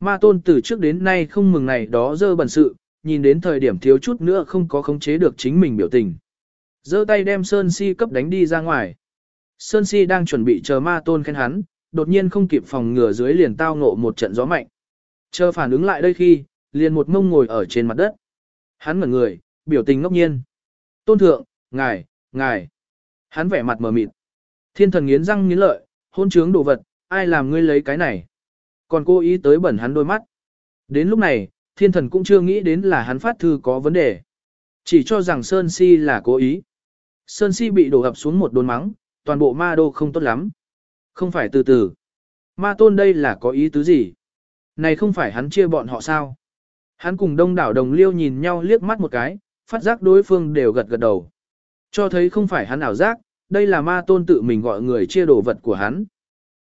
Ma tôn từ trước đến nay không mừng này đó dơ bẩn sự, nhìn đến thời điểm thiếu chút nữa không có khống chế được chính mình biểu tình. giơ tay đem Sơn Si cấp đánh đi ra ngoài. Sơn Si đang chuẩn bị chờ ma tôn khen hắn, đột nhiên không kịp phòng ngừa dưới liền tao ngộ một trận gió mạnh. Chờ phản ứng lại đây khi, liền một mông ngồi ở trên mặt đất. Hắn ngẩn người, biểu tình ngốc nhiên. Tôn thượng, ngài, ngài. Hắn vẻ mặt mờ mịt. Thiên thần nghiến răng nghiến lợi, hôn trướng đồ vật, ai làm ngươi lấy cái này. Còn cô ý tới bẩn hắn đôi mắt. Đến lúc này, thiên thần cũng chưa nghĩ đến là hắn phát thư có vấn đề. Chỉ cho rằng Sơn Si là cố ý. Sơn Si bị đổ ập xuống một đồn mắng, toàn bộ ma đô không tốt lắm. Không phải từ từ. Ma tôn đây là có ý tứ gì? Này không phải hắn chia bọn họ sao? Hắn cùng đông đảo đồng liêu nhìn nhau liếc mắt một cái, phát giác đối phương đều gật gật đầu. Cho thấy không phải hắn ảo giác, đây là ma tôn tự mình gọi người chia đồ vật của hắn.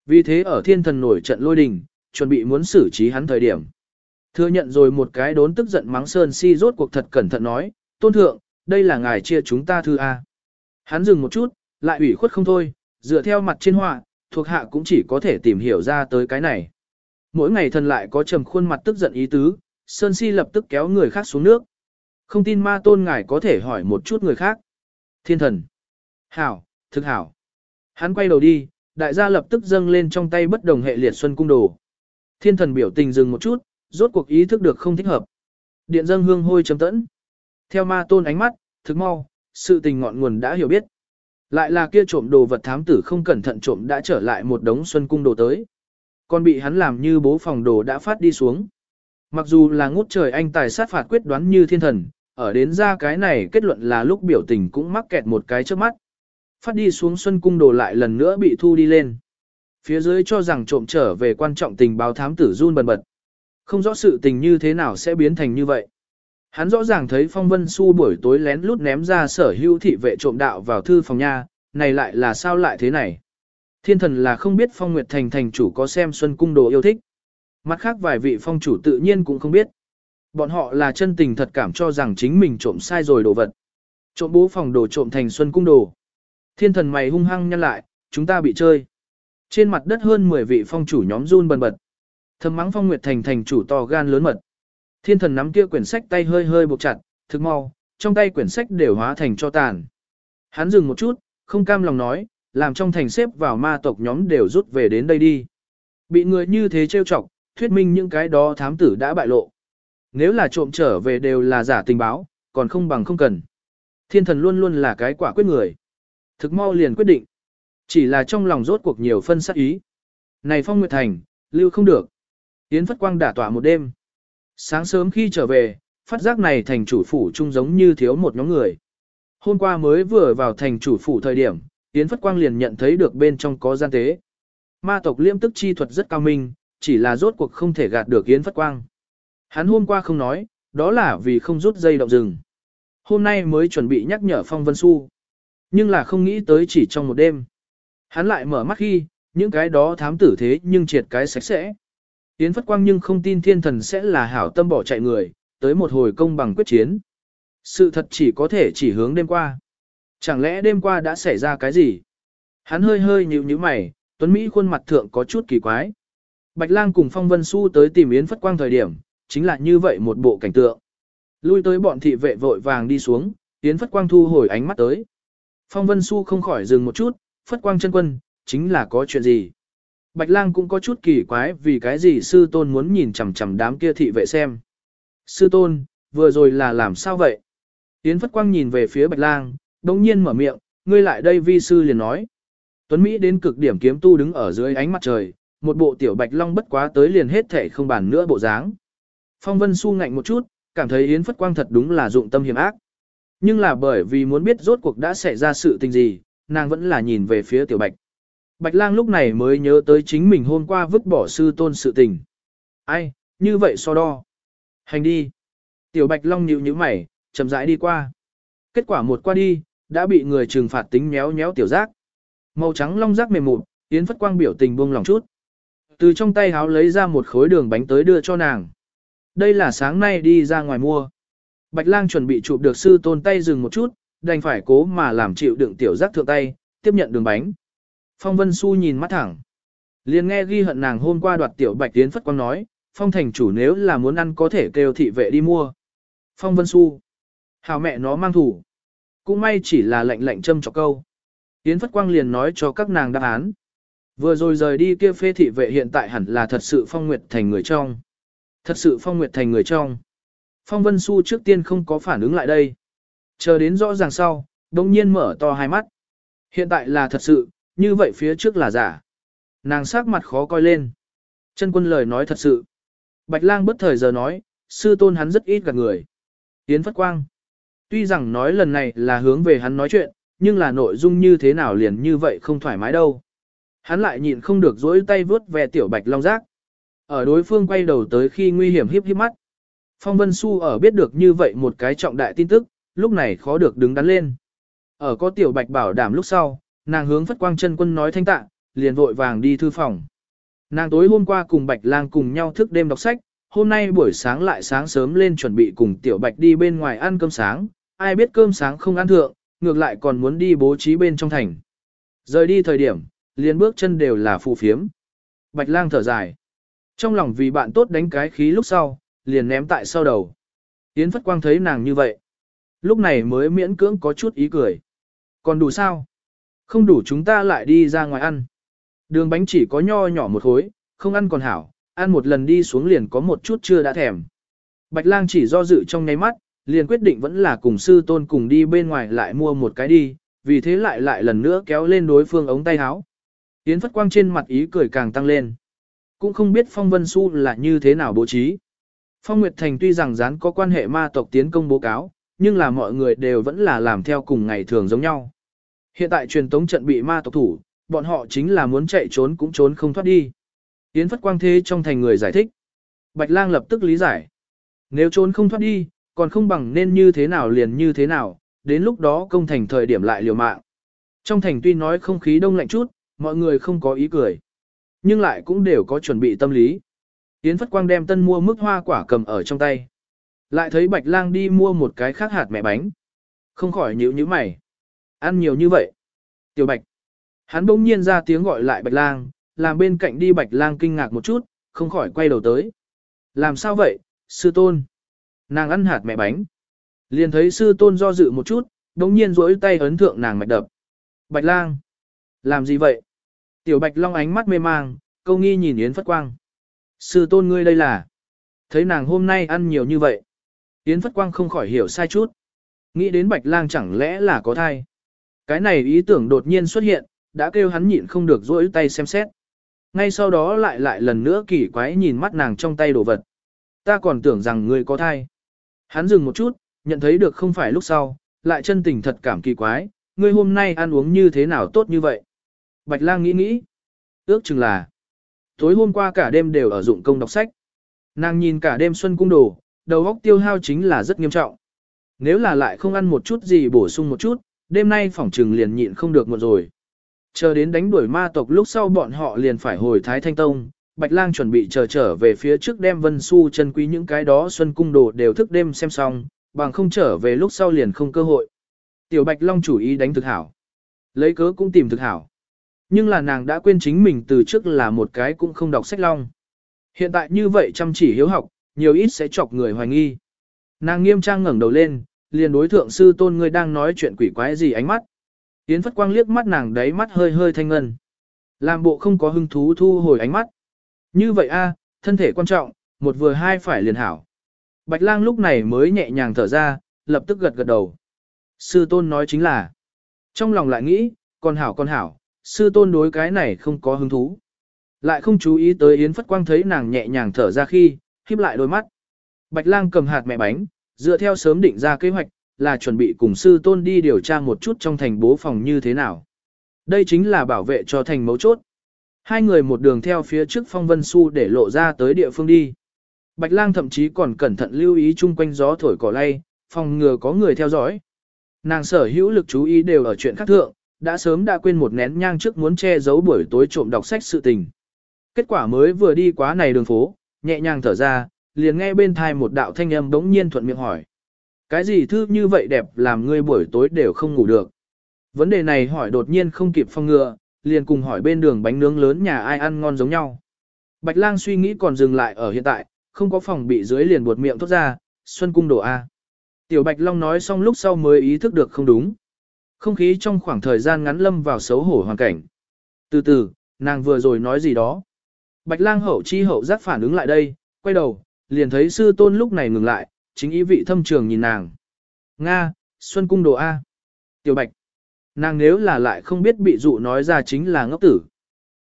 Vì thế ở thiên thần nổi trận lôi đình, chuẩn bị muốn xử trí hắn thời điểm. Thừa nhận rồi một cái đốn tức giận mắng Sơn Si rốt cuộc thật cẩn thận nói, tôn thượng, đây là ngài chia chúng ta thư A. Hắn dừng một chút, lại ủy khuất không thôi, dựa theo mặt trên họa, thuộc hạ cũng chỉ có thể tìm hiểu ra tới cái này. Mỗi ngày thần lại có trầm khuôn mặt tức giận ý tứ, Sơn Si lập tức kéo người khác xuống nước. Không tin ma tôn ngài có thể hỏi một chút người khác. Thiên thần. Hảo, thực hảo. Hắn quay đầu đi, đại gia lập tức dâng lên trong tay bất đồng hệ liệt xuân cung đồ. Thiên thần biểu tình dừng một chút, rốt cuộc ý thức được không thích hợp. Điện dâng hương hôi chấm tẫn. Theo ma tôn ánh mắt, thực mau, sự tình ngọn nguồn đã hiểu biết. Lại là kia trộm đồ vật thám tử không cẩn thận trộm đã trở lại một đống xuân cung đồ tới. Còn bị hắn làm như bố phòng đồ đã phát đi xuống. Mặc dù là ngút trời anh tài sát phạt quyết đoán như thiên thần, ở đến ra cái này kết luận là lúc biểu tình cũng mắc kẹt một cái trước mắt. Phát đi xuống xuân cung đồ lại lần nữa bị thu đi lên. Phía dưới cho rằng trộm trở về quan trọng tình báo thám tử run bần bật. Không rõ sự tình như thế nào sẽ biến thành như vậy. Hắn rõ ràng thấy Phong Vân Xu buổi tối lén lút ném ra sở hữu thị vệ trộm đạo vào thư phòng nha, này lại là sao lại thế này. Thiên thần là không biết Phong Nguyệt Thành thành chủ có xem Xuân Cung đồ yêu thích. Mặt khác vài vị phong chủ tự nhiên cũng không biết. Bọn họ là chân tình thật cảm cho rằng chính mình trộm sai rồi đồ vật. Trộm bố phòng đồ trộm thành Xuân Cung đồ. Thiên thần mày hung hăng nhăn lại, chúng ta bị chơi. Trên mặt đất hơn 10 vị phong chủ nhóm run bần bật. Thầm mắng Phong Nguyệt Thành thành chủ to gan lớn mật. Thiên thần nắm kia quyển sách tay hơi hơi buộc chặt, thực mau, trong tay quyển sách đều hóa thành cho tàn. Hắn dừng một chút, không cam lòng nói, làm trong thành xếp vào ma tộc nhóm đều rút về đến đây đi. Bị người như thế trêu chọc, thuyết minh những cái đó thám tử đã bại lộ. Nếu là trộm trở về đều là giả tình báo, còn không bằng không cần. Thiên thần luôn luôn là cái quả quyết người. Thực mau liền quyết định. Chỉ là trong lòng rốt cuộc nhiều phân sát ý. Này Phong Nguyệt Thành, lưu không được. Yến Phất Quang đả tỏa một đêm. Sáng sớm khi trở về, phát giác này thành chủ phủ trung giống như thiếu một nhóm người. Hôm qua mới vừa vào thành chủ phủ thời điểm, Yến Phất Quang liền nhận thấy được bên trong có gian tế. Ma tộc liêm tức chi thuật rất cao minh, chỉ là rốt cuộc không thể gạt được Yến Phất Quang. Hắn hôm qua không nói, đó là vì không rút dây động rừng. Hôm nay mới chuẩn bị nhắc nhở Phong Vân Xu. Nhưng là không nghĩ tới chỉ trong một đêm. Hắn lại mở mắt khi, những cái đó thám tử thế nhưng triệt cái sạch sẽ. Yến Phất Quang nhưng không tin thiên thần sẽ là hảo tâm bỏ chạy người, tới một hồi công bằng quyết chiến. Sự thật chỉ có thể chỉ hướng đêm qua. Chẳng lẽ đêm qua đã xảy ra cái gì? Hắn hơi hơi nhíu nhíu mày, Tuấn Mỹ khuôn mặt thượng có chút kỳ quái. Bạch Lang cùng Phong Vân Xu tới tìm Yến Phất Quang thời điểm, chính là như vậy một bộ cảnh tượng. Lui tới bọn thị vệ vội vàng đi xuống, Yến Phất Quang thu hồi ánh mắt tới. Phong Vân Xu không khỏi dừng một chút, Phất Quang chân quân, chính là có chuyện gì? Bạch Lang cũng có chút kỳ quái vì cái gì sư tôn muốn nhìn chằm chằm đám kia thị vệ xem. Sư tôn, vừa rồi là làm sao vậy? Yến Phất Quang nhìn về phía Bạch Lang, đồng nhiên mở miệng, ngươi lại đây vi sư liền nói. Tuấn Mỹ đến cực điểm kiếm tu đứng ở dưới ánh mặt trời, một bộ tiểu Bạch Long bất quá tới liền hết thể không bàn nữa bộ dáng. Phong Vân Su ngạnh một chút, cảm thấy Yến Phất Quang thật đúng là dụng tâm hiểm ác. Nhưng là bởi vì muốn biết rốt cuộc đã xảy ra sự tình gì, nàng vẫn là nhìn về phía tiểu Bạch. Bạch lang lúc này mới nhớ tới chính mình hôm qua vứt bỏ sư tôn sự tình. Ai, như vậy so đo. Hành đi. Tiểu Bạch Long nhíu nhíu mày, chậm rãi đi qua. Kết quả một qua đi, đã bị người trừng phạt tính méo méo tiểu giác. Màu trắng long giác mềm mụn, Yến Phất Quang biểu tình buông lòng chút. Từ trong tay háo lấy ra một khối đường bánh tới đưa cho nàng. Đây là sáng nay đi ra ngoài mua. Bạch lang chuẩn bị chụp được sư tôn tay dừng một chút, đành phải cố mà làm chịu đựng tiểu giác thượng tay, tiếp nhận đường bánh. Phong Vân Xu nhìn mắt thẳng. liền nghe ghi hận nàng hôm qua đoạt tiểu bạch tiến phất quang nói, Phong thành chủ nếu là muốn ăn có thể kêu thị vệ đi mua. Phong Vân Xu. Hào mẹ nó mang thủ. Cũng may chỉ là lệnh lệnh châm cho câu. Tiến phất quang liền nói cho các nàng đáp án. Vừa rồi rời đi kia phê thị vệ hiện tại hẳn là thật sự Phong Nguyệt thành người trong. Thật sự Phong Nguyệt thành người trong. Phong Vân Xu trước tiên không có phản ứng lại đây. Chờ đến rõ ràng sau, đồng nhiên mở to hai mắt. Hiện tại là thật sự, như vậy phía trước là giả. Nàng sắc mặt khó coi lên. Chân quân lời nói thật sự. Bạch lang bất thời giờ nói, sư tôn hắn rất ít gặp người. Yến Phất Quang. Tuy rằng nói lần này là hướng về hắn nói chuyện, nhưng là nội dung như thế nào liền như vậy không thoải mái đâu. Hắn lại nhịn không được dỗi tay vướt về tiểu bạch long giác. Ở đối phương quay đầu tới khi nguy hiểm hiếp hiếp mắt. Phong Vân Xu ở biết được như vậy một cái trọng đại tin tức, lúc này khó được đứng đắn lên. Ở có tiểu bạch bảo đảm lúc sau, nàng hướng phất quang chân quân nói thanh tạ, liền vội vàng đi thư phòng. Nàng tối hôm qua cùng bạch lang cùng nhau thức đêm đọc sách, hôm nay buổi sáng lại sáng sớm lên chuẩn bị cùng tiểu bạch đi bên ngoài ăn cơm sáng, ai biết cơm sáng không ăn thượng, ngược lại còn muốn đi bố trí bên trong thành. Rời đi thời điểm, liền bước chân đều là phù phiếm. Bạch lang thở dài. Trong lòng vì bạn tốt đánh cái khí lúc sau, liền ném tại sau đầu. Yến Phất Quang thấy nàng như vậy. Lúc này mới miễn cưỡng có chút ý cười. Còn đủ sao? Không đủ chúng ta lại đi ra ngoài ăn. Đường bánh chỉ có nho nhỏ một khối, không ăn còn hảo, ăn một lần đi xuống liền có một chút chưa đã thèm. Bạch lang chỉ do dự trong nháy mắt, liền quyết định vẫn là cùng sư tôn cùng đi bên ngoài lại mua một cái đi, vì thế lại lại lần nữa kéo lên đối phương ống tay áo. Yến Phất Quang trên mặt ý cười càng tăng lên. Cũng không biết Phong Vân Xu là như thế nào bố trí. Phong Nguyệt Thành tuy rằng dán có quan hệ ma tộc tiến công bố cáo, nhưng là mọi người đều vẫn là làm theo cùng ngày thường giống nhau. Hiện tại truyền tống trận bị ma tộc thủ, bọn họ chính là muốn chạy trốn cũng trốn không thoát đi. Yến Phất Quang thế trong thành người giải thích. Bạch Lang lập tức lý giải. Nếu trốn không thoát đi, còn không bằng nên như thế nào liền như thế nào, đến lúc đó công thành thời điểm lại liều mạng. Trong thành tuy nói không khí đông lạnh chút, mọi người không có ý cười. Nhưng lại cũng đều có chuẩn bị tâm lý. Yến Phất Quang đem tân mua mức hoa quả cầm ở trong tay. Lại thấy Bạch Lang đi mua một cái khác hạt mẹ bánh. Không khỏi nhíu nhíu mày. Ăn nhiều như vậy. Tiểu Bạch. Hắn bỗng nhiên ra tiếng gọi lại Bạch Lang, làm bên cạnh đi Bạch Lang kinh ngạc một chút, không khỏi quay đầu tới. Làm sao vậy, sư tôn? Nàng ăn hạt mẹ bánh. Liền thấy sư tôn do dự một chút, bỗng nhiên duỗi tay ấn thượng nàng mạch đập. Bạch Lang. Làm gì vậy? Tiểu Bạch Long ánh mắt mê mang, câu nghi nhìn Yến Phất Quang. Sư tôn ngươi đây là. Thấy nàng hôm nay ăn nhiều như vậy. Yến Phất Quang không khỏi hiểu sai chút. Nghĩ đến Bạch Lang chẳng lẽ là có thai. Cái này ý tưởng đột nhiên xuất hiện, đã kêu hắn nhịn không được rỗi tay xem xét. Ngay sau đó lại lại lần nữa kỳ quái nhìn mắt nàng trong tay đồ vật. Ta còn tưởng rằng ngươi có thai. Hắn dừng một chút, nhận thấy được không phải lúc sau, lại chân tình thật cảm kỳ quái, ngươi hôm nay ăn uống như thế nào tốt như vậy. Bạch lang nghĩ nghĩ. Ước chừng là, tối hôm qua cả đêm đều ở dụng công đọc sách. Nàng nhìn cả đêm xuân cung đồ, đầu óc tiêu hao chính là rất nghiêm trọng. Nếu là lại không ăn một chút gì bổ sung một chút, đêm nay phỏng trừng liền nhịn không được một rồi. Chờ đến đánh đuổi ma tộc lúc sau bọn họ liền phải hồi Thái Thanh Tông, Bạch Lang chuẩn bị chờ trở về phía trước đem Vân Su chân quý những cái đó xuân cung đồ đều thức đêm xem xong, bằng không trở về lúc sau liền không cơ hội. Tiểu Bạch Long chủ ý đánh thực hảo. Lấy cớ cũng tìm thực hảo. Nhưng là nàng đã quên chính mình từ trước là một cái cũng không đọc sách long. Hiện tại như vậy chăm chỉ hiếu học, nhiều ít sẽ chọc người hoài nghi. Nàng nghiêm trang ngẩng đầu lên, liền đối thượng sư tôn ngươi đang nói chuyện quỷ quái gì ánh mắt. Yến Phất Quang liếc mắt nàng đáy mắt hơi hơi thanh ngân. Làm bộ không có hứng thú thu hồi ánh mắt. Như vậy a, thân thể quan trọng, một vừa hai phải liền hảo. Bạch lang lúc này mới nhẹ nhàng thở ra, lập tức gật gật đầu. Sư tôn nói chính là, trong lòng lại nghĩ, con hảo con hảo, sư tôn đối cái này không có hứng thú. Lại không chú ý tới Yến Phất Quang thấy nàng nhẹ nhàng thở ra khi, khiếp lại đôi mắt. Bạch lang cầm hạt mẹ bánh, dựa theo sớm định ra kế hoạch, là chuẩn bị cùng sư tôn đi điều tra một chút trong thành bố phòng như thế nào. Đây chính là bảo vệ cho thành mấu chốt. Hai người một đường theo phía trước phong vân su để lộ ra tới địa phương đi. Bạch lang thậm chí còn cẩn thận lưu ý chung quanh gió thổi cỏ lay, phòng ngừa có người theo dõi. Nàng sở hữu lực chú ý đều ở chuyện khác thượng, đã sớm đã quên một nén nhang trước muốn che giấu buổi tối trộm đọc sách sự tình. Kết quả mới vừa đi quá này đường phố, nhẹ nhàng thở ra, liền nghe bên thai một đạo thanh âm bỗng nhiên thuận miệng hỏi. Cái gì thư như vậy đẹp làm ngươi buổi tối đều không ngủ được? Vấn đề này hỏi đột nhiên không kịp phong ngừa, liền cùng hỏi bên đường bánh nướng lớn nhà ai ăn ngon giống nhau. Bạch lang suy nghĩ còn dừng lại ở hiện tại, không có phòng bị dưới liền buột miệng thốt ra, xuân cung đồ A. Tiểu Bạch Long nói xong lúc sau mới ý thức được không đúng. Không khí trong khoảng thời gian ngắn lâm vào xấu hổ hoàn cảnh. Từ từ, nàng vừa rồi nói gì đó. Bạch lang hậu chi hậu giác phản ứng lại đây, quay đầu, liền thấy sư tôn lúc này ngừng lại, chính ý vị thâm trường nhìn nàng. Nga, Xuân Cung đồ A. Tiểu Bạch. Nàng nếu là lại không biết bị dụ nói ra chính là ngốc tử.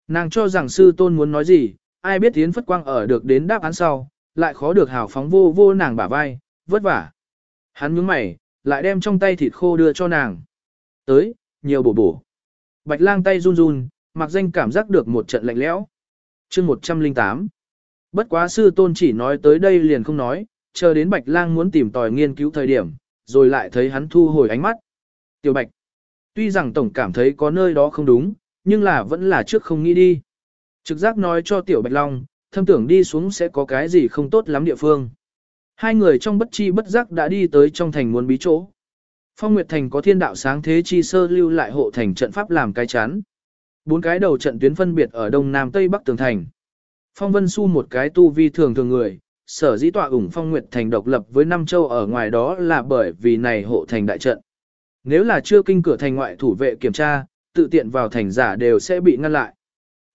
Nàng cho rằng sư tôn muốn nói gì, ai biết tiến phất quang ở được đến đáp án sau, lại khó được hào phóng vô vô nàng bả vai, vất vả. Hắn nhướng mày, lại đem trong tay thịt khô đưa cho nàng. Tới, nhiều bổ bổ. Bạch lang tay run run, mặc danh cảm giác được một trận lạnh lẽo. chương 108. Bất quá sư tôn chỉ nói tới đây liền không nói, chờ đến Bạch lang muốn tìm tòi nghiên cứu thời điểm, rồi lại thấy hắn thu hồi ánh mắt. Tiểu Bạch. Tuy rằng tổng cảm thấy có nơi đó không đúng, nhưng là vẫn là trước không nghĩ đi. Trực giác nói cho Tiểu Bạch Long, thâm tưởng đi xuống sẽ có cái gì không tốt lắm địa phương. Hai người trong bất chi bất giác đã đi tới trong thành muốn bí chỗ. Phong Nguyệt Thành có thiên đạo sáng thế chi sơ lưu lại hộ thành trận pháp làm cái chán. Bốn cái đầu trận tuyến phân biệt ở đông nam tây bắc tường thành. Phong Vân Su một cái tu vi thường thường người, sở dĩ tọa ủng Phong Nguyệt Thành độc lập với Nam châu ở ngoài đó là bởi vì này hộ thành đại trận. Nếu là chưa kinh cửa thành ngoại thủ vệ kiểm tra, tự tiện vào thành giả đều sẽ bị ngăn lại.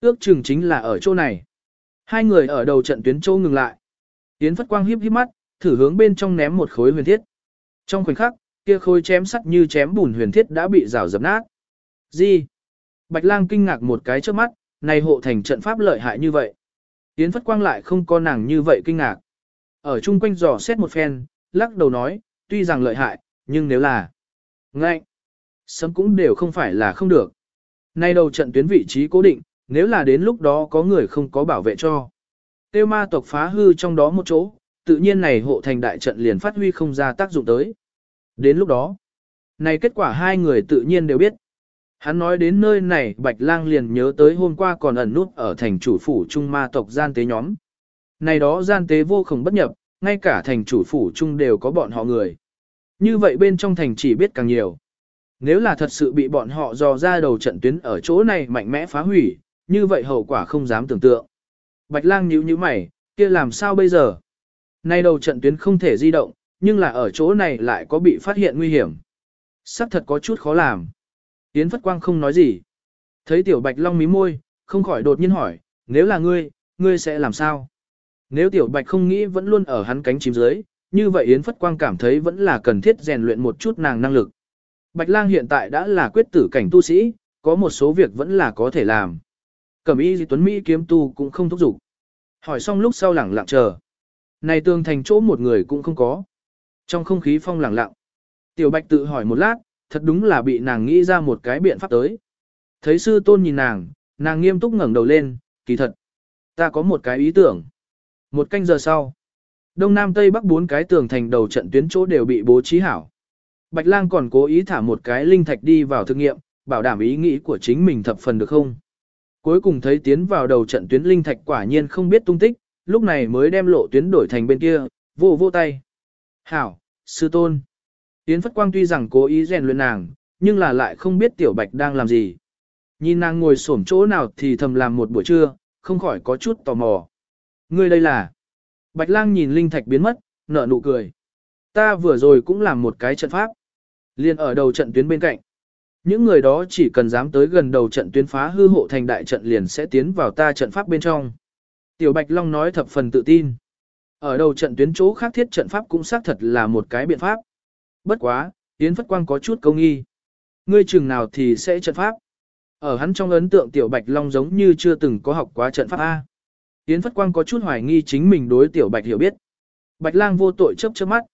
Ước chừng chính là ở chỗ này. Hai người ở đầu trận tuyến châu ngừng lại. Yến Phất Quang hiếp hiếp mắt, thử hướng bên trong ném một khối huyền thiết. Trong khoảnh khắc, kia khối chém sắt như chém bùn huyền thiết đã bị rào dập nát. Gì? Bạch lang kinh ngạc một cái trước mắt, này hộ thành trận pháp lợi hại như vậy. Yến Phất Quang lại không có nàng như vậy kinh ngạc. Ở chung quanh dò xét một phen, lắc đầu nói, tuy rằng lợi hại, nhưng nếu là ngạnh, sấm cũng đều không phải là không được. Nay đầu trận tuyến vị trí cố định, nếu là đến lúc đó có người không có bảo vệ cho. Tiêu ma tộc phá hư trong đó một chỗ, tự nhiên này hộ thành đại trận liền phát huy không ra tác dụng tới. Đến lúc đó, này kết quả hai người tự nhiên đều biết. Hắn nói đến nơi này Bạch Lang liền nhớ tới hôm qua còn ẩn nút ở thành chủ phủ Trung ma tộc gian tế nhóm. Này đó gian tế vô cùng bất nhập, ngay cả thành chủ phủ Trung đều có bọn họ người. Như vậy bên trong thành chỉ biết càng nhiều. Nếu là thật sự bị bọn họ dò ra đầu trận tuyến ở chỗ này mạnh mẽ phá hủy, như vậy hậu quả không dám tưởng tượng. Bạch lang nhíu nhíu mày, kia làm sao bây giờ? Nay đầu trận tuyến không thể di động, nhưng là ở chỗ này lại có bị phát hiện nguy hiểm. Sắc thật có chút khó làm. Yến Phất Quang không nói gì. Thấy Tiểu Bạch Long mí môi, không khỏi đột nhiên hỏi, nếu là ngươi, ngươi sẽ làm sao? Nếu Tiểu Bạch không nghĩ vẫn luôn ở hắn cánh chim dưới, như vậy Yến Phất Quang cảm thấy vẫn là cần thiết rèn luyện một chút nàng năng lực. Bạch Lang hiện tại đã là quyết tử cảnh tu sĩ, có một số việc vẫn là có thể làm. Cẩm y tuấn Mỹ kiếm tu cũng không thúc giục. Hỏi xong lúc sau lẳng lặng chờ. Này tương thành chỗ một người cũng không có. Trong không khí phong lẳng lặng. Tiểu bạch tự hỏi một lát, thật đúng là bị nàng nghĩ ra một cái biện pháp tới. Thấy sư tôn nhìn nàng, nàng nghiêm túc ngẩng đầu lên, kỳ thật. Ta có một cái ý tưởng. Một canh giờ sau, đông nam tây bắc bốn cái tường thành đầu trận tuyến chỗ đều bị bố trí hảo. Bạch lang còn cố ý thả một cái linh thạch đi vào thực nghiệm, bảo đảm ý nghĩ của chính mình thập phần được không. Cuối cùng thấy tiến vào đầu trận tuyến linh thạch quả nhiên không biết tung tích, lúc này mới đem lộ tuyến đổi thành bên kia, vô vô tay. Hảo, sư tôn. Yến Phất Quang tuy rằng cố ý rèn luyện nàng, nhưng là lại không biết Tiểu Bạch đang làm gì. Nhìn nàng ngồi xổm chỗ nào thì thầm làm một buổi trưa, không khỏi có chút tò mò. Ngươi đây là... Bạch lang nhìn linh thạch biến mất, nở nụ cười. Ta vừa rồi cũng làm một cái trận pháp. Liên ở đầu trận tuyến bên cạnh. Những người đó chỉ cần dám tới gần đầu trận tuyến phá hư hộ thành đại trận liền sẽ tiến vào ta trận pháp bên trong. Tiểu Bạch Long nói thập phần tự tin. Ở đầu trận tuyến chỗ khác thiết trận pháp cũng xác thật là một cái biện pháp. Bất quá, Yến Phất Quang có chút câu nghi. Ngươi chừng nào thì sẽ trận pháp. Ở hắn trong ấn tượng Tiểu Bạch Long giống như chưa từng có học quá trận pháp A. Yến Phất Quang có chút hoài nghi chính mình đối Tiểu Bạch hiểu biết. Bạch Lang vô tội chấp chớp mắt.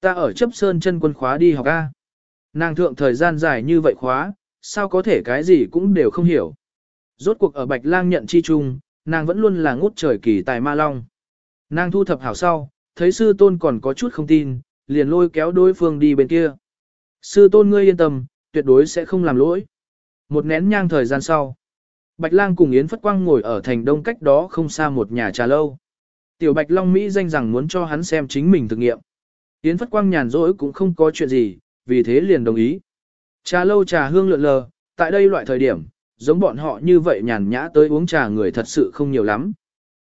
Ta ở chấp sơn chân quân khóa đi học A. Nàng thượng thời gian dài như vậy khóa, sao có thể cái gì cũng đều không hiểu. Rốt cuộc ở Bạch Lang nhận chi chung, nàng vẫn luôn là ngút trời kỳ tài ma long. Nàng thu thập hảo sau, thấy sư tôn còn có chút không tin, liền lôi kéo đối phương đi bên kia. Sư tôn ngươi yên tâm, tuyệt đối sẽ không làm lỗi. Một nén nhang thời gian sau, Bạch Lang cùng Yến Phất Quang ngồi ở thành đông cách đó không xa một nhà trà lâu. Tiểu Bạch Long Mỹ danh rằng muốn cho hắn xem chính mình thực nghiệm. Yến Phất Quang nhàn rỗi cũng không có chuyện gì, vì thế liền đồng ý. Trà lâu trà hương lượn lờ, tại đây loại thời điểm, giống bọn họ như vậy nhàn nhã tới uống trà người thật sự không nhiều lắm.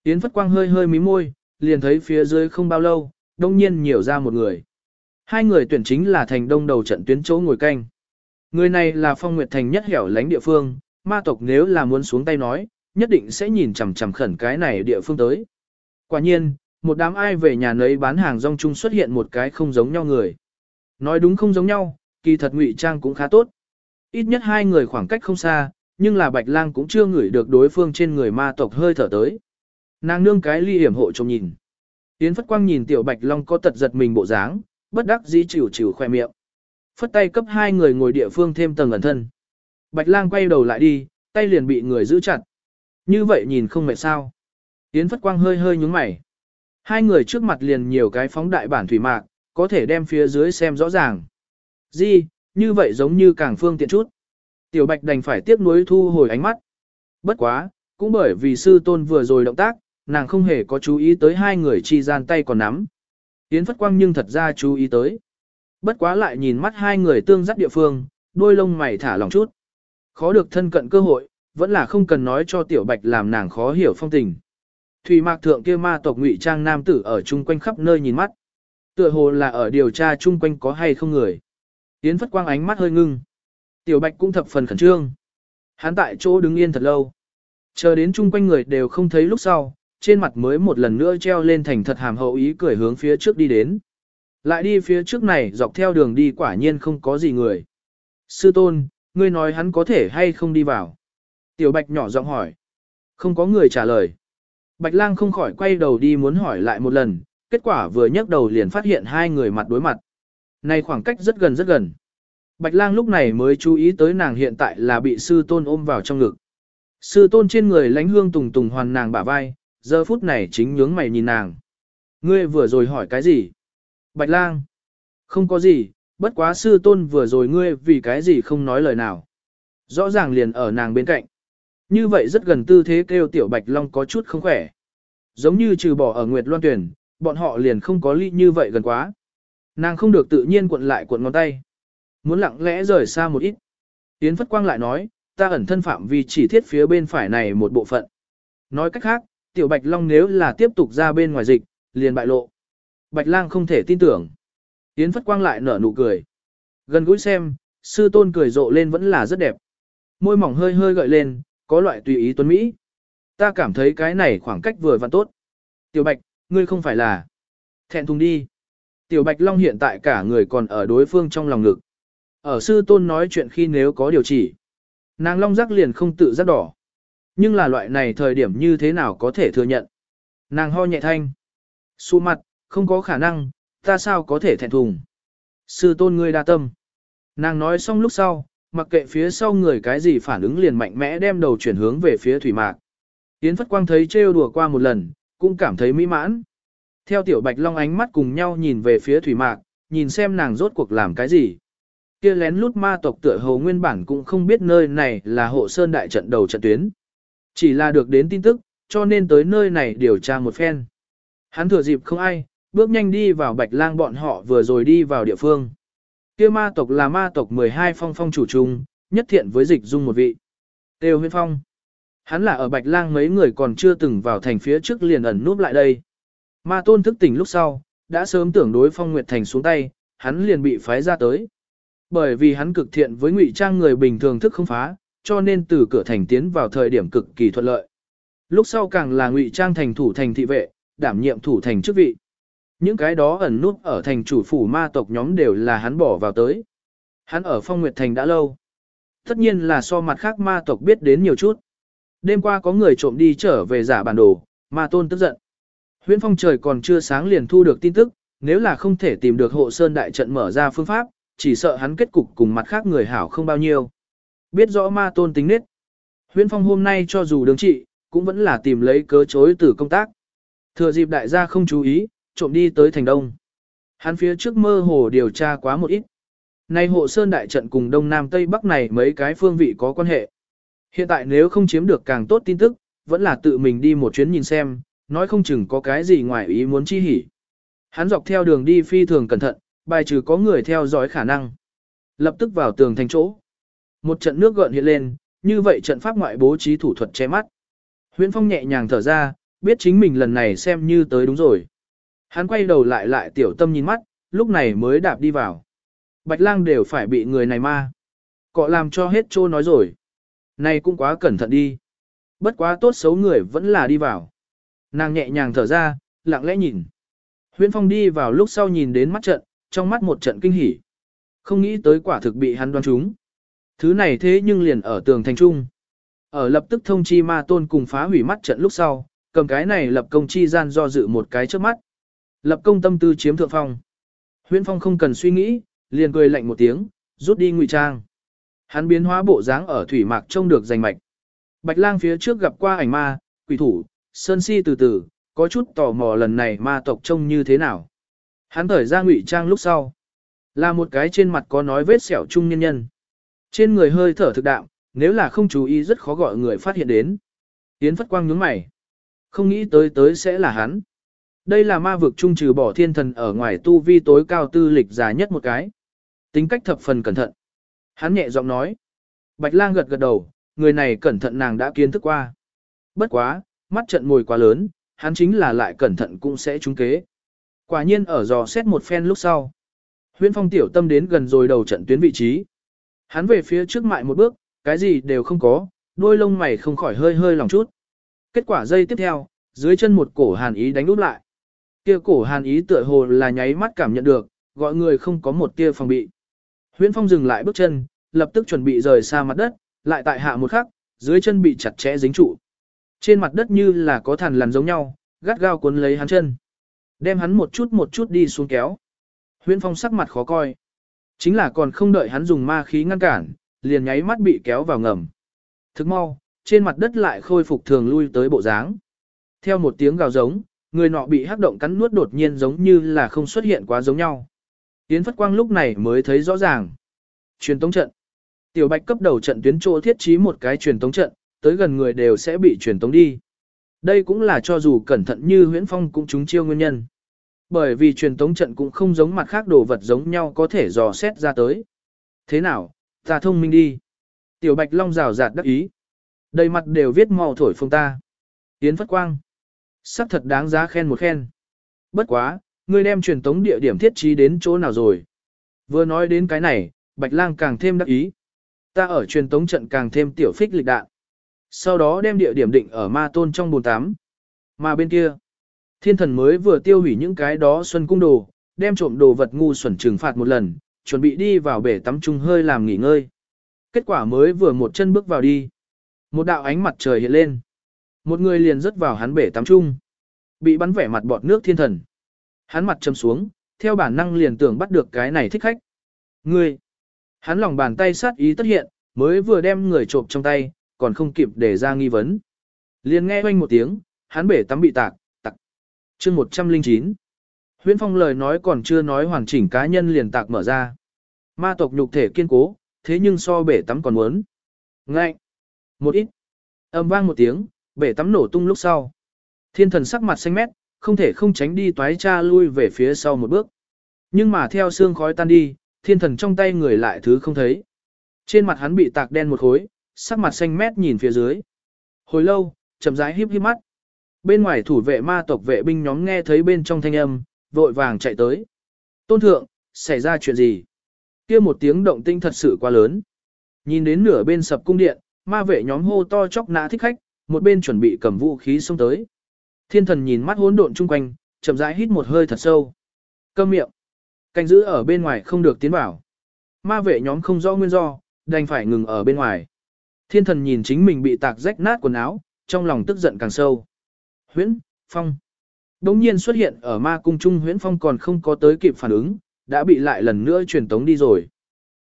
Yến Phất Quang hơi hơi mí môi, liền thấy phía dưới không bao lâu, đông nhiên nhiều ra một người. Hai người tuyển chính là thành đông đầu trận tuyến chỗ ngồi canh. Người này là phong nguyệt thành nhất hẻo lánh địa phương, ma tộc nếu là muốn xuống tay nói, nhất định sẽ nhìn chằm chằm khẩn cái này địa phương tới. Quả nhiên, một đám ai về nhà nấy bán hàng rong chung xuất hiện một cái không giống nhau người. Nói đúng không giống nhau, kỳ thật ngụy trang cũng khá tốt. Ít nhất hai người khoảng cách không xa, nhưng là Bạch Lang cũng chưa ngửi được đối phương trên người ma tộc hơi thở tới. Nàng nương cái ly hiểm hộ trông nhìn. Yến Phất Quang nhìn Tiểu Bạch Long có tật giật mình bộ dáng, bất đắc dĩ chịu chịu khoe miệng. Phất tay cấp hai người ngồi địa phương thêm tầng ẩn thân. Bạch lang quay đầu lại đi, tay liền bị người giữ chặt. Như vậy nhìn không mệt sao. Yến Phất Quang hơi hơi nhúng mày. Hai người trước mặt liền nhiều cái phóng đại bản thủy mạc, có thể đem phía dưới xem rõ ràng. Di, như vậy giống như càng phương tiện chút. Tiểu Bạch đành phải tiếc nuối thu hồi ánh mắt. Bất quá, cũng bởi vì sư tôn vừa rồi động tác, nàng không hề có chú ý tới hai người chi gian tay còn nắm. Yến Phất Quang nhưng thật ra chú ý tới. Bất quá lại nhìn mắt hai người tương dắt địa phương, đôi lông mày thả lòng chút. Khó được thân cận cơ hội, vẫn là không cần nói cho tiểu bạch làm nàng khó hiểu phong tình. Thủy mạc thượng kia ma tộc ngụy trang nam tử ở chung quanh khắp nơi nhìn mắt. Tựa hồ là ở điều tra chung quanh có hay không người. Yến Phất Quang ánh mắt hơi ngưng. Tiểu bạch cũng thập phần khẩn trương. Hắn tại chỗ đứng yên thật lâu. Chờ đến chung quanh người đều không thấy lúc sau, trên mặt mới một lần nữa treo lên thành thật hàm hậu ý cười hướng phía trước đi đến. Lại đi phía trước này dọc theo đường đi quả nhiên không có gì người. Sư tôn, ngươi nói hắn có thể hay không đi vào. Tiểu bạch nhỏ giọng hỏi. Không có người trả lời. Bạch lang không khỏi quay đầu đi muốn hỏi lại một lần, kết quả vừa nhấc đầu liền phát hiện hai người mặt đối mặt. Này khoảng cách rất gần rất gần. Bạch lang lúc này mới chú ý tới nàng hiện tại là bị sư tôn ôm vào trong ngực. Sư tôn trên người lánh hương tùng tùng hoàn nàng bả vai, giờ phút này chính nhướng mày nhìn nàng. Ngươi vừa rồi hỏi cái gì? Bạch lang. Không có gì, bất quá sư tôn vừa rồi ngươi vì cái gì không nói lời nào. Rõ ràng liền ở nàng bên cạnh. Như vậy rất gần tư thế kêu tiểu bạch long có chút không khỏe. Giống như trừ bỏ ở Nguyệt Loan Tuyển, bọn họ liền không có ly như vậy gần quá. Nàng không được tự nhiên cuộn lại cuộn ngón tay. Muốn lặng lẽ rời xa một ít. Yến Phất Quang lại nói, ta ẩn thân phạm vì chỉ thiết phía bên phải này một bộ phận. Nói cách khác, tiểu bạch long nếu là tiếp tục ra bên ngoài dịch, liền bại lộ. Bạch lang không thể tin tưởng. Yến Phất Quang lại nở nụ cười. Gần gũi xem, sư tôn cười rộ lên vẫn là rất đẹp. Môi mỏng hơi hơi gợi lên, có loại tùy ý tuấn Mỹ. Ta cảm thấy cái này khoảng cách vừa và tốt. Tiểu Bạch, ngươi không phải là... Thẹn thùng đi. Tiểu Bạch Long hiện tại cả người còn ở đối phương trong lòng ngực. Ở sư tôn nói chuyện khi nếu có điều chỉ. Nàng Long rắc liền không tự giác đỏ. Nhưng là loại này thời điểm như thế nào có thể thừa nhận. Nàng ho nhẹ thanh. Xu mặt, không có khả năng, ta sao có thể thẹn thùng. Sư tôn ngươi đa tâm. Nàng nói xong lúc sau, mặc kệ phía sau người cái gì phản ứng liền mạnh mẽ đem đầu chuyển hướng về phía thủy mạc. Yến Phất Quang thấy trêu đùa qua một lần, cũng cảm thấy mỹ mãn. Theo tiểu bạch long ánh mắt cùng nhau nhìn về phía thủy mạc, nhìn xem nàng rốt cuộc làm cái gì. Kia lén lút ma tộc tựa hồ nguyên bản cũng không biết nơi này là hộ sơn đại trận đầu trận tuyến. Chỉ là được đến tin tức, cho nên tới nơi này điều tra một phen. Hắn thừa dịp không ai, bước nhanh đi vào bạch lang bọn họ vừa rồi đi vào địa phương. Kia ma tộc là ma tộc 12 phong phong chủ trung, nhất thiện với dịch dung một vị. Têu huyên phong. Hắn là ở bạch lang mấy người còn chưa từng vào thành phía trước liền ẩn núp lại đây. Ma tôn thức tỉnh lúc sau, đã sớm tưởng đối phong nguyệt thành xuống tay, hắn liền bị phái ra tới. Bởi vì hắn cực thiện với ngụy trang người bình thường thức không phá, cho nên từ cửa thành tiến vào thời điểm cực kỳ thuận lợi. Lúc sau càng là ngụy trang thành thủ thành thị vệ, đảm nhiệm thủ thành chức vị. Những cái đó ẩn nút ở thành chủ phủ ma tộc nhóm đều là hắn bỏ vào tới. Hắn ở phong nguyệt thành đã lâu. Tất nhiên là so mặt khác ma tộc biết đến nhiều chút. Đêm qua có người trộm đi trở về giả bản đồ, ma tôn tức giận. Huyễn phong trời còn chưa sáng liền thu được tin tức, nếu là không thể tìm được hộ sơn đại trận mở ra phương pháp, chỉ sợ hắn kết cục cùng mặt khác người hảo không bao nhiêu. Biết rõ ma tôn tính nết. Huyễn phong hôm nay cho dù đứng trị, cũng vẫn là tìm lấy cớ chối từ công tác. Thừa dịp đại gia không chú ý, trộm đi tới thành đông. Hắn phía trước mơ hồ điều tra quá một ít. Nay hộ sơn đại trận cùng đông nam tây bắc này mấy cái phương vị có quan hệ. Hiện tại nếu không chiếm được càng tốt tin tức, vẫn là tự mình đi một chuyến nhìn xem, nói không chừng có cái gì ngoài ý muốn chi hỉ. Hắn dọc theo đường đi phi thường cẩn thận, bài trừ có người theo dõi khả năng. Lập tức vào tường thành chỗ. Một trận nước gợn hiện lên, như vậy trận pháp ngoại bố trí thủ thuật che mắt. Huyễn Phong nhẹ nhàng thở ra, biết chính mình lần này xem như tới đúng rồi. Hắn quay đầu lại lại tiểu tâm nhìn mắt, lúc này mới đạp đi vào. Bạch lang đều phải bị người này ma. Cọ làm cho hết trô nói rồi. Này cũng quá cẩn thận đi. Bất quá tốt xấu người vẫn là đi vào. Nàng nhẹ nhàng thở ra, lặng lẽ nhìn. Huyễn Phong đi vào lúc sau nhìn đến mắt trận, trong mắt một trận kinh hỉ. Không nghĩ tới quả thực bị hắn đoán trúng. Thứ này thế nhưng liền ở tường thành trung. Ở lập tức thông chi ma tôn cùng phá hủy mắt trận lúc sau, cầm cái này lập công chi gian do dự một cái trước mắt. Lập công tâm tư chiếm thượng phong. Huyễn Phong không cần suy nghĩ, liền cười lạnh một tiếng, rút đi ngụy trang. Hắn biến hóa bộ dáng ở thủy mạc trông được giành mạch. Bạch lang phía trước gặp qua ảnh ma, quỷ thủ, sơn si từ từ, có chút tò mò lần này ma tộc trông như thế nào. Hắn thở ra ngụy trang lúc sau. Là một cái trên mặt có nói vết sẹo trung nhân nhân. Trên người hơi thở thực đạm nếu là không chú ý rất khó gọi người phát hiện đến. Yến phất quang nhướng mày. Không nghĩ tới tới sẽ là hắn. Đây là ma vực trung trừ bỏ thiên thần ở ngoài tu vi tối cao tư lịch già nhất một cái. Tính cách thập phần cẩn thận. Hắn nhẹ giọng nói. Bạch lang gật gật đầu, người này cẩn thận nàng đã kiến thức qua. Bất quá, mắt trận mồi quá lớn, hắn chính là lại cẩn thận cũng sẽ trúng kế. Quả nhiên ở dò xét một phen lúc sau. Huyễn phong tiểu tâm đến gần rồi đầu trận tuyến vị trí. Hắn về phía trước mại một bước, cái gì đều không có, đôi lông mày không khỏi hơi hơi lòng chút. Kết quả dây tiếp theo, dưới chân một cổ hàn ý đánh úp lại. Kia cổ hàn ý tựa hồ là nháy mắt cảm nhận được, gọi người không có một tia phòng bị. Huyễn Phong dừng lại bước chân, lập tức chuẩn bị rời xa mặt đất, lại tại hạ một khắc, dưới chân bị chặt chẽ dính trụ. Trên mặt đất như là có thằn lằn giống nhau, gắt gao cuốn lấy hắn chân. Đem hắn một chút một chút đi xuống kéo. Huyễn Phong sắc mặt khó coi. Chính là còn không đợi hắn dùng ma khí ngăn cản, liền nháy mắt bị kéo vào ngầm. Thức mau, trên mặt đất lại khôi phục thường lui tới bộ dáng. Theo một tiếng gào giống, người nọ bị hắc động cắn nuốt đột nhiên giống như là không xuất hiện quá giống nhau. Yến Phất Quang lúc này mới thấy rõ ràng. Truyền tống trận. Tiểu Bạch cấp đầu trận tuyến chỗ thiết trí một cái truyền tống trận, tới gần người đều sẽ bị truyền tống đi. Đây cũng là cho dù cẩn thận như huyễn phong cũng chúng chiêu nguyên nhân. Bởi vì truyền tống trận cũng không giống mặt khác đồ vật giống nhau có thể dò xét ra tới. Thế nào, ta thông minh đi. Tiểu Bạch Long rào rạt đắc ý. Đầy mặt đều viết màu thổi phong ta. Yến Phất Quang. Sắc thật đáng giá khen một khen. Bất quá, ngươi đem truyền tống địa điểm thiết trí đến chỗ nào rồi. Vừa nói đến cái này, Bạch Lang càng thêm đắc ý. Ta ở truyền tống trận càng thêm tiểu phích lịch đạn. Sau đó đem địa điểm định ở ma tôn trong bồn tắm. Mà bên kia, thiên thần mới vừa tiêu hủy những cái đó xuân cung đồ, đem trộm đồ vật ngu xuẩn trừng phạt một lần, chuẩn bị đi vào bể tắm chung hơi làm nghỉ ngơi. Kết quả mới vừa một chân bước vào đi. Một đạo ánh mặt trời hiện lên. Một người liền rớt vào hắn bể tắm chung, Bị bắn vẻ mặt bọt nước thiên thần. Hắn mặt châm xuống, theo bản năng liền tưởng bắt được cái này thích khách. Ngươi! Hắn lòng bàn tay sát ý tất hiện, mới vừa đem người trộm trong tay, còn không kịp để ra nghi vấn. Liền nghe oanh một tiếng, hắn bể tắm bị tạc chương 109. Huyễn Phong lời nói còn chưa nói hoàn chỉnh cá nhân liền tạc mở ra. Ma tộc nhục thể kiên cố, thế nhưng so bể tắm còn muốn. Ngạnh Một ít. Âm vang một tiếng, bể tắm nổ tung lúc sau. Thiên thần sắc mặt xanh mét, không thể không tránh đi toái cha lui về phía sau một bước. Nhưng mà theo xương khói tan đi, thiên thần trong tay người lại thứ không thấy. Trên mặt hắn bị tạc đen một khối, sắc mặt xanh mét nhìn phía dưới. Hồi lâu, chậm rãi híp híp mắt. Bên ngoài thủ vệ ma tộc vệ binh nhóm nghe thấy bên trong thanh âm, vội vàng chạy tới. Tôn thượng, xảy ra chuyện gì? kia một tiếng động tinh thật sự quá lớn. Nhìn đến nửa bên sập cung điện, ma vệ nhóm hô to chóc nã thích khách, một bên chuẩn bị cầm vũ khí xông tới. Thiên thần nhìn mắt hỗn độn chung quanh, chậm rãi hít một hơi thật sâu. Câm miệng. Canh giữ ở bên ngoài không được tiến vào. Ma vệ nhóm không rõ nguyên do, đành phải ngừng ở bên ngoài. Thiên thần nhìn chính mình bị tạc rách nát quần áo, trong lòng tức giận càng sâu. Huyễn, Phong. Đống nhiên xuất hiện ở ma cung trung Huyễn Phong còn không có tới kịp phản ứng, đã bị lại lần nữa truyền tống đi rồi.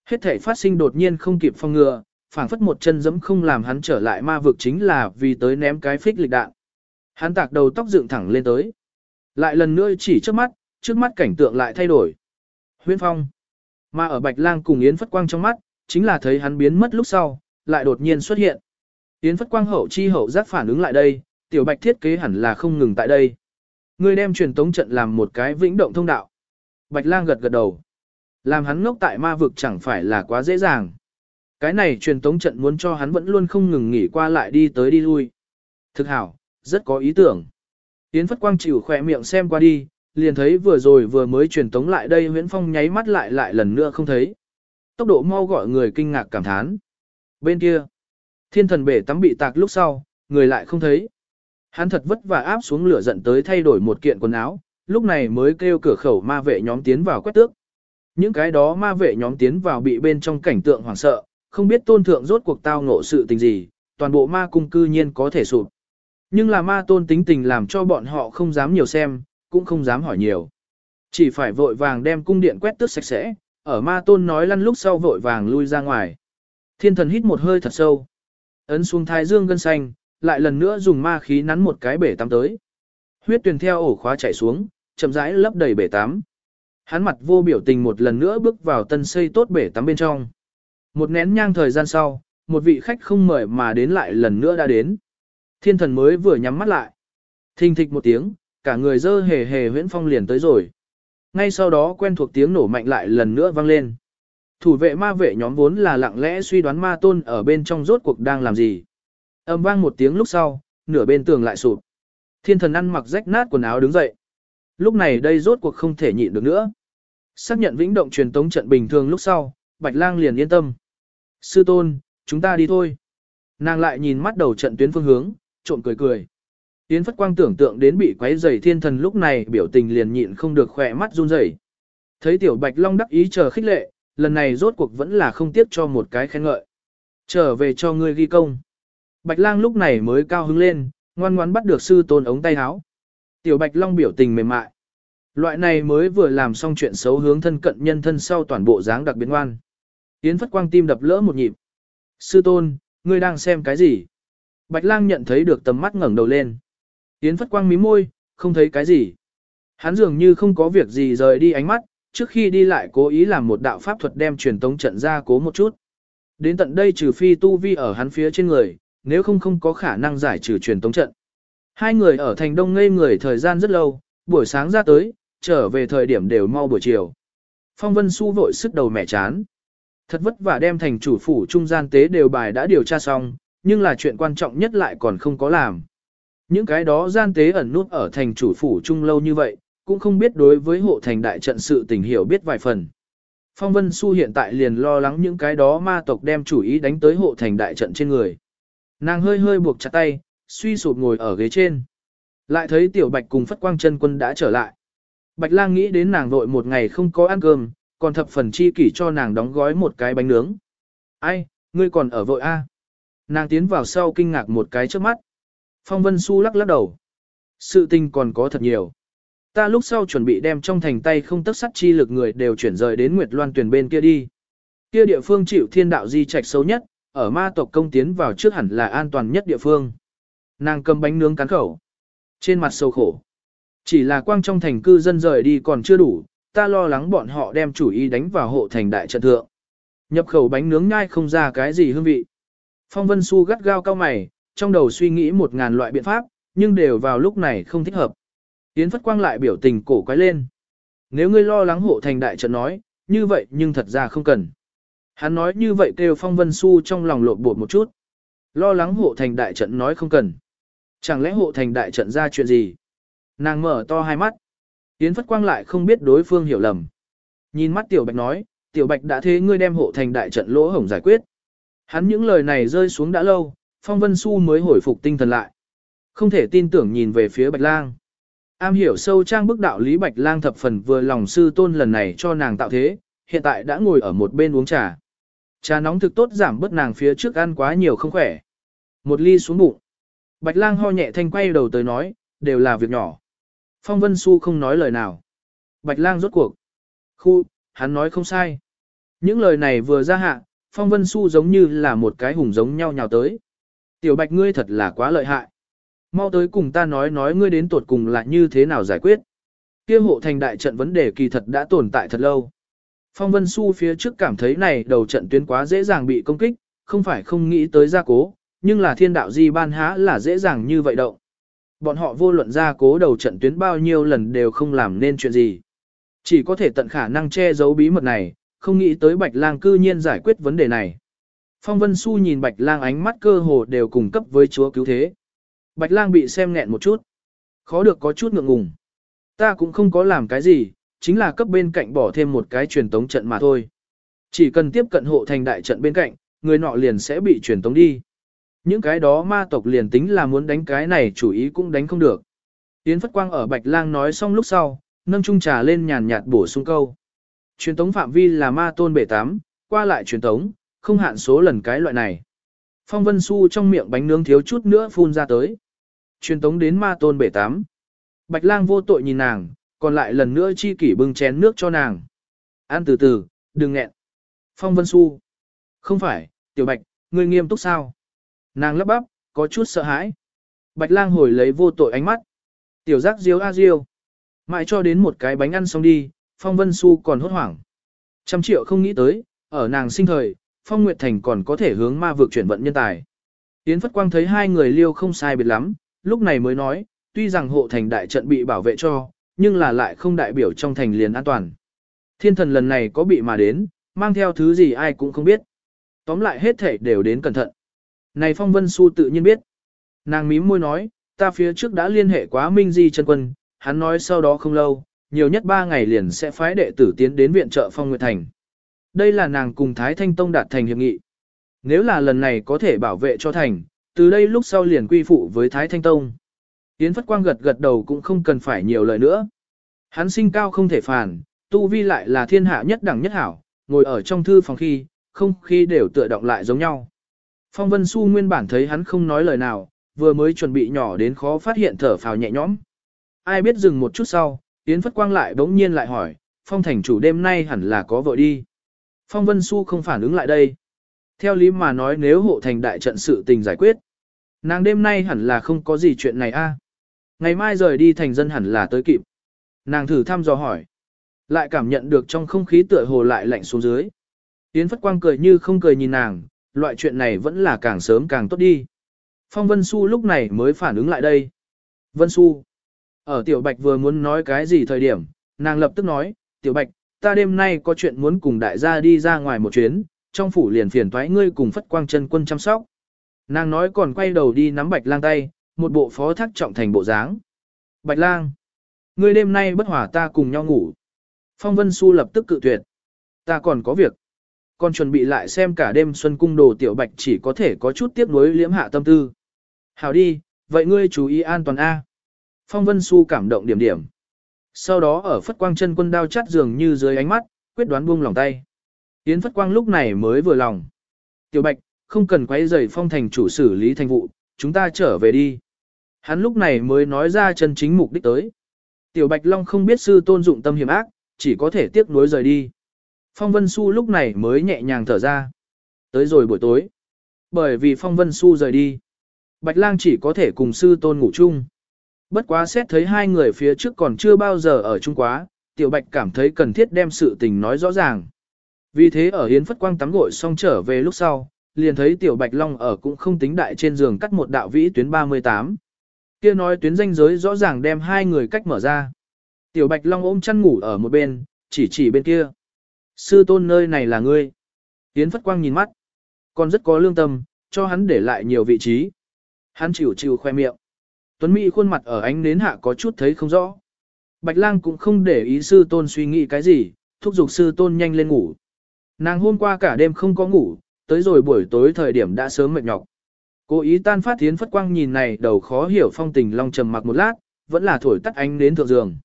Hết thể phát sinh đột nhiên không kịp phong ngừa, phảng phất một chân giẫm không làm hắn trở lại ma vực chính là vì tới ném cái phích lịch đạn. Hắn tạc đầu tóc dựng thẳng lên tới. Lại lần nữa chỉ trước mắt, trước mắt cảnh tượng lại thay đổi. Huyễn Phong. Mà ở Bạch Lang cùng Yến Phất Quang trong mắt, chính là thấy hắn biến mất lúc sau, lại đột nhiên xuất hiện. Yến Phất Quang hậu chi hậu giác phản ứng lại đây, tiểu Bạch thiết kế hẳn là không ngừng tại đây. Người đem truyền tống trận làm một cái vĩnh động thông đạo. Bạch lang gật gật đầu. Làm hắn ngốc tại ma vực chẳng phải là quá dễ dàng. Cái này truyền tống trận muốn cho hắn vẫn luôn không ngừng nghỉ qua lại đi tới đi lui. Thực hảo, rất có ý tưởng. Yến Phất Quang chịu khỏe miệng xem qua đi, liền thấy vừa rồi vừa mới truyền tống lại đây Nguyễn Phong nháy mắt lại lại lần nữa không thấy. Tốc độ mau gọi người kinh ngạc cảm thán. Bên kia, thiên thần bể tắm bị tạc lúc sau, người lại không thấy. Hắn thật vất vả áp xuống lửa giận tới thay đổi một kiện quần áo, lúc này mới kêu cửa khẩu ma vệ nhóm tiến vào quét tước. Những cái đó ma vệ nhóm tiến vào bị bên trong cảnh tượng hoảng sợ, không biết tôn thượng rốt cuộc tao ngộ sự tình gì, toàn bộ ma cung cư nhiên có thể sụp. Nhưng là ma tôn tính tình làm cho bọn họ không dám nhiều xem, cũng không dám hỏi nhiều. Chỉ phải vội vàng đem cung điện quét tước sạch sẽ, ở ma tôn nói lăn lúc sau vội vàng lui ra ngoài. Thiên thần hít một hơi thật sâu. Ấn xuống thái dương gân xanh, lại lần nữa dùng ma khí nắn một cái bể tắm tới. Huyết tuyền theo ổ khóa chảy xuống, chậm rãi lấp đầy bể tắm. Hắn mặt vô biểu tình một lần nữa bước vào tân xây tốt bể tắm bên trong. Một nén nhang thời gian sau, một vị khách không mời mà đến lại lần nữa đã đến. Thiên thần mới vừa nhắm mắt lại. Thình thịch một tiếng, cả người dơ hề hề huyễn phong liền tới rồi. Ngay sau đó quen thuộc tiếng nổ mạnh lại lần nữa vang lên. Thủ vệ ma vệ nhóm vốn là lặng lẽ suy đoán ma tôn ở bên trong rốt cuộc đang làm gì. Âm vang một tiếng lúc sau, nửa bên tường lại sụp. Thiên thần ăn mặc rách nát quần áo đứng dậy. Lúc này đây rốt cuộc không thể nhịn được nữa. Xác nhận vĩnh động truyền tống trận bình thường lúc sau, Bạch Lang liền yên tâm. Sư tôn, chúng ta đi thôi. Nàng lại nhìn mắt đầu trận tuyến phương hướng, trộn cười cười. Yến Phất Quang tưởng tượng đến bị quấy rầy thiên thần lúc này biểu tình liền nhịn không được khỏe mắt run rẩy. Thấy tiểu Bạch Long đắc ý chờ khích lệ, lần này rốt cuộc vẫn là không tiếc cho một cái khen ngợi. Trở về cho ngươi ghi công. Bạch Lang lúc này mới cao hứng lên, ngoan ngoãn bắt được sư tôn ống tay áo. Tiểu Bạch Long biểu tình mềm mại. Loại này mới vừa làm xong chuyện xấu hướng thân cận nhân thân sau toàn bộ dáng đặc biệt ngoan. Yến Phất Quang tim đập lỡ một nhịp. Sư tôn, ngươi đang xem cái gì? Bạch lang nhận thấy được tầm mắt ngẩng đầu lên. Yến Phất Quang mí môi, không thấy cái gì. Hắn dường như không có việc gì rời đi ánh mắt, trước khi đi lại cố ý làm một đạo pháp thuật đem truyền tống trận ra cố một chút. Đến tận đây trừ phi tu vi ở hắn phía trên người, nếu không không có khả năng giải trừ truyền tống trận. Hai người ở thành đông ngây người thời gian rất lâu, buổi sáng ra tới, trở về thời điểm đều mau buổi chiều. Phong Vân Xu vội sức đầu mẹ chán. Thật vất vả đem thành chủ phủ trung gian tế đều bài đã điều tra xong, nhưng là chuyện quan trọng nhất lại còn không có làm. Những cái đó gian tế ẩn nút ở thành chủ phủ trung lâu như vậy, cũng không biết đối với hộ thành đại trận sự tình hiểu biết vài phần. Phong Vân Xu hiện tại liền lo lắng những cái đó ma tộc đem chủ ý đánh tới hộ thành đại trận trên người. Nàng hơi hơi buộc chặt tay, suy sụp ngồi ở ghế trên. Lại thấy tiểu bạch cùng phất quang chân quân đã trở lại. Bạch lang nghĩ đến nàng vội một ngày không có ăn cơm, còn thập phần chi kỷ cho nàng đóng gói một cái bánh nướng. Ai, ngươi còn ở vội a? Nàng tiến vào sau kinh ngạc một cái trước mắt. Phong Vân Xu lắc lắc đầu. Sự tình còn có thật nhiều. Ta lúc sau chuẩn bị đem trong thành tay không tất sắt chi lực người đều chuyển rời đến Nguyệt Loan tuyển bên kia đi. Kia địa phương chịu thiên đạo di trạch xấu nhất, ở ma tộc công tiến vào trước hẳn là an toàn nhất địa phương. Nàng cầm bánh nướng cắn khẩu. Trên mặt sâu khổ. Chỉ là quang trong thành cư dân rời đi còn chưa đủ, ta lo lắng bọn họ đem chủ ý đánh vào hộ thành đại trận thượng. Nhập khẩu bánh nướng nhai không ra cái gì hương vị. Phong Vân Xu gắt gao cao mày, trong đầu suy nghĩ một ngàn loại biện pháp, nhưng đều vào lúc này không thích hợp. Yến Phất Quang lại biểu tình cổ quái lên. Nếu ngươi lo lắng hộ thành đại trận nói, như vậy nhưng thật ra không cần. Hắn nói như vậy kêu Phong Vân Xu trong lòng lộn bột một chút. Lo lắng hộ thành đại trận nói không cần. Chẳng lẽ hộ thành đại trận ra chuyện gì? Nàng mở to hai mắt. Yến Phất Quang lại không biết đối phương hiểu lầm. Nhìn mắt Tiểu Bạch nói, Tiểu Bạch đã thế ngươi đem hộ thành đại trận lỗ hổng giải quyết. Hắn những lời này rơi xuống đã lâu, Phong Vân Xu mới hồi phục tinh thần lại. Không thể tin tưởng nhìn về phía Bạch Lang. Am hiểu sâu trang bức đạo lý Bạch Lang thập phần vừa lòng sư tôn lần này cho nàng tạo thế, hiện tại đã ngồi ở một bên uống trà. Trà nóng thực tốt giảm bớt nàng phía trước ăn quá nhiều không khỏe. Một ly xuống bụng. Bạch lang ho nhẹ thanh quay đầu tới nói, đều là việc nhỏ. Phong Vân Xu không nói lời nào. Bạch lang rốt cuộc. Khu, hắn nói không sai. Những lời này vừa ra hạ, Phong Vân Xu giống như là một cái hùng giống nhau nhào tới. Tiểu Bạch ngươi thật là quá lợi hại. Mau tới cùng ta nói nói ngươi đến tuột cùng là như thế nào giải quyết. Kia hộ thành đại trận vấn đề kỳ thật đã tồn tại thật lâu. Phong Vân Xu phía trước cảm thấy này đầu trận tuyến quá dễ dàng bị công kích, không phải không nghĩ tới gia cố, nhưng là thiên đạo di ban há là dễ dàng như vậy đâu. Bọn họ vô luận gia cố đầu trận tuyến bao nhiêu lần đều không làm nên chuyện gì. Chỉ có thể tận khả năng che giấu bí mật này, không nghĩ tới Bạch Lang cư nhiên giải quyết vấn đề này. Phong Vân Xu nhìn Bạch Lang ánh mắt cơ hồ đều cùng cấp với chúa cứu thế. Bạch Lang bị xem nghẹn một chút. Khó được có chút ngượng ngùng. Ta cũng không có làm cái gì, chính là cấp bên cạnh bỏ thêm một cái truyền tống trận mà thôi. Chỉ cần tiếp cận hộ thành đại trận bên cạnh, người nọ liền sẽ bị truyền tống đi. Những cái đó ma tộc liền tính là muốn đánh cái này chủ ý cũng đánh không được. Yến Phất Quang ở Bạch Lang nói xong lúc sau, nâng chung trà lên nhàn nhạt bổ sung câu. Truyền tống phạm vi là ma tôn bể tám, qua lại truyền tống, không hạn số lần cái loại này. Phong Vân Xu trong miệng bánh nướng thiếu chút nữa phun ra tới. Truyền tống đến ma tôn bể tám. Bạch Lang vô tội nhìn nàng, còn lại lần nữa chi kỷ bưng chén nước cho nàng. Ăn từ từ, đừng nghẹn. Phong Vân Xu. Không phải, Tiểu Bạch, ngươi nghiêm túc sao? Nàng lắp bắp, có chút sợ hãi. Bạch lang hồi lấy vô tội ánh mắt. Tiểu giác diếu a diêu. Mãi cho đến một cái bánh ăn xong đi, Phong Vân Xu còn hốt hoảng. Trăm triệu không nghĩ tới, ở nàng sinh thời, Phong Nguyệt Thành còn có thể hướng ma vượt chuyển vận nhân tài. Yến Phất Quang thấy hai người liêu không sai biệt lắm, lúc này mới nói, tuy rằng hộ thành đại trận bị bảo vệ cho, nhưng là lại không đại biểu trong thành liền an toàn. Thiên thần lần này có bị mà đến, mang theo thứ gì ai cũng không biết. Tóm lại hết thể đều đến cẩn thận. Này Phong Vân Xu tự nhiên biết. Nàng mím môi nói, ta phía trước đã liên hệ quá Minh Di chân quân, hắn nói sau đó không lâu, nhiều nhất 3 ngày liền sẽ phái đệ tử tiến đến viện trợ Phong Nguyệt Thành. Đây là nàng cùng Thái Thanh Tông đạt thành hiệp nghị. Nếu là lần này có thể bảo vệ cho thành, từ đây lúc sau liền quy phụ với Thái Thanh Tông. Yến Phất Quang gật gật đầu cũng không cần phải nhiều lời nữa. Hắn sinh cao không thể phản, tu vi lại là thiên hạ nhất đẳng nhất hảo, ngồi ở trong thư phòng khi, không khi đều tựa động lại giống nhau. Phong Vân Xu nguyên bản thấy hắn không nói lời nào, vừa mới chuẩn bị nhỏ đến khó phát hiện thở phào nhẹ nhõm. Ai biết dừng một chút sau, Yến Phất Quang lại bỗng nhiên lại hỏi, Phong thành chủ đêm nay hẳn là có vợ đi. Phong Vân Xu không phản ứng lại đây. Theo lý mà nói nếu hộ thành đại trận sự tình giải quyết, nàng đêm nay hẳn là không có gì chuyện này a. Ngày mai rời đi thành dân hẳn là tới kịp. Nàng thử thăm dò hỏi. Lại cảm nhận được trong không khí tựa hồ lại lạnh xuống dưới. Yến Phất Quang cười như không cười nhìn nàng, loại chuyện này vẫn là càng sớm càng tốt đi. Phong Vân Xu lúc này mới phản ứng lại đây. Vân Xu. Ở Tiểu Bạch vừa muốn nói cái gì thời điểm, nàng lập tức nói, Tiểu Bạch, ta đêm nay có chuyện muốn cùng đại gia đi ra ngoài một chuyến, trong phủ liền phiền thoái ngươi cùng Phất Quang chân quân chăm sóc. Nàng nói còn quay đầu đi nắm Bạch lang tay, một bộ phó thác trọng thành bộ dáng. Bạch lang, ngươi đêm nay bất hòa ta cùng nhau ngủ. Phong Vân Xu lập tức cự tuyệt. Ta còn có việc. Còn chuẩn bị lại xem cả đêm xuân cung đồ tiểu bạch chỉ có thể có chút tiếc nuối liễm hạ tâm tư. Hảo đi, vậy ngươi chú ý an toàn A. Phong Vân Xu cảm động điểm điểm. Sau đó ở phất quang chân quân đao chắt dường như dưới ánh mắt, quyết đoán buông lòng tay. Yến phất quang lúc này mới vừa lòng. Tiểu bạch, không cần quay rầy phong thành chủ xử lý thành vụ, chúng ta trở về đi. Hắn lúc này mới nói ra chân chính mục đích tới. Tiểu Bạch Long không biết sư tôn dụng tâm hiểm ác, chỉ có thể tiếc nuối rời đi. Phong Vân Xu lúc này mới nhẹ nhàng thở ra. Tới rồi buổi tối. Bởi vì Phong Vân Xu rời đi. Bạch Lang chỉ có thể cùng sư tôn ngủ chung. Bất quá xét thấy hai người phía trước còn chưa bao giờ ở chung quá, Tiểu Bạch cảm thấy cần thiết đem sự tình nói rõ ràng. Vì thế ở Hiến Phất Quang tắm gội xong trở về lúc sau, liền thấy Tiểu Bạch Long ở cũng không tính đại trên giường cắt một đạo vĩ tuyến 38. Kia nói tuyến danh giới rõ ràng đem hai người cách mở ra. Tiểu Bạch Long ôm chăn ngủ ở một bên, chỉ chỉ bên kia. Sư tôn nơi này là ngươi. Yến Phất Quang nhìn mắt. Còn rất có lương tâm, cho hắn để lại nhiều vị trí. Hắn chịu chịu khoe miệng. Tuấn Mỹ khuôn mặt ở ánh nến hạ có chút thấy không rõ. Bạch lang cũng không để ý sư tôn suy nghĩ cái gì, thúc giục sư tôn nhanh lên ngủ. Nàng hôm qua cả đêm không có ngủ, tới rồi buổi tối thời điểm đã sớm mệt nhọc. Cố ý tan phát tiến phất quang nhìn này đầu khó hiểu phong tình long trầm mặc một lát, vẫn là thổi tắt ánh đến thượng giường.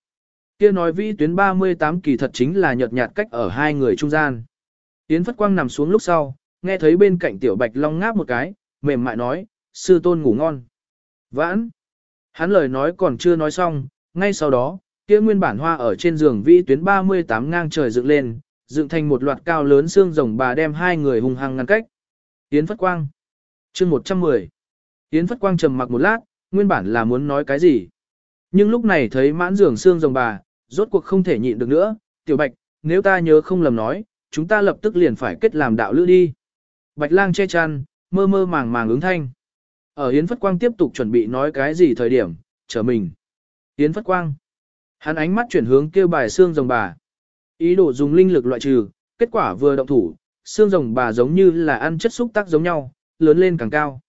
Kia nói vĩ tuyến 38 kỳ thật chính là nhợt nhạt cách ở hai người trung gian. Tiến phất quang nằm xuống lúc sau, nghe thấy bên cạnh tiểu bạch long ngáp một cái, mềm mại nói, sư tôn ngủ ngon. Vãn. Hắn lời nói còn chưa nói xong, ngay sau đó, kia nguyên bản hoa ở trên giường vĩ tuyến 38 ngang trời dựng lên, dựng thành một loạt cao lớn xương rồng bà đem hai người hung hăng ngăn cách. tiến Phất Quang chương 110 Yến Phất Quang trầm mặc một lát, nguyên bản là muốn nói cái gì. Nhưng lúc này thấy mãn giường xương rồng bà, rốt cuộc không thể nhịn được nữa, tiểu bạch, nếu ta nhớ không lầm nói, chúng ta lập tức liền phải kết làm đạo lữ đi. Bạch lang che chăn, mơ mơ màng màng ứng thanh. Ở Yến Phất Quang tiếp tục chuẩn bị nói cái gì thời điểm, chờ mình. Yến Phất Quang. Hắn ánh mắt chuyển hướng kêu bài xương rồng bà. Ý đồ dùng linh lực loại trừ, kết quả vừa động thủ, xương rồng bà giống như là ăn chất xúc tác giống nhau, lớn lên càng cao.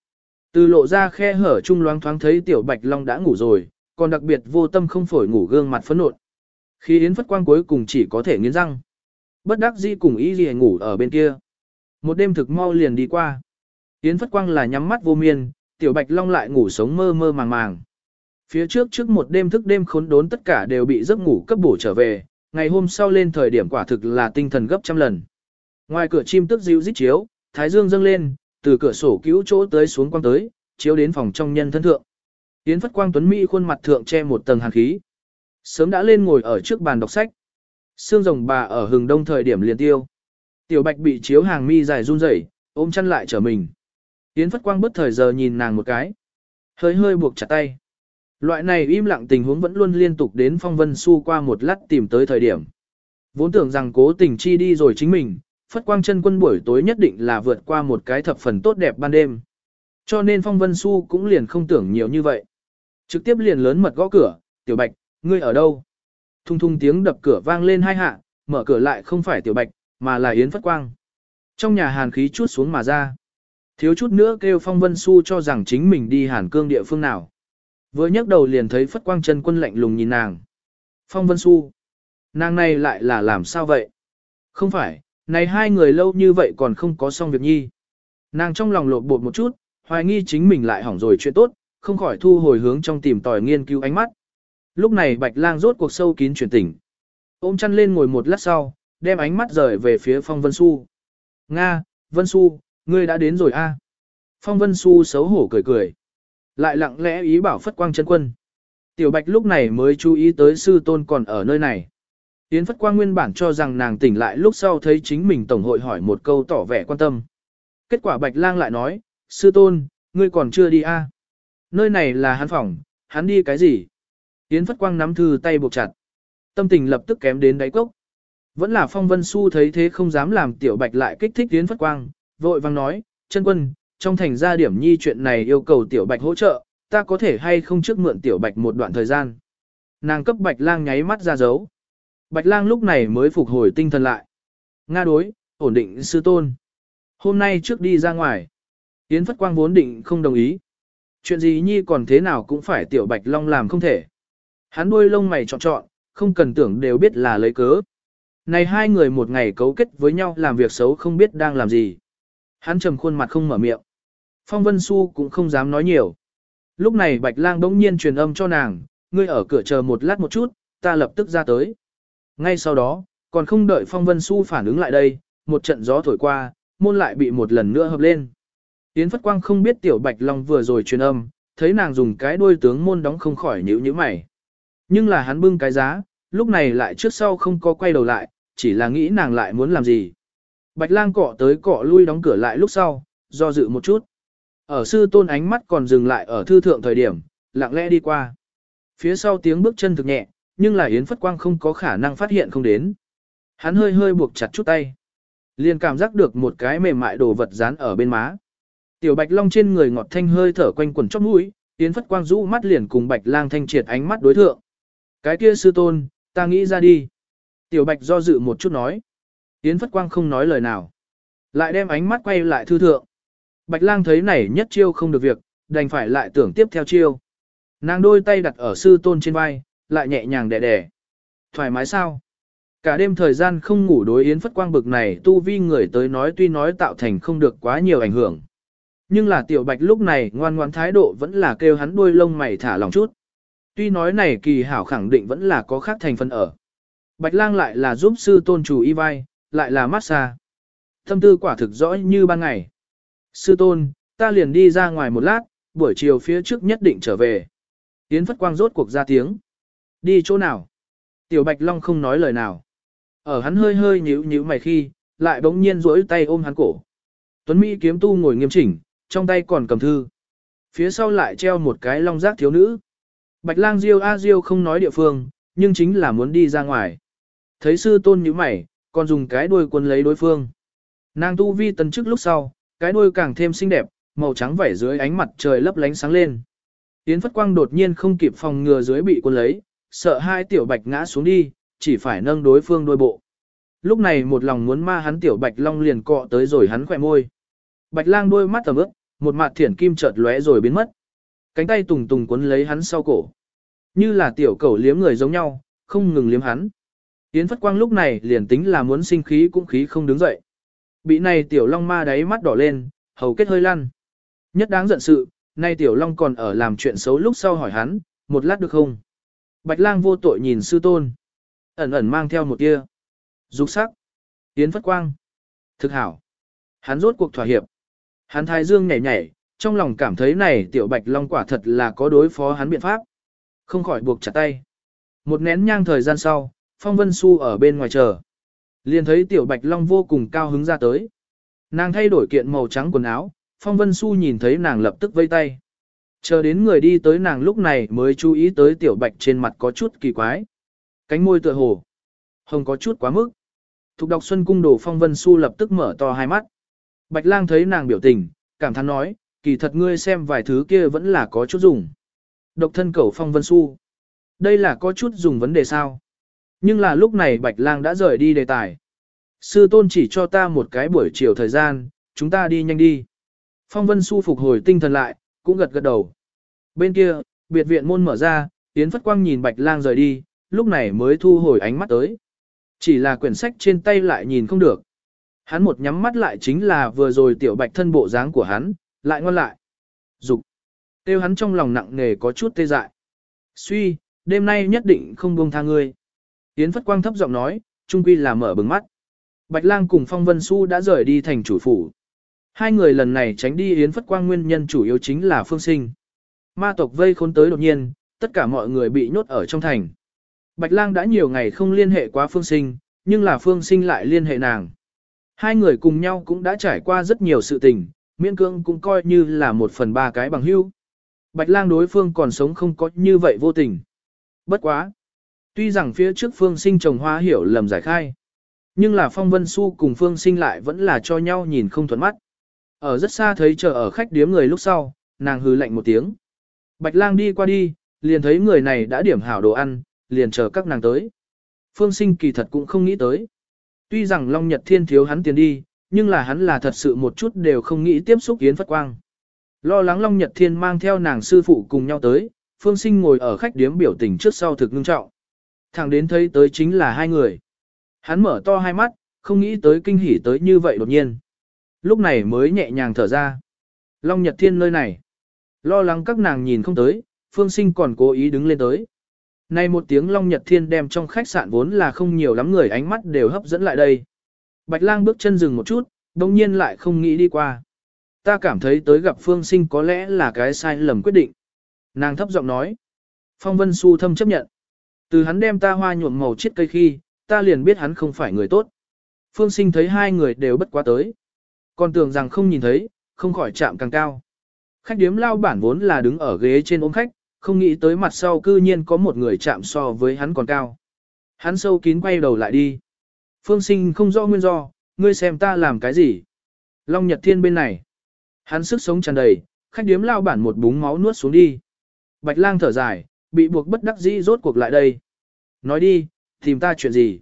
Từ lộ ra khe hở trung loáng thoáng thấy tiểu bạch long đã ngủ rồi, còn đặc biệt vô tâm không phổi ngủ gương mặt phấn nộn. Khi Yến Phất Quang cuối cùng chỉ có thể nghiến răng. Bất đắc dĩ cùng ý gì ngủ ở bên kia. Một đêm thực mau liền đi qua. Yến Phất Quang là nhắm mắt vô miên, tiểu bạch long lại ngủ sống mơ mơ màng màng. Phía trước trước một đêm thức đêm khốn đốn tất cả đều bị giấc ngủ cấp bổ trở về, ngày hôm sau lên thời điểm quả thực là tinh thần gấp trăm lần. Ngoài cửa chim tức dịu rít chiếu, thái dương dâng lên, từ cửa sổ cứu chỗ tới xuống quang tới, chiếu đến phòng trong nhân thân thượng. Yến Phất Quang Tuấn Mỹ khuôn mặt thượng che một tầng hàn khí. Sớm đã lên ngồi ở trước bàn đọc sách. Sương rồng bà ở hừng đông thời điểm liền tiêu. Tiểu Bạch bị chiếu hàng mi dài run rẩy, ôm chăn lại trở mình. Yến Phất Quang bất thời giờ nhìn nàng một cái. Hơi hơi buộc chặt tay. Loại này im lặng tình huống vẫn luôn liên tục đến phong vân su qua một lát tìm tới thời điểm. Vốn tưởng rằng cố tình chi đi rồi chính mình, phất quang chân quân buổi tối nhất định là vượt qua một cái thập phần tốt đẹp ban đêm. Cho nên phong vân su cũng liền không tưởng nhiều như vậy. Trực tiếp liền lớn mật gõ cửa, tiểu bạch, ngươi ở đâu? Thung thung tiếng đập cửa vang lên hai hạ, mở cửa lại không phải tiểu bạch, mà là yến phất quang. Trong nhà hàn khí chút xuống mà ra. Thiếu chút nữa kêu phong vân su cho rằng chính mình đi hàn cương địa phương nào. Vừa nhấc đầu liền thấy Phất Quang chân quân lạnh lùng nhìn nàng. Phong Vân Xu. Nàng này lại là làm sao vậy? Không phải, này hai người lâu như vậy còn không có xong việc nhi. Nàng trong lòng lột bột một chút, hoài nghi chính mình lại hỏng rồi chuyện tốt, không khỏi thu hồi hướng trong tìm tòi nghiên cứu ánh mắt. Lúc này Bạch Lang rốt cuộc sâu kín chuyển tỉnh. Ôm chăn lên ngồi một lát sau, đem ánh mắt rời về phía Phong Vân Xu. Nga, Vân Xu, ngươi đã đến rồi a. Phong Vân Xu xấu hổ cười cười. Lại lặng lẽ ý bảo Phất Quang chân quân. Tiểu Bạch lúc này mới chú ý tới sư tôn còn ở nơi này. Yến Phất Quang nguyên bản cho rằng nàng tỉnh lại lúc sau thấy chính mình tổng hội hỏi một câu tỏ vẻ quan tâm. Kết quả Bạch Lang lại nói, sư tôn, ngươi còn chưa đi a? À? Nơi này là hắn phòng, hắn đi cái gì? Yến Phất Quang nắm thư tay buộc chặt. Tâm tình lập tức kém đến đáy cốc. Vẫn là Phong Vân Xu thấy thế không dám làm Tiểu Bạch lại kích thích Yến Phất Quang, vội vang nói, chân quân, trong thành gia điểm nhi chuyện này yêu cầu tiểu bạch hỗ trợ, ta có thể hay không trước mượn tiểu bạch một đoạn thời gian. Nàng cấp bạch lang nháy mắt ra dấu. Bạch lang lúc này mới phục hồi tinh thần lại. Nga đối, ổn định sư tôn. Hôm nay trước đi ra ngoài. Yến Phất Quang vốn định không đồng ý. Chuyện gì nhi còn thế nào cũng phải tiểu bạch long làm không thể. Hắn đuôi lông mày trọn trọn, không cần tưởng đều biết là lấy cớ. Này hai người một ngày cấu kết với nhau làm việc xấu không biết đang làm gì. Hắn trầm khuôn mặt không mở miệng. Phong Vân Xu cũng không dám nói nhiều. Lúc này Bạch Lang bỗng nhiên truyền âm cho nàng, ngươi ở cửa chờ một lát một chút, ta lập tức ra tới. Ngay sau đó, còn không đợi Phong Vân Xu phản ứng lại đây, một trận gió thổi qua, môn lại bị một lần nữa hợp lên. Yến Phất Quang không biết Tiểu Bạch Long vừa rồi truyền âm, thấy nàng dùng cái đuôi tướng môn đóng không khỏi nhíu nhíu mày. Nhưng là hắn bưng cái giá, lúc này lại trước sau không có quay đầu lại, chỉ là nghĩ nàng lại muốn làm gì. Bạch lang cọ tới cọ lui đóng cửa lại lúc sau, do dự một chút. Ở sư tôn ánh mắt còn dừng lại ở thư thượng thời điểm, lặng lẽ đi qua. Phía sau tiếng bước chân thực nhẹ, nhưng là Yến Phất Quang không có khả năng phát hiện không đến. Hắn hơi hơi buộc chặt chút tay. Liền cảm giác được một cái mềm mại đồ vật dán ở bên má. Tiểu Bạch Long trên người ngọt thanh hơi thở quanh quần chóp mũi, Yến Phất Quang rũ mắt liền cùng Bạch Lang thanh triệt ánh mắt đối thượng. Cái kia sư tôn, ta nghĩ ra đi. Tiểu Bạch do dự một chút nói. Yến Phất Quang không nói lời nào. Lại đem ánh mắt quay lại thư thượng. Bạch lang thấy này nhất chiêu không được việc, đành phải lại tưởng tiếp theo chiêu. Nàng đôi tay đặt ở sư tôn trên vai, lại nhẹ nhàng đẻ đẻ. Thoải mái sao? Cả đêm thời gian không ngủ đối Yến Phất Quang bực này tu vi người tới nói tuy nói tạo thành không được quá nhiều ảnh hưởng. Nhưng là tiểu bạch lúc này ngoan ngoãn thái độ vẫn là kêu hắn đuôi lông mày thả lòng chút. Tuy nói này kỳ hảo khẳng định vẫn là có khác thành phần ở. Bạch lang lại là giúp sư tôn chủ y vai, lại là massage. Thâm tư quả thực rõ như ban ngày. Sư tôn, ta liền đi ra ngoài một lát, buổi chiều phía trước nhất định trở về. Yến Phất Quang rốt cuộc ra tiếng. Đi chỗ nào? Tiểu Bạch Long không nói lời nào. Ở hắn hơi hơi nhíu nhíu mày khi, lại bỗng nhiên duỗi tay ôm hắn cổ. Tuấn Mỹ kiếm tu ngồi nghiêm chỉnh, trong tay còn cầm thư. Phía sau lại treo một cái long giác thiếu nữ. Bạch lang diêu a diêu không nói địa phương, nhưng chính là muốn đi ra ngoài. Thấy sư tôn nhíu mày, còn dùng cái đuôi quân lấy đối phương. Nàng tu vi tần chức lúc sau, cái đuôi càng thêm xinh đẹp, màu trắng vảy dưới ánh mặt trời lấp lánh sáng lên. tiến Phất Quang đột nhiên không kịp phòng ngừa dưới bị quân lấy, sợ hai tiểu bạch ngã xuống đi, chỉ phải nâng đối phương đuôi bộ. Lúc này một lòng muốn ma hắn tiểu bạch long liền cọ tới rồi hắn khỏe môi. Bạch lang đôi mắt tầm ướp, một mặt thiển kim chợt lóe rồi biến mất. Cánh tay tùng tùng quấn lấy hắn sau cổ. Như là tiểu cẩu liếm người giống nhau, không ngừng liếm hắn. Yến Phất Quang lúc này liền tính là muốn sinh khí cũng khí không đứng dậy. Bị này tiểu long ma đáy mắt đỏ lên, hầu kết hơi lăn. Nhất đáng giận sự, nay tiểu long còn ở làm chuyện xấu lúc sau hỏi hắn, một lát được không? Bạch lang vô tội nhìn sư tôn. Ẩn ẩn mang theo một tia. Dục sắc. tiến Phất Quang. Thực hảo. Hắn rốt cuộc thỏa hiệp. Hắn thái dương nhảy nhảy, trong lòng cảm thấy này tiểu bạch long quả thật là có đối phó hắn biện pháp. Không khỏi buộc chặt tay. Một nén nhang thời gian sau, Phong Vân Xu ở bên ngoài chờ. Liền thấy tiểu bạch long vô cùng cao hứng ra tới. Nàng thay đổi kiện màu trắng quần áo, Phong Vân Xu nhìn thấy nàng lập tức vây tay. Chờ đến người đi tới nàng lúc này mới chú ý tới tiểu bạch trên mặt có chút kỳ quái. Cánh môi tựa hồ. Hồng có chút quá mức. Thục đọc xuân cung đồ Phong Vân su lập tức mở to hai mắt. Bạch lang thấy nàng biểu tình, cảm thán nói, kỳ thật ngươi xem vài thứ kia vẫn là có chút dùng. Độc thân cầu Phong Vân su, Đây là có chút dùng vấn đề sao? Nhưng là lúc này Bạch Lang đã rời đi đề tài. Sư tôn chỉ cho ta một cái buổi chiều thời gian, chúng ta đi nhanh đi. Phong Vân su phục hồi tinh thần lại, cũng gật gật đầu. Bên kia, biệt viện môn mở ra, Yến Phất Quang nhìn Bạch Lang rời đi, lúc này mới thu hồi ánh mắt tới. Chỉ là quyển sách trên tay lại nhìn không được. Hắn một nhắm mắt lại chính là vừa rồi tiểu bạch thân bộ dáng của hắn, lại ngon lại. Dục. Tiêu hắn trong lòng nặng nề có chút tê dại. Suy, đêm nay nhất định không buông tha ngươi. Yến Phất Quang thấp giọng nói, trung quy là mở bừng mắt. Bạch Lang cùng Phong Vân Xu đã rời đi thành chủ phủ. Hai người lần này tránh đi Yến Phất Quang nguyên nhân chủ yếu chính là Phương Sinh. Ma tộc vây khốn tới đột nhiên, tất cả mọi người bị nhốt ở trong thành. Bạch Lang đã nhiều ngày không liên hệ qua Phương Sinh, nhưng là Phương Sinh lại liên hệ nàng. Hai người cùng nhau cũng đã trải qua rất nhiều sự tình, miễn cương cũng coi như là một phần ba cái bằng hữu. Bạch Lang đối phương còn sống không có như vậy vô tình. Bất quá. Tuy rằng phía trước phương sinh trồng hoa hiểu lầm giải khai, nhưng là phong vân su cùng phương sinh lại vẫn là cho nhau nhìn không thuận mắt. Ở rất xa thấy chờ ở khách điếm người lúc sau, nàng hừ lạnh một tiếng. Bạch lang đi qua đi, liền thấy người này đã điểm hảo đồ ăn, liền chờ các nàng tới. Phương sinh kỳ thật cũng không nghĩ tới. Tuy rằng Long Nhật Thiên thiếu hắn tiền đi, nhưng là hắn là thật sự một chút đều không nghĩ tiếp xúc Yến Phất Quang. Lo lắng Long Nhật Thiên mang theo nàng sư phụ cùng nhau tới, Phương Sinh ngồi ở khách điếm biểu tình trước sau thực ngưng trọng. Thẳng đến thấy tới chính là hai người. Hắn mở to hai mắt, không nghĩ tới kinh hỉ tới như vậy đột nhiên. Lúc này mới nhẹ nhàng thở ra. Long Nhật Thiên nơi này. Lo lắng các nàng nhìn không tới, Phương Sinh còn cố ý đứng lên tới. Nay một tiếng Long Nhật Thiên đem trong khách sạn vốn là không nhiều lắm người ánh mắt đều hấp dẫn lại đây. Bạch lang bước chân dừng một chút, đồng nhiên lại không nghĩ đi qua. Ta cảm thấy tới gặp Phương Sinh có lẽ là cái sai lầm quyết định. Nàng thấp giọng nói. Phong Vân Xu thâm chấp nhận. Từ hắn đem ta hoa nhuộm màu chiết cây khi, ta liền biết hắn không phải người tốt. Phương Sinh thấy hai người đều bất quá tới. Còn tưởng rằng không nhìn thấy, không khỏi chạm càng cao. Khách điếm lao bản vốn là đứng ở ghế trên ôm khách, không nghĩ tới mặt sau cư nhiên có một người chạm so với hắn còn cao. Hắn sâu kín quay đầu lại đi. Phương sinh không rõ nguyên do, ngươi xem ta làm cái gì. Long Nhật Thiên bên này. Hắn sức sống tràn đầy, khách điếm lao bản một búng máu nuốt xuống đi. Bạch lang thở dài, bị buộc bất đắc dĩ rốt cuộc lại đây. Nói đi, tìm ta chuyện gì?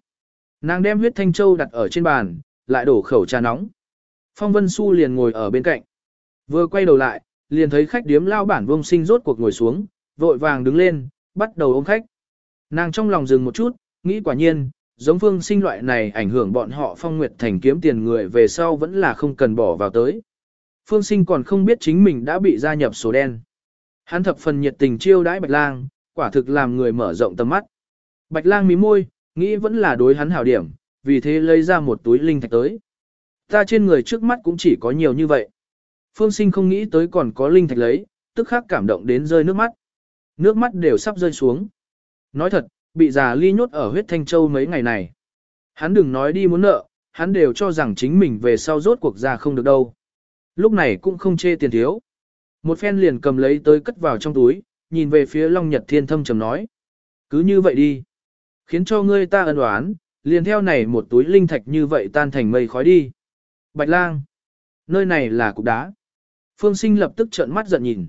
Nàng đem huyết thanh châu đặt ở trên bàn, lại đổ khẩu trà nóng. Phong Vân Xu liền ngồi ở bên cạnh. Vừa quay đầu lại, liền thấy khách điếm lao bản vông sinh rốt cuộc ngồi xuống, vội vàng đứng lên, bắt đầu ôm khách. Nàng trong lòng dừng một chút, nghĩ quả nhiên, giống phương sinh loại này ảnh hưởng bọn họ phong nguyệt thành kiếm tiền người về sau vẫn là không cần bỏ vào tới. Phương sinh còn không biết chính mình đã bị gia nhập số đen. Hắn thập phần nhiệt tình chiêu đãi Bạch Lang, quả thực làm người mở rộng tầm mắt. Bạch Lang mí môi, nghĩ vẫn là đối hắn hảo điểm, vì thế lấy ra một túi linh thạch tới. Ta trên người trước mắt cũng chỉ có nhiều như vậy. Phương sinh không nghĩ tới còn có linh thạch lấy, tức khắc cảm động đến rơi nước mắt. Nước mắt đều sắp rơi xuống. Nói thật, bị già ly nhốt ở huyết thanh châu mấy ngày này. Hắn đừng nói đi muốn nợ, hắn đều cho rằng chính mình về sau rốt cuộc ra không được đâu. Lúc này cũng không chê tiền thiếu. Một phen liền cầm lấy tới cất vào trong túi, nhìn về phía Long Nhật Thiên thâm trầm nói. Cứ như vậy đi. Khiến cho ngươi ta ân đoán, liền theo này một túi linh thạch như vậy tan thành mây khói đi. Bạch lang. Nơi này là cục đá. Phương sinh lập tức trợn mắt giận nhìn.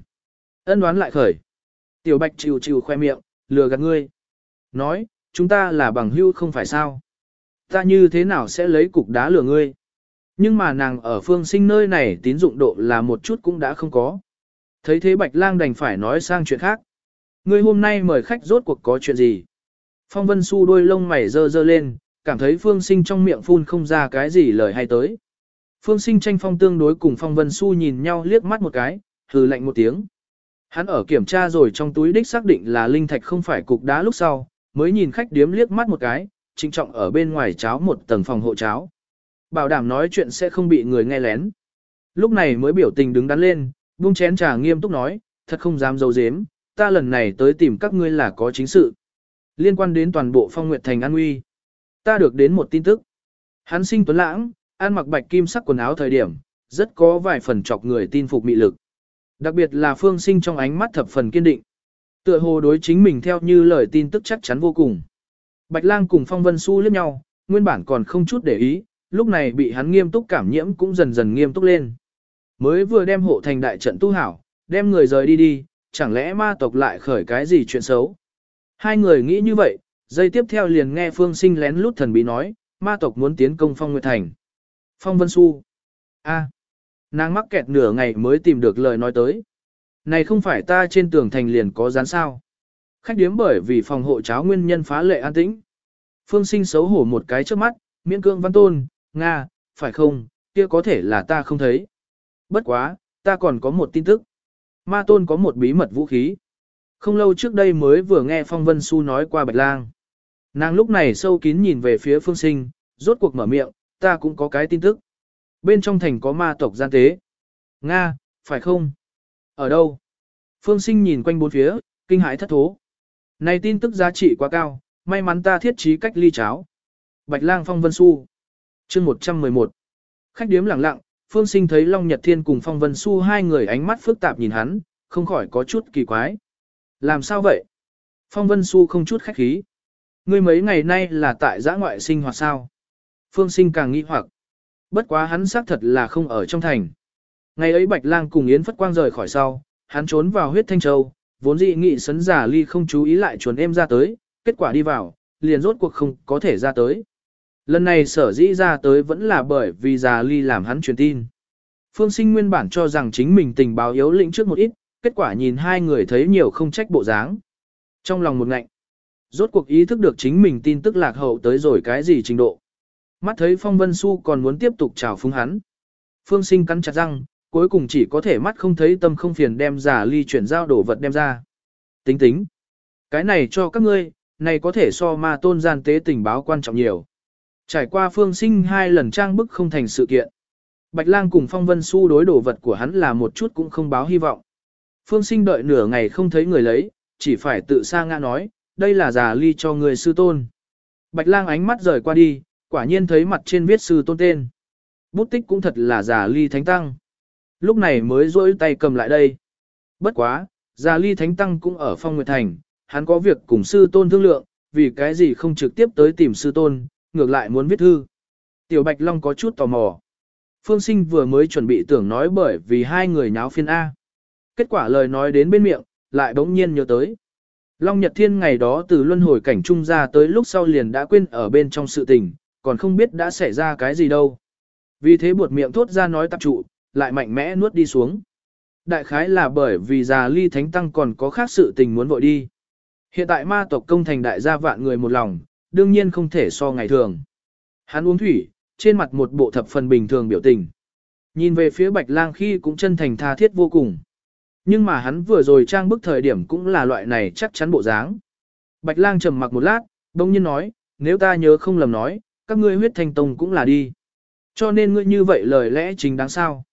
Ân đoán lại khởi. Tiểu bạch chịu chịu khoe miệng, lừa gạt ngươi. Nói, chúng ta là bằng hữu không phải sao. Ta như thế nào sẽ lấy cục đá lừa ngươi. Nhưng mà nàng ở phương sinh nơi này tín dụng độ là một chút cũng đã không có. Thấy thế bạch lang đành phải nói sang chuyện khác. Ngươi hôm nay mời khách rốt cuộc có chuyện gì? Phong vân su đôi lông mày dơ dơ lên, cảm thấy phương sinh trong miệng phun không ra cái gì lời hay tới. Phương sinh tranh phong tương đối cùng phong vân su nhìn nhau liếc mắt một cái, hừ lạnh một tiếng. Hắn ở kiểm tra rồi trong túi đích xác định là linh thạch không phải cục đá lúc sau, mới nhìn khách điếm liếc mắt một cái, trinh trọng ở bên ngoài cháo một tầng phòng hộ cháo. Bảo đảm nói chuyện sẽ không bị người nghe lén. Lúc này mới biểu tình đứng đắn lên, buông chén trà nghiêm túc nói, thật không dám dấu dếm, ta lần này tới tìm các ngươi là có chính sự. Liên quan đến toàn bộ phong nguyệt thành an nguy. Ta được đến một tin tức. Hắn sinh tuấn lãng, ăn mặc bạch kim sắc quần áo thời điểm, rất có vài phần chọc người tin phục mị lực. Đặc biệt là phương sinh trong ánh mắt thập phần kiên định. Tựa hồ đối chính mình theo như lời tin tức chắc chắn vô cùng. Bạch lang cùng phong vân su liếc nhau, nguyên bản còn không chút để ý, lúc này bị hắn nghiêm túc cảm nhiễm cũng dần dần nghiêm túc lên. Mới vừa đem hộ thành đại trận tu hảo, đem người rời đi đi, chẳng lẽ ma tộc lại khởi cái gì chuyện xấu. Hai người nghĩ như vậy, giây tiếp theo liền nghe phương sinh lén lút thần bí nói, ma tộc muốn tiến công phong nguyệt thành. Phong Vân Xu. A. Nàng mắc kẹt nửa ngày mới tìm được lời nói tới. Này không phải ta trên tường thành liền có dán sao. Khách điếm bởi vì phòng hộ cháo nguyên nhân phá lệ an tĩnh. Phương sinh xấu hổ một cái trước mắt, miễn cương văn tôn, Nga, phải không, kia có thể là ta không thấy. Bất quá, ta còn có một tin tức. Ma tôn có một bí mật vũ khí. Không lâu trước đây mới vừa nghe Phong Vân Xu nói qua Bạch Lang. Nàng lúc này sâu kín nhìn về phía phương sinh, rốt cuộc mở miệng, ta cũng có cái tin tức. Bên trong thành có ma tộc gian tế. Nga, phải không? Ở đâu? Phương sinh nhìn quanh bốn phía, kinh hãi thất thố. Này tin tức giá trị quá cao, may mắn ta thiết trí cách ly cháo. Bạch lang phong vân su. chương 111. Khách điếm lặng lặng, phương sinh thấy Long Nhật Thiên cùng phong vân su hai người ánh mắt phức tạp nhìn hắn, không khỏi có chút kỳ quái. Làm sao vậy? Phong vân su không chút khách khí. Ngươi mấy ngày nay là tại giã ngoại sinh hoạt sao? Phương Sinh càng nghi hoặc. Bất quá hắn xác thật là không ở trong thành. Ngày ấy Bạch Lang cùng Yến Phất Quang rời khỏi sau, hắn trốn vào huyết thanh châu, vốn dị nghị sấn giả ly không chú ý lại chuồn em ra tới, kết quả đi vào, liền rốt cuộc không có thể ra tới. Lần này sở dĩ ra tới vẫn là bởi vì già ly làm hắn truyền tin. Phương sinh nguyên bản cho rằng chính mình tình báo yếu lĩnh trước một ít, kết quả nhìn hai người thấy nhiều không trách bộ dáng. Trong lòng một ngạnh, rốt cuộc ý thức được chính mình tin tức lạc hậu tới rồi cái gì trình độ. Mắt thấy Phong Vân Xu còn muốn tiếp tục chào phúng hắn. Phương Sinh cắn chặt răng, cuối cùng chỉ có thể mắt không thấy tâm không phiền đem giả ly chuyển giao đổ vật đem ra. Tính tính. Cái này cho các ngươi, này có thể so ma tôn gian tế tình báo quan trọng nhiều. Trải qua Phương Sinh hai lần trang bức không thành sự kiện. Bạch Lang cùng Phong Vân Xu đối đổ vật của hắn là một chút cũng không báo hy vọng. Phương sinh đợi nửa ngày không thấy người lấy, chỉ phải tự sa ngã nói, đây là giả ly cho người sư tôn. Bạch Lang ánh mắt rời qua đi, quả nhiên thấy mặt trên viết sư tôn tên. Bút tích cũng thật là giả ly thánh tăng. Lúc này mới rỗi tay cầm lại đây. Bất quá, giả ly thánh tăng cũng ở phong nguyệt thành, hắn có việc cùng sư tôn thương lượng, vì cái gì không trực tiếp tới tìm sư tôn, ngược lại muốn viết thư. Tiểu Bạch Long có chút tò mò. Phương Sinh vừa mới chuẩn bị tưởng nói bởi vì hai người nháo phiên A. Kết quả lời nói đến bên miệng, lại bỗng nhiên nhớ tới. Long Nhật Thiên ngày đó từ luân hồi cảnh trung ra tới lúc sau liền đã quên ở bên trong sự tình, còn không biết đã xảy ra cái gì đâu. Vì thế buột miệng thốt ra nói tập trụ, lại mạnh mẽ nuốt đi xuống. Đại khái là bởi vì già ly thánh tăng còn có khác sự tình muốn vội đi. Hiện tại ma tộc công thành đại gia vạn người một lòng, đương nhiên không thể so ngày thường. Hắn uống thủy, trên mặt một bộ thập phần bình thường biểu tình. Nhìn về phía bạch lang khi cũng chân thành tha thiết vô cùng. Nhưng mà hắn vừa rồi trang bức thời điểm cũng là loại này chắc chắn bộ dáng. Bạch lang trầm mặc một lát, đông nhiên nói, nếu ta nhớ không lầm nói, các ngươi huyết thanh tông cũng là đi. Cho nên ngươi như vậy lời lẽ chính đáng sao.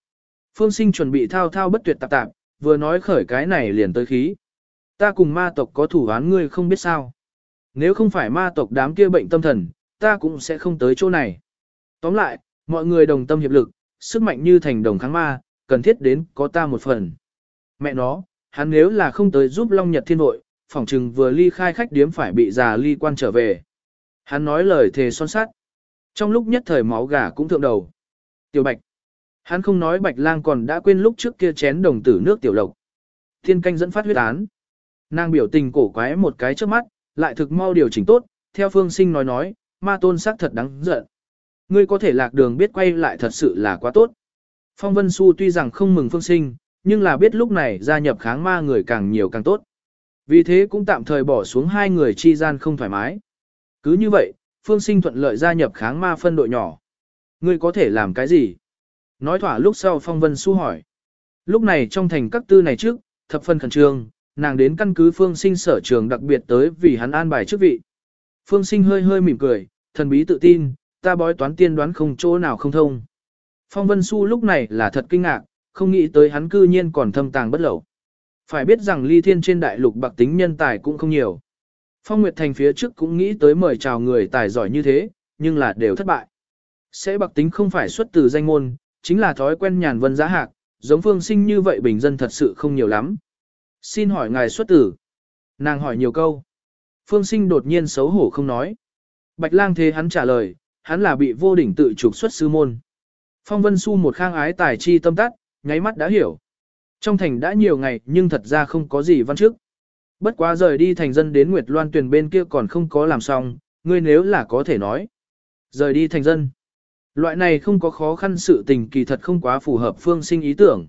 Phương sinh chuẩn bị thao thao bất tuyệt tạp tạp, vừa nói khởi cái này liền tới khí. Ta cùng ma tộc có thủ án ngươi không biết sao. Nếu không phải ma tộc đám kia bệnh tâm thần, ta cũng sẽ không tới chỗ này. Tóm lại, mọi người đồng tâm hiệp lực, sức mạnh như thành đồng kháng ma, cần thiết đến có ta một phần. Mẹ nó, hắn nếu là không tới giúp Long Nhật Thiên Hội, phỏng trừng vừa ly khai khách điếm phải bị già ly quan trở về. Hắn nói lời thề son sắt. Trong lúc nhất thời máu gà cũng thượng đầu. Tiểu Bạch. Hắn không nói Bạch Lang còn đã quên lúc trước kia chén đồng tử nước tiểu lộc. Thiên canh dẫn phát huyết án. Nàng biểu tình cổ quái một cái trước mắt, lại thực mau điều chỉnh tốt, theo phương sinh nói nói, ma tôn sắc thật đáng giận. Ngươi có thể lạc đường biết quay lại thật sự là quá tốt. Phong Vân Xu tuy rằng không mừng phương sinh, nhưng là biết lúc này gia nhập kháng ma người càng nhiều càng tốt. Vì thế cũng tạm thời bỏ xuống hai người chi gian không thoải mái. Cứ như vậy, phương sinh thuận lợi gia nhập kháng ma phân đội nhỏ. Ngươi có thể làm cái gì? Nói thỏa lúc sau Phong Vân Xu hỏi. Lúc này trong thành các tư này trước, thập phân khẩn trương, nàng đến căn cứ phương sinh sở trường đặc biệt tới vì hắn an bài chức vị. Phương sinh hơi hơi mỉm cười, thần bí tự tin, ta bói toán tiên đoán không chỗ nào không thông. Phong Vân Xu lúc này là thật kinh ngạc, không nghĩ tới hắn cư nhiên còn thâm tàng bất lậu. Phải biết rằng ly thiên trên đại lục bạc tính nhân tài cũng không nhiều. Phong Nguyệt Thành phía trước cũng nghĩ tới mời chào người tài giỏi như thế, nhưng là đều thất bại. Sẽ bạc tính không phải xuất từ danh môn, chính là thói quen nhàn vân giá hạc, giống phương sinh như vậy bình dân thật sự không nhiều lắm. Xin hỏi ngài xuất tử. Nàng hỏi nhiều câu. Phương sinh đột nhiên xấu hổ không nói. Bạch lang thế hắn trả lời, hắn là bị vô đỉnh tự trục xuất sư môn. Phong Vân Xu một khang ái tài chi tâm tắt, nháy mắt đã hiểu. Trong thành đã nhiều ngày nhưng thật ra không có gì văn trước. Bất quá rời đi thành dân đến Nguyệt Loan tuyển bên kia còn không có làm xong, ngươi nếu là có thể nói. Rời đi thành dân. Loại này không có khó khăn sự tình kỳ thật không quá phù hợp phương sinh ý tưởng.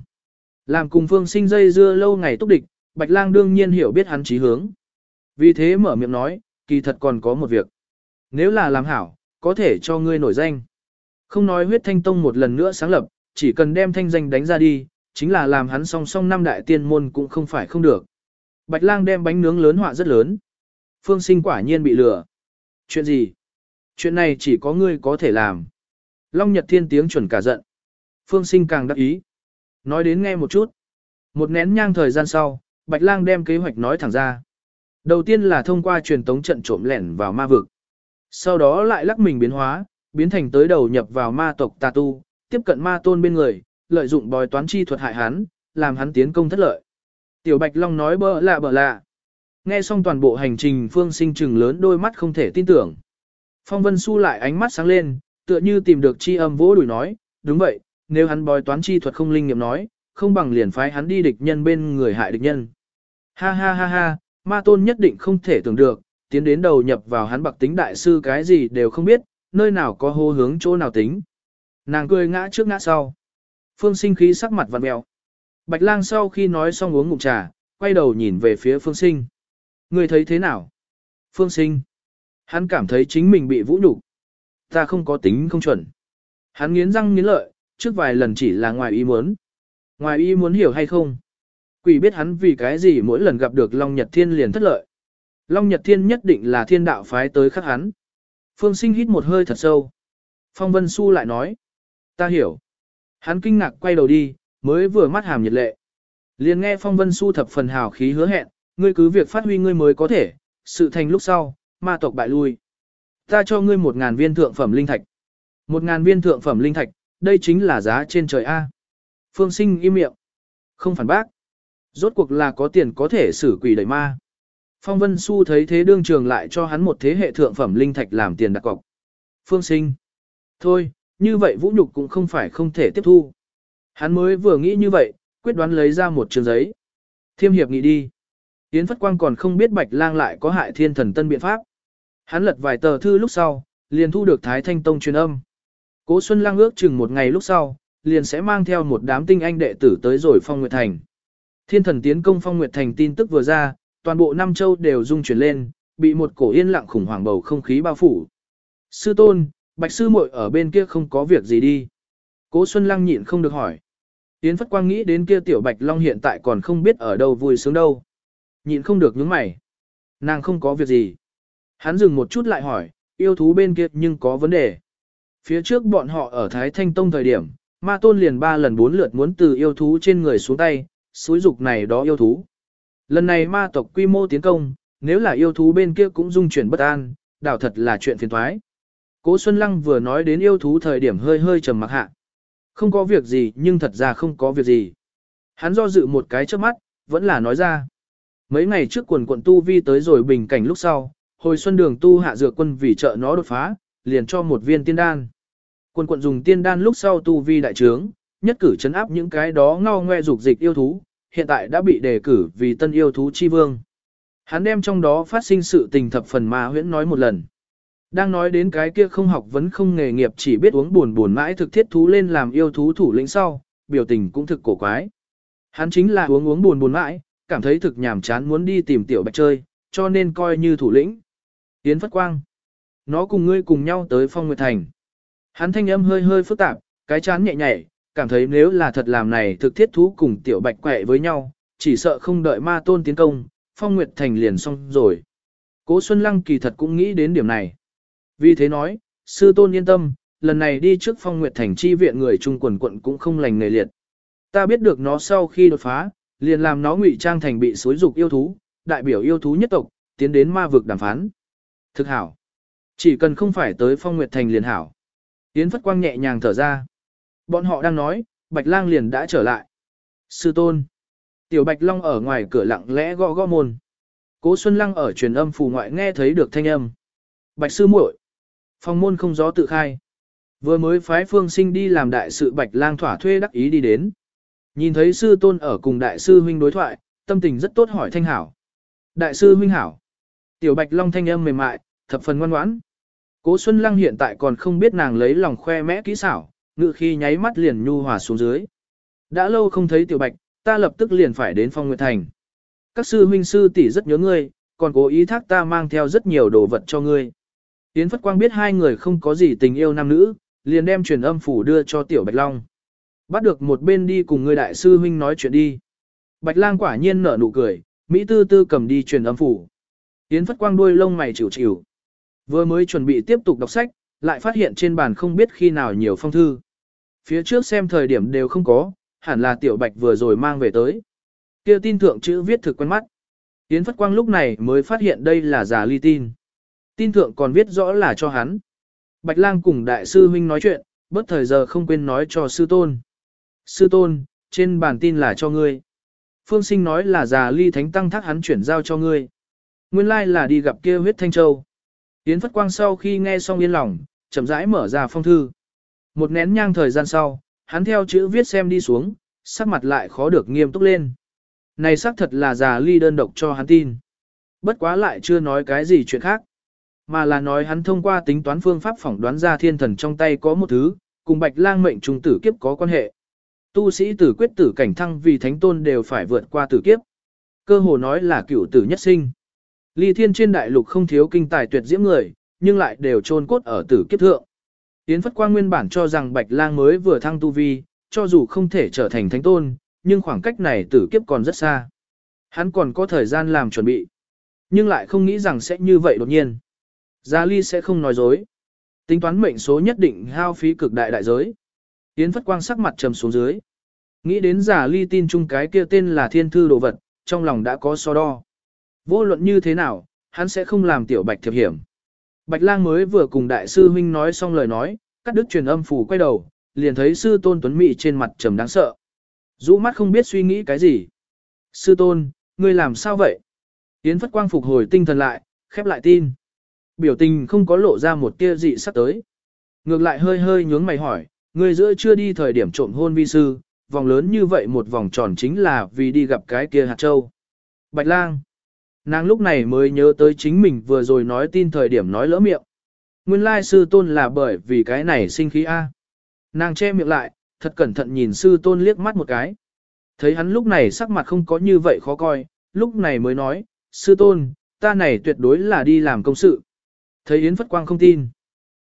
Làm cùng phương sinh dây dưa lâu ngày túc địch, Bạch Lang đương nhiên hiểu biết hắn chí hướng. Vì thế mở miệng nói, kỳ thật còn có một việc. Nếu là làm hảo, có thể cho ngươi nổi danh. Không nói huyết thanh tông một lần nữa sáng lập, chỉ cần đem thanh danh đánh ra đi, chính là làm hắn song song năm đại tiên môn cũng không phải không được. Bạch lang đem bánh nướng lớn họa rất lớn. Phương sinh quả nhiên bị lừa. Chuyện gì? Chuyện này chỉ có ngươi có thể làm. Long Nhật Thiên tiếng chuẩn cả giận. Phương sinh càng đắc ý. Nói đến nghe một chút. Một nén nhang thời gian sau, Bạch lang đem kế hoạch nói thẳng ra. Đầu tiên là thông qua truyền tống trận trộm lẻn vào ma vực. Sau đó lại lắc mình biến hóa, biến thành tới đầu nhập vào ma tộc tà tu, tiếp cận ma tôn bên người, lợi dụng bói toán chi thuật hại hắn, làm hắn tiến công thất lợi. Tiểu Bạch Long nói bỡ lạ bỡ lạ. Nghe xong toàn bộ hành trình Phương Sinh trừng lớn đôi mắt không thể tin tưởng. Phong Vân Xu lại ánh mắt sáng lên, tựa như tìm được chi âm vỗ đùi nói, đúng vậy, nếu hắn bói toán chi thuật không linh nghiệm nói, không bằng liền phái hắn đi địch nhân bên người hại địch nhân. Ha ha ha ha, ma tôn nhất định không thể tưởng được, tiến đến đầu nhập vào hắn bạc tính đại sư cái gì đều không biết, nơi nào có hô hướng chỗ nào tính. Nàng cười ngã trước ngã sau. Phương sinh khí sắc mặt vặn mèo. Bạch lang sau khi nói xong uống ngụm trà, quay đầu nhìn về phía phương sinh. Người thấy thế nào? Phương sinh. Hắn cảm thấy chính mình bị vũ nhục. Ta không có tính không chuẩn. Hắn nghiến răng nghiến lợi, trước vài lần chỉ là ngoài ý muốn. Ngoài ý muốn hiểu hay không? Quỷ biết hắn vì cái gì mỗi lần gặp được Long Nhật Thiên liền thất lợi. Long Nhật Thiên nhất định là thiên đạo phái tới khắc hắn. Phương sinh hít một hơi thật sâu. Phong Vân Xu lại nói. Ta hiểu. Hắn kinh ngạc quay đầu đi, mới vừa mắt hàm nhiệt lệ. Liền nghe phong vân su thập phần hào khí hứa hẹn, ngươi cứ việc phát huy ngươi mới có thể, sự thành lúc sau, ma tộc bại lui. Ta cho ngươi một ngàn viên thượng phẩm linh thạch. Một ngàn viên thượng phẩm linh thạch, đây chính là giá trên trời A. Phương sinh im miệng. Không phản bác. Rốt cuộc là có tiền có thể xử quỷ đẩy ma. Phong Vân Xu thấy thế đương trường lại cho hắn một thế hệ thượng phẩm linh thạch làm tiền đặt cọc. Phương sinh. Thôi, như vậy vũ nhục cũng không phải không thể tiếp thu. Hắn mới vừa nghĩ như vậy, quyết đoán lấy ra một trường giấy. Thiêm hiệp nghị đi. Yến Phất Quang còn không biết Bạch Lang lại có hại thiên thần tân biện pháp. Hắn lật vài tờ thư lúc sau, liền thu được Thái Thanh Tông truyền âm. Cố Xuân Lang ước chừng một ngày lúc sau, liền sẽ mang theo một đám tinh anh đệ tử tới rồi Phong Nguyệt Thành. Thiên thần tiến công Phong Nguyệt Thành tin tức vừa ra, toàn bộ Nam Châu đều rung chuyển lên, bị một cổ yên lặng khủng hoảng bầu không khí bao phủ. Sư tôn, Bạch Sư muội ở bên kia không có việc gì đi. Cố Xuân Lăng nhịn không được hỏi. Yến Phất Quang nghĩ đến kia tiểu Bạch Long hiện tại còn không biết ở đâu vui sướng đâu. Nhịn không được nhướng mày. Nàng không có việc gì. Hắn dừng một chút lại hỏi, yêu thú bên kia nhưng có vấn đề. Phía trước bọn họ ở Thái Thanh Tông thời điểm, ma tôn liền ba lần bốn lượt muốn từ yêu thú trên người xuống tay, xúi dục này đó yêu thú. Lần này ma tộc quy mô tiến công, nếu là yêu thú bên kia cũng dung chuyển bất an, đảo thật là chuyện phiền thoái. Cố Xuân Lăng vừa nói đến yêu thú thời điểm hơi hơi trầm mặc hạ. Không có việc gì nhưng thật ra không có việc gì. Hắn do dự một cái trước mắt, vẫn là nói ra. Mấy ngày trước quần quận tu vi tới rồi bình cảnh lúc sau, hồi xuân đường tu hạ dược quân vì trợ nó đột phá, liền cho một viên tiên đan. Quần quận dùng tiên đan lúc sau tu vi đại trướng, nhất cử chấn áp những cái đó ngao ngoe dục dịch yêu thú, hiện tại đã bị đề cử vì tân yêu thú chi vương. Hắn đem trong đó phát sinh sự tình thập phần ma huyễn nói một lần. Đang nói đến cái kia không học vấn không nghề nghiệp chỉ biết uống buồn buồn mãi thực thiết thú lên làm yêu thú thủ lĩnh sau, biểu tình cũng thực cổ quái. Hắn chính là uống uống buồn buồn mãi, cảm thấy thực nhàm chán muốn đi tìm tiểu bạch chơi, cho nên coi như thủ lĩnh. Tiến Phất Quang. Nó cùng ngươi cùng nhau tới Phong Nguyệt Thành. Hắn thanh âm hơi hơi phức tạp, cái chán nhẹ nhảy, cảm thấy nếu là thật làm này thực thiết thú cùng tiểu bạch quẹ với nhau, chỉ sợ không đợi ma tôn tiến công, Phong Nguyệt Thành liền xong rồi. Cố Xuân Lăng kỳ thật cũng nghĩ đến điểm này. Vì thế nói, sư tôn yên tâm, lần này đi trước Phong Nguyệt Thành chi viện người trung quần quận cũng không lành nghề liệt. Ta biết được nó sau khi đột phá, liền làm nó ngụy trang thành bị xối dục yêu thú, đại biểu yêu thú nhất tộc, tiến đến ma vực đàm phán. Thực hảo. Chỉ cần không phải tới phong nguyệt thành liền hảo. Yến Phất Quang nhẹ nhàng thở ra. Bọn họ đang nói, Bạch Lang liền đã trở lại. Sư tôn. Tiểu Bạch Long ở ngoài cửa lặng lẽ gõ gõ môn. Cố Xuân Lăng ở truyền âm phù ngoại nghe thấy được thanh âm. Bạch sư muội. Phòng môn không gió tự khai. Vừa mới phái phương sinh đi làm đại sự Bạch Lang thỏa thuê đắc ý đi đến. Nhìn thấy sư tôn ở cùng đại sư huynh đối thoại, tâm tình rất tốt hỏi thanh hảo. Đại sư huynh hảo. Tiểu Bạch Long thanh âm mềm mại, thập phần ngoan ngoãn. Cố Xuân Lăng hiện tại còn không biết nàng lấy lòng khoe mẽ kỹ xảo, ngự khi nháy mắt liền nhu hòa xuống dưới. Đã lâu không thấy Tiểu Bạch, ta lập tức liền phải đến Phong Nguyệt Thành. Các sư huynh sư tỷ rất nhớ ngươi, còn cố ý thác ta mang theo rất nhiều đồ vật cho ngươi. Yến Phất Quang biết hai người không có gì tình yêu nam nữ, liền đem truyền âm phủ đưa cho Tiểu Bạch Long. Bắt được một bên đi cùng người đại sư huynh nói chuyện đi. Bạch lang quả nhiên nở nụ cười, Mỹ tư tư cầm đi truyền âm phủ. Yến phất quang đuôi lông mày chịu chịu. Vừa mới chuẩn bị tiếp tục đọc sách, lại phát hiện trên bàn không biết khi nào nhiều phong thư. Phía trước xem thời điểm đều không có, hẳn là tiểu bạch vừa rồi mang về tới. kia tin thượng chữ viết thực quen mắt. Yến phất quang lúc này mới phát hiện đây là giả ly tin. Tin thượng còn viết rõ là cho hắn. Bạch lang cùng đại sư huynh nói chuyện, bất thời giờ không quên nói cho sư tôn. Sư tôn, trên bản tin là cho ngươi. Phương sinh nói là già ly thánh tăng thác hắn chuyển giao cho ngươi. Nguyên lai là đi gặp kia huyết thanh châu. Yến Phất Quang sau khi nghe xong yên lòng, chậm rãi mở ra phong thư. Một nén nhang thời gian sau, hắn theo chữ viết xem đi xuống, sắc mặt lại khó được nghiêm túc lên. Này xác thật là già ly đơn độc cho hắn tin. Bất quá lại chưa nói cái gì chuyện khác. Mà là nói hắn thông qua tính toán phương pháp phỏng đoán ra thiên thần trong tay có một thứ, cùng bạch lang mệnh trùng tử kiếp có quan hệ. Tu sĩ tử quyết tử cảnh thăng vì thánh tôn đều phải vượt qua tử kiếp. Cơ hồ nói là cửu tử nhất sinh. Ly thiên trên đại lục không thiếu kinh tài tuyệt diễm người, nhưng lại đều trôn cốt ở tử kiếp thượng. Yến Phất Quang nguyên bản cho rằng Bạch Lang mới vừa thăng tu vi, cho dù không thể trở thành thánh tôn, nhưng khoảng cách này tử kiếp còn rất xa. Hắn còn có thời gian làm chuẩn bị. Nhưng lại không nghĩ rằng sẽ như vậy đột nhiên. Gia Ly sẽ không nói dối. Tính toán mệnh số nhất định hao phí cực đại đại giới. Yến Phất Quang sắc mặt trầm xuống dưới. Nghĩ đến giả ly tin chung cái kia tên là thiên thư đồ vật, trong lòng đã có so đo. Vô luận như thế nào, hắn sẽ không làm tiểu bạch thiệp hiểm. Bạch lang mới vừa cùng đại sư huynh nói xong lời nói, cắt đứt truyền âm phủ quay đầu, liền thấy sư tôn tuấn mỹ trên mặt trầm đáng sợ. Dũ mắt không biết suy nghĩ cái gì. Sư tôn, ngươi làm sao vậy? Yến Phất Quang phục hồi tinh thần lại, khép lại tin. Biểu tình không có lộ ra một tia dị sắc tới. Ngược lại hơi hơi nhướng mày hỏi, ngươi giữa chưa đi thời điểm trộm hôn vi sư, vòng lớn như vậy một vòng tròn chính là vì đi gặp cái kia hạt châu. Bạch lang. Nàng lúc này mới nhớ tới chính mình vừa rồi nói tin thời điểm nói lỡ miệng. Nguyên lai sư tôn là bởi vì cái này sinh khí A. Nàng che miệng lại, thật cẩn thận nhìn sư tôn liếc mắt một cái. Thấy hắn lúc này sắc mặt không có như vậy khó coi, lúc này mới nói, sư tôn, ta này tuyệt đối là đi làm công sự. Thấy Yến Phất Quang không tin.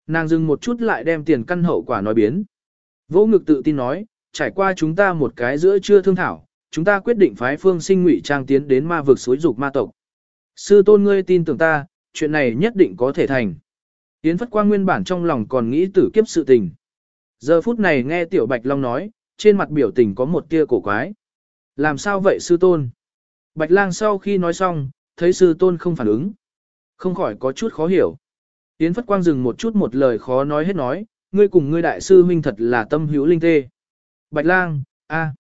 Nàng dừng một chút lại đem tiền căn hậu quả nói biến. Vô ngực tự tin nói, trải qua chúng ta một cái giữa chưa thương thảo, chúng ta quyết định phái phương sinh ngụy trang tiến đến ma vực suối dục ma tộc. Sư tôn ngươi tin tưởng ta, chuyện này nhất định có thể thành. Yến Phất Quang nguyên bản trong lòng còn nghĩ tử kiếp sự tình. Giờ phút này nghe Tiểu Bạch Long nói, trên mặt biểu tình có một tia cổ quái. Làm sao vậy sư tôn? Bạch lang sau khi nói xong, thấy sư tôn không phản ứng. Không khỏi có chút khó hiểu. Yến Phất Quang dừng một chút một lời khó nói hết nói, ngươi cùng ngươi đại sư huynh thật là tâm hữu linh tê. Bạch lang, a,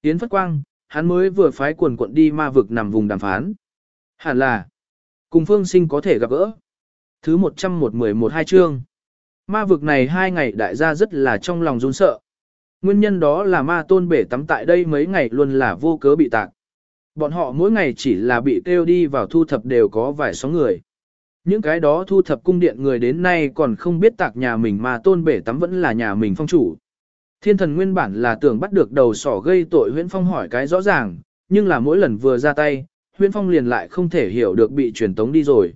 Yến Phất Quang, hắn mới vừa phái quần quận đi ma vực nằm vùng đàm phán. Hẳn là, cùng phương sinh có thể gặp gỡ. Thứ 111 hai chương. Ma vực này hai ngày đại gia rất là trong lòng run sợ. Nguyên nhân đó là ma tôn bể tắm tại đây mấy ngày luôn là vô cớ bị tạc. Bọn họ mỗi ngày chỉ là bị kêu đi vào thu thập đều có vài số người. Những cái đó thu thập cung điện người đến nay còn không biết tạc nhà mình mà tôn bể tắm vẫn là nhà mình phong chủ. Thiên thần nguyên bản là tưởng bắt được đầu sỏ gây tội huyễn phong hỏi cái rõ ràng, nhưng là mỗi lần vừa ra tay, huyễn phong liền lại không thể hiểu được bị truyền tống đi rồi.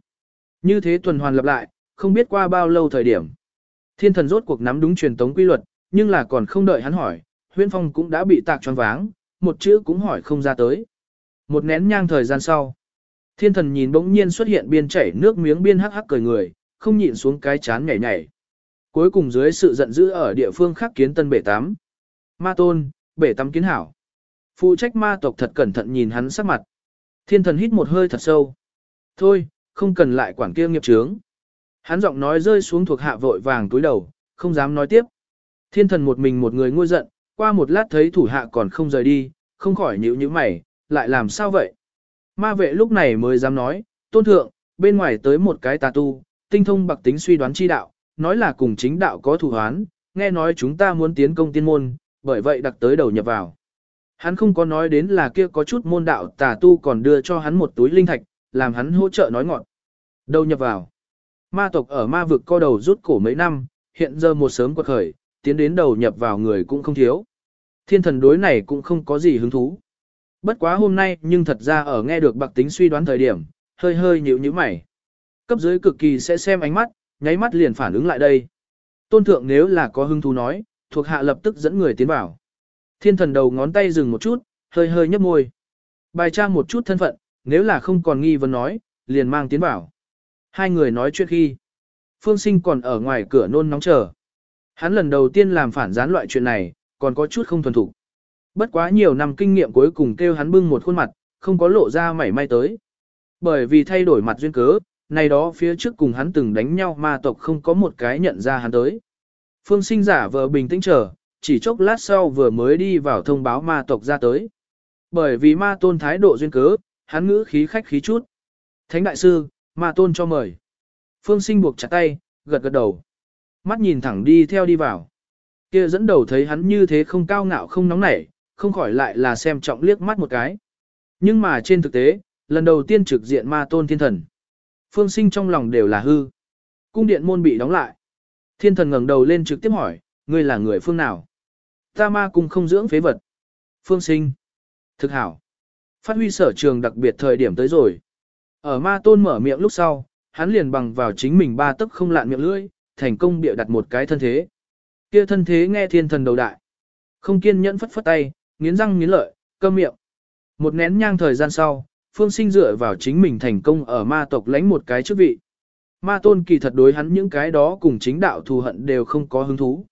Như thế tuần hoàn lặp lại, không biết qua bao lâu thời điểm. Thiên thần rốt cuộc nắm đúng truyền tống quy luật, nhưng là còn không đợi hắn hỏi, huyễn phong cũng đã bị tạc choáng váng, một chữ cũng hỏi không ra tới. Một nén nhang thời gian sau, thiên thần nhìn bỗng nhiên xuất hiện biên chảy nước miếng biên hắc hắc cười người, không nhịn xuống cái chán nhảy nhảy. Cuối cùng dưới sự giận dữ ở địa phương khác kiến tân bể tắm. Ma tôn, bể tắm kiến hảo. Phụ trách ma tộc thật cẩn thận nhìn hắn sắc mặt. Thiên thần hít một hơi thật sâu. Thôi, không cần lại quản kia nghiệp trướng. Hắn giọng nói rơi xuống thuộc hạ vội vàng túi đầu, không dám nói tiếp. Thiên thần một mình một người ngôi giận, qua một lát thấy thủ hạ còn không rời đi, không khỏi nhíu như mày, lại làm sao vậy? Ma vệ lúc này mới dám nói, tôn thượng, bên ngoài tới một cái tà tu, tinh thông bạc tính suy đoán chi đạo, nói là cùng chính đạo có thủ hoán, nghe nói chúng ta muốn tiến công tiên môn, bởi vậy đặc tới đầu nhập vào. Hắn không có nói đến là kia có chút môn đạo tà tu còn đưa cho hắn một túi linh thạch, làm hắn hỗ trợ nói ngọn. Đầu nhập vào. Ma tộc ở ma vực co đầu rút cổ mấy năm, hiện giờ một sớm quật khởi, tiến đến đầu nhập vào người cũng không thiếu. Thiên thần đối này cũng không có gì hứng thú. Bất quá hôm nay nhưng thật ra ở nghe được bạc tính suy đoán thời điểm, hơi hơi nhíu nhíu mày. Cấp dưới cực kỳ sẽ xem ánh mắt, nháy mắt liền phản ứng lại đây. Tôn thượng nếu là có hứng thú nói, thuộc hạ lập tức dẫn người tiến vào. Thiên thần đầu ngón tay dừng một chút, hơi hơi nhấp môi. Bài trang một chút thân phận, nếu là không còn nghi vấn nói, liền mang tiến vào. Hai người nói chuyện khi. Phương sinh còn ở ngoài cửa nôn nóng chờ. Hắn lần đầu tiên làm phản gián loại chuyện này, còn có chút không thuần thủ. Bất quá nhiều năm kinh nghiệm cuối cùng kêu hắn bưng một khuôn mặt, không có lộ ra mảy may tới. Bởi vì thay đổi mặt duyên cớ, này đó phía trước cùng hắn từng đánh nhau ma tộc không có một cái nhận ra hắn tới. Phương sinh giả vờ bình tĩnh chờ, chỉ chốc lát sau vừa mới đi vào thông báo ma tộc ra tới. Bởi vì ma tôn thái độ duyên cớ, hắn ngữ khí khách khí chút. Thánh đại sư, ma tôn cho mời. Phương sinh buộc chặt tay, gật gật đầu. Mắt nhìn thẳng đi theo đi vào. kia dẫn đầu thấy hắn như thế không cao ngạo không nóng nảy, không khỏi lại là xem trọng liếc mắt một cái. Nhưng mà trên thực tế, lần đầu tiên trực diện ma tôn thiên thần. Phương sinh trong lòng đều là hư. Cung điện môn bị đóng lại. Thiên thần ngẩng đầu lên trực tiếp hỏi, ngươi là người phương nào? Ta ma cung không dưỡng phế vật. Phương sinh. Thực hảo. Phát huy sở trường đặc biệt thời điểm tới rồi. Ở ma tôn mở miệng lúc sau, hắn liền bằng vào chính mình ba tấc không lạn miệng lưỡi, thành công bịa đặt một cái thân thế. Kia thân thế nghe thiên thần đầu đại. Không kiên nhẫn phất phất tay, nghiến răng nghiến lợi, câm miệng. Một nén nhang thời gian sau, Phương Sinh dựa vào chính mình thành công ở ma tộc lãnh một cái chức vị. Ma tôn kỳ thật đối hắn những cái đó cùng chính đạo thù hận đều không có hứng thú.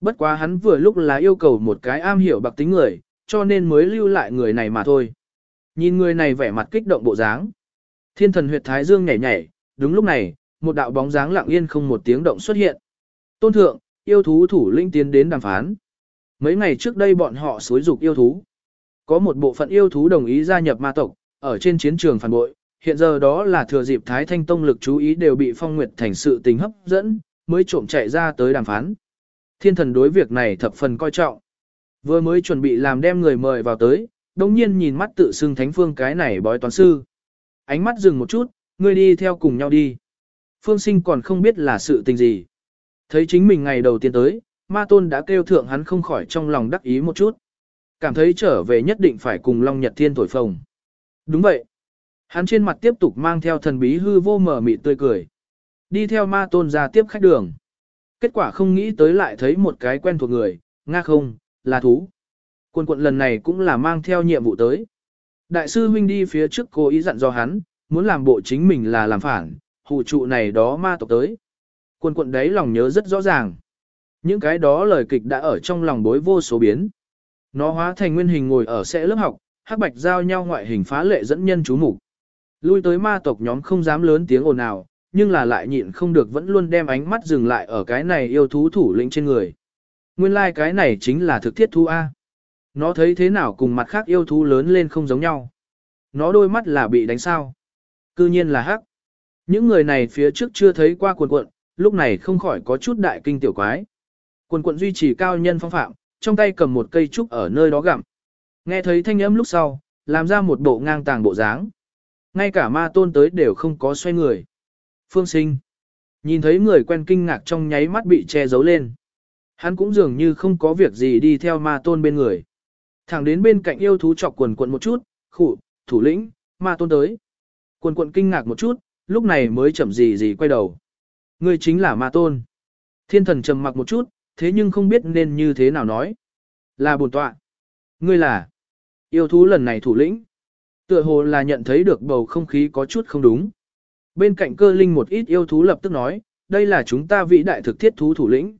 Bất quá hắn vừa lúc là yêu cầu một cái am hiểu bạc tính người, cho nên mới lưu lại người này mà thôi. Nhìn người này vẻ mặt kích động bộ dáng. Thiên thần huyệt thái dương nhảy nhảy, đúng lúc này, một đạo bóng dáng lặng yên không một tiếng động xuất hiện. Tôn thượng, yêu thú thủ lĩnh tiến đến đàm phán. Mấy ngày trước đây bọn họ xối dục yêu thú. Có một bộ phận yêu thú đồng ý gia nhập ma tộc, ở trên chiến trường phản bội, hiện giờ đó là thừa dịp Thái Thanh Tông lực chú ý đều bị Phong Nguyệt thành sự tình hấp dẫn, mới trộm chạy ra tới đàm phán. Thiên thần đối việc này thập phần coi trọng. Vừa mới chuẩn bị làm đem người mời vào tới, đồng nhiên nhìn mắt tự xưng thánh phương cái này bói toán sư. Ánh mắt dừng một chút, ngươi đi theo cùng nhau đi. Phương sinh còn không biết là sự tình gì. Thấy chính mình ngày đầu tiên tới, ma tôn đã kêu thượng hắn không khỏi trong lòng đắc ý một chút. Cảm thấy trở về nhất định phải cùng Long Nhật Thiên thổi phồng. Đúng vậy. Hắn trên mặt tiếp tục mang theo thần bí hư vô mở mịt tươi cười. Đi theo ma tôn ra tiếp khách đường. Kết quả không nghĩ tới lại thấy một cái quen thuộc người, nga không, là thú. Quân quận lần này cũng là mang theo nhiệm vụ tới. Đại sư huynh đi phía trước cố ý dặn do hắn, muốn làm bộ chính mình là làm phản, hụ trụ này đó ma tộc tới. Quân quận đấy lòng nhớ rất rõ ràng. Những cái đó lời kịch đã ở trong lòng bối vô số biến. Nó hóa thành nguyên hình ngồi ở sẽ lớp học, hắc bạch giao nhau ngoại hình phá lệ dẫn nhân chú mục Lui tới ma tộc nhóm không dám lớn tiếng ồn ào, nhưng là lại nhịn không được vẫn luôn đem ánh mắt dừng lại ở cái này yêu thú thủ lĩnh trên người. Nguyên lai like cái này chính là thực thiết thú A. Nó thấy thế nào cùng mặt khác yêu thú lớn lên không giống nhau. Nó đôi mắt là bị đánh sao. Cư nhiên là hắc. Những người này phía trước chưa thấy qua cuộn cuộn lúc này không khỏi có chút đại kinh tiểu quái. Quần quận duy trì cao nhân phong phạm, trong tay cầm một cây trúc ở nơi đó gặm. Nghe thấy thanh âm lúc sau, làm ra một bộ ngang tàng bộ dáng. Ngay cả ma tôn tới đều không có xoay người. Phương sinh. Nhìn thấy người quen kinh ngạc trong nháy mắt bị che giấu lên. Hắn cũng dường như không có việc gì đi theo ma tôn bên người. Thẳng đến bên cạnh yêu thú chọc quần quận một chút, khủ, thủ lĩnh, ma tôn tới. Quần quận kinh ngạc một chút, lúc này mới chậm gì gì quay đầu. Ngươi chính là ma tôn. Thiên thần trầm mặc một chút, thế nhưng không biết nên như thế nào nói. Là bổn tọa. Ngươi là yêu thú lần này thủ lĩnh. Tựa hồ là nhận thấy được bầu không khí có chút không đúng. Bên cạnh cơ linh một ít yêu thú lập tức nói, đây là chúng ta vĩ đại thực thiết thú thủ lĩnh.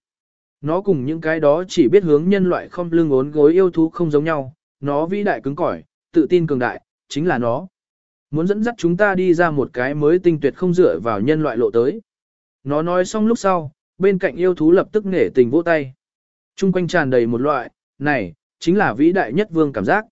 Nó cùng những cái đó chỉ biết hướng nhân loại không lưng ốn gối yêu thú không giống nhau, nó vĩ đại cứng cỏi, tự tin cường đại, chính là nó. Muốn dẫn dắt chúng ta đi ra một cái mới tinh tuyệt không dựa vào nhân loại lộ tới. Nó nói xong lúc sau, bên cạnh yêu thú lập tức nể tình vỗ tay. Trung quanh tràn đầy một loại, này, chính là vĩ đại nhất vương cảm giác.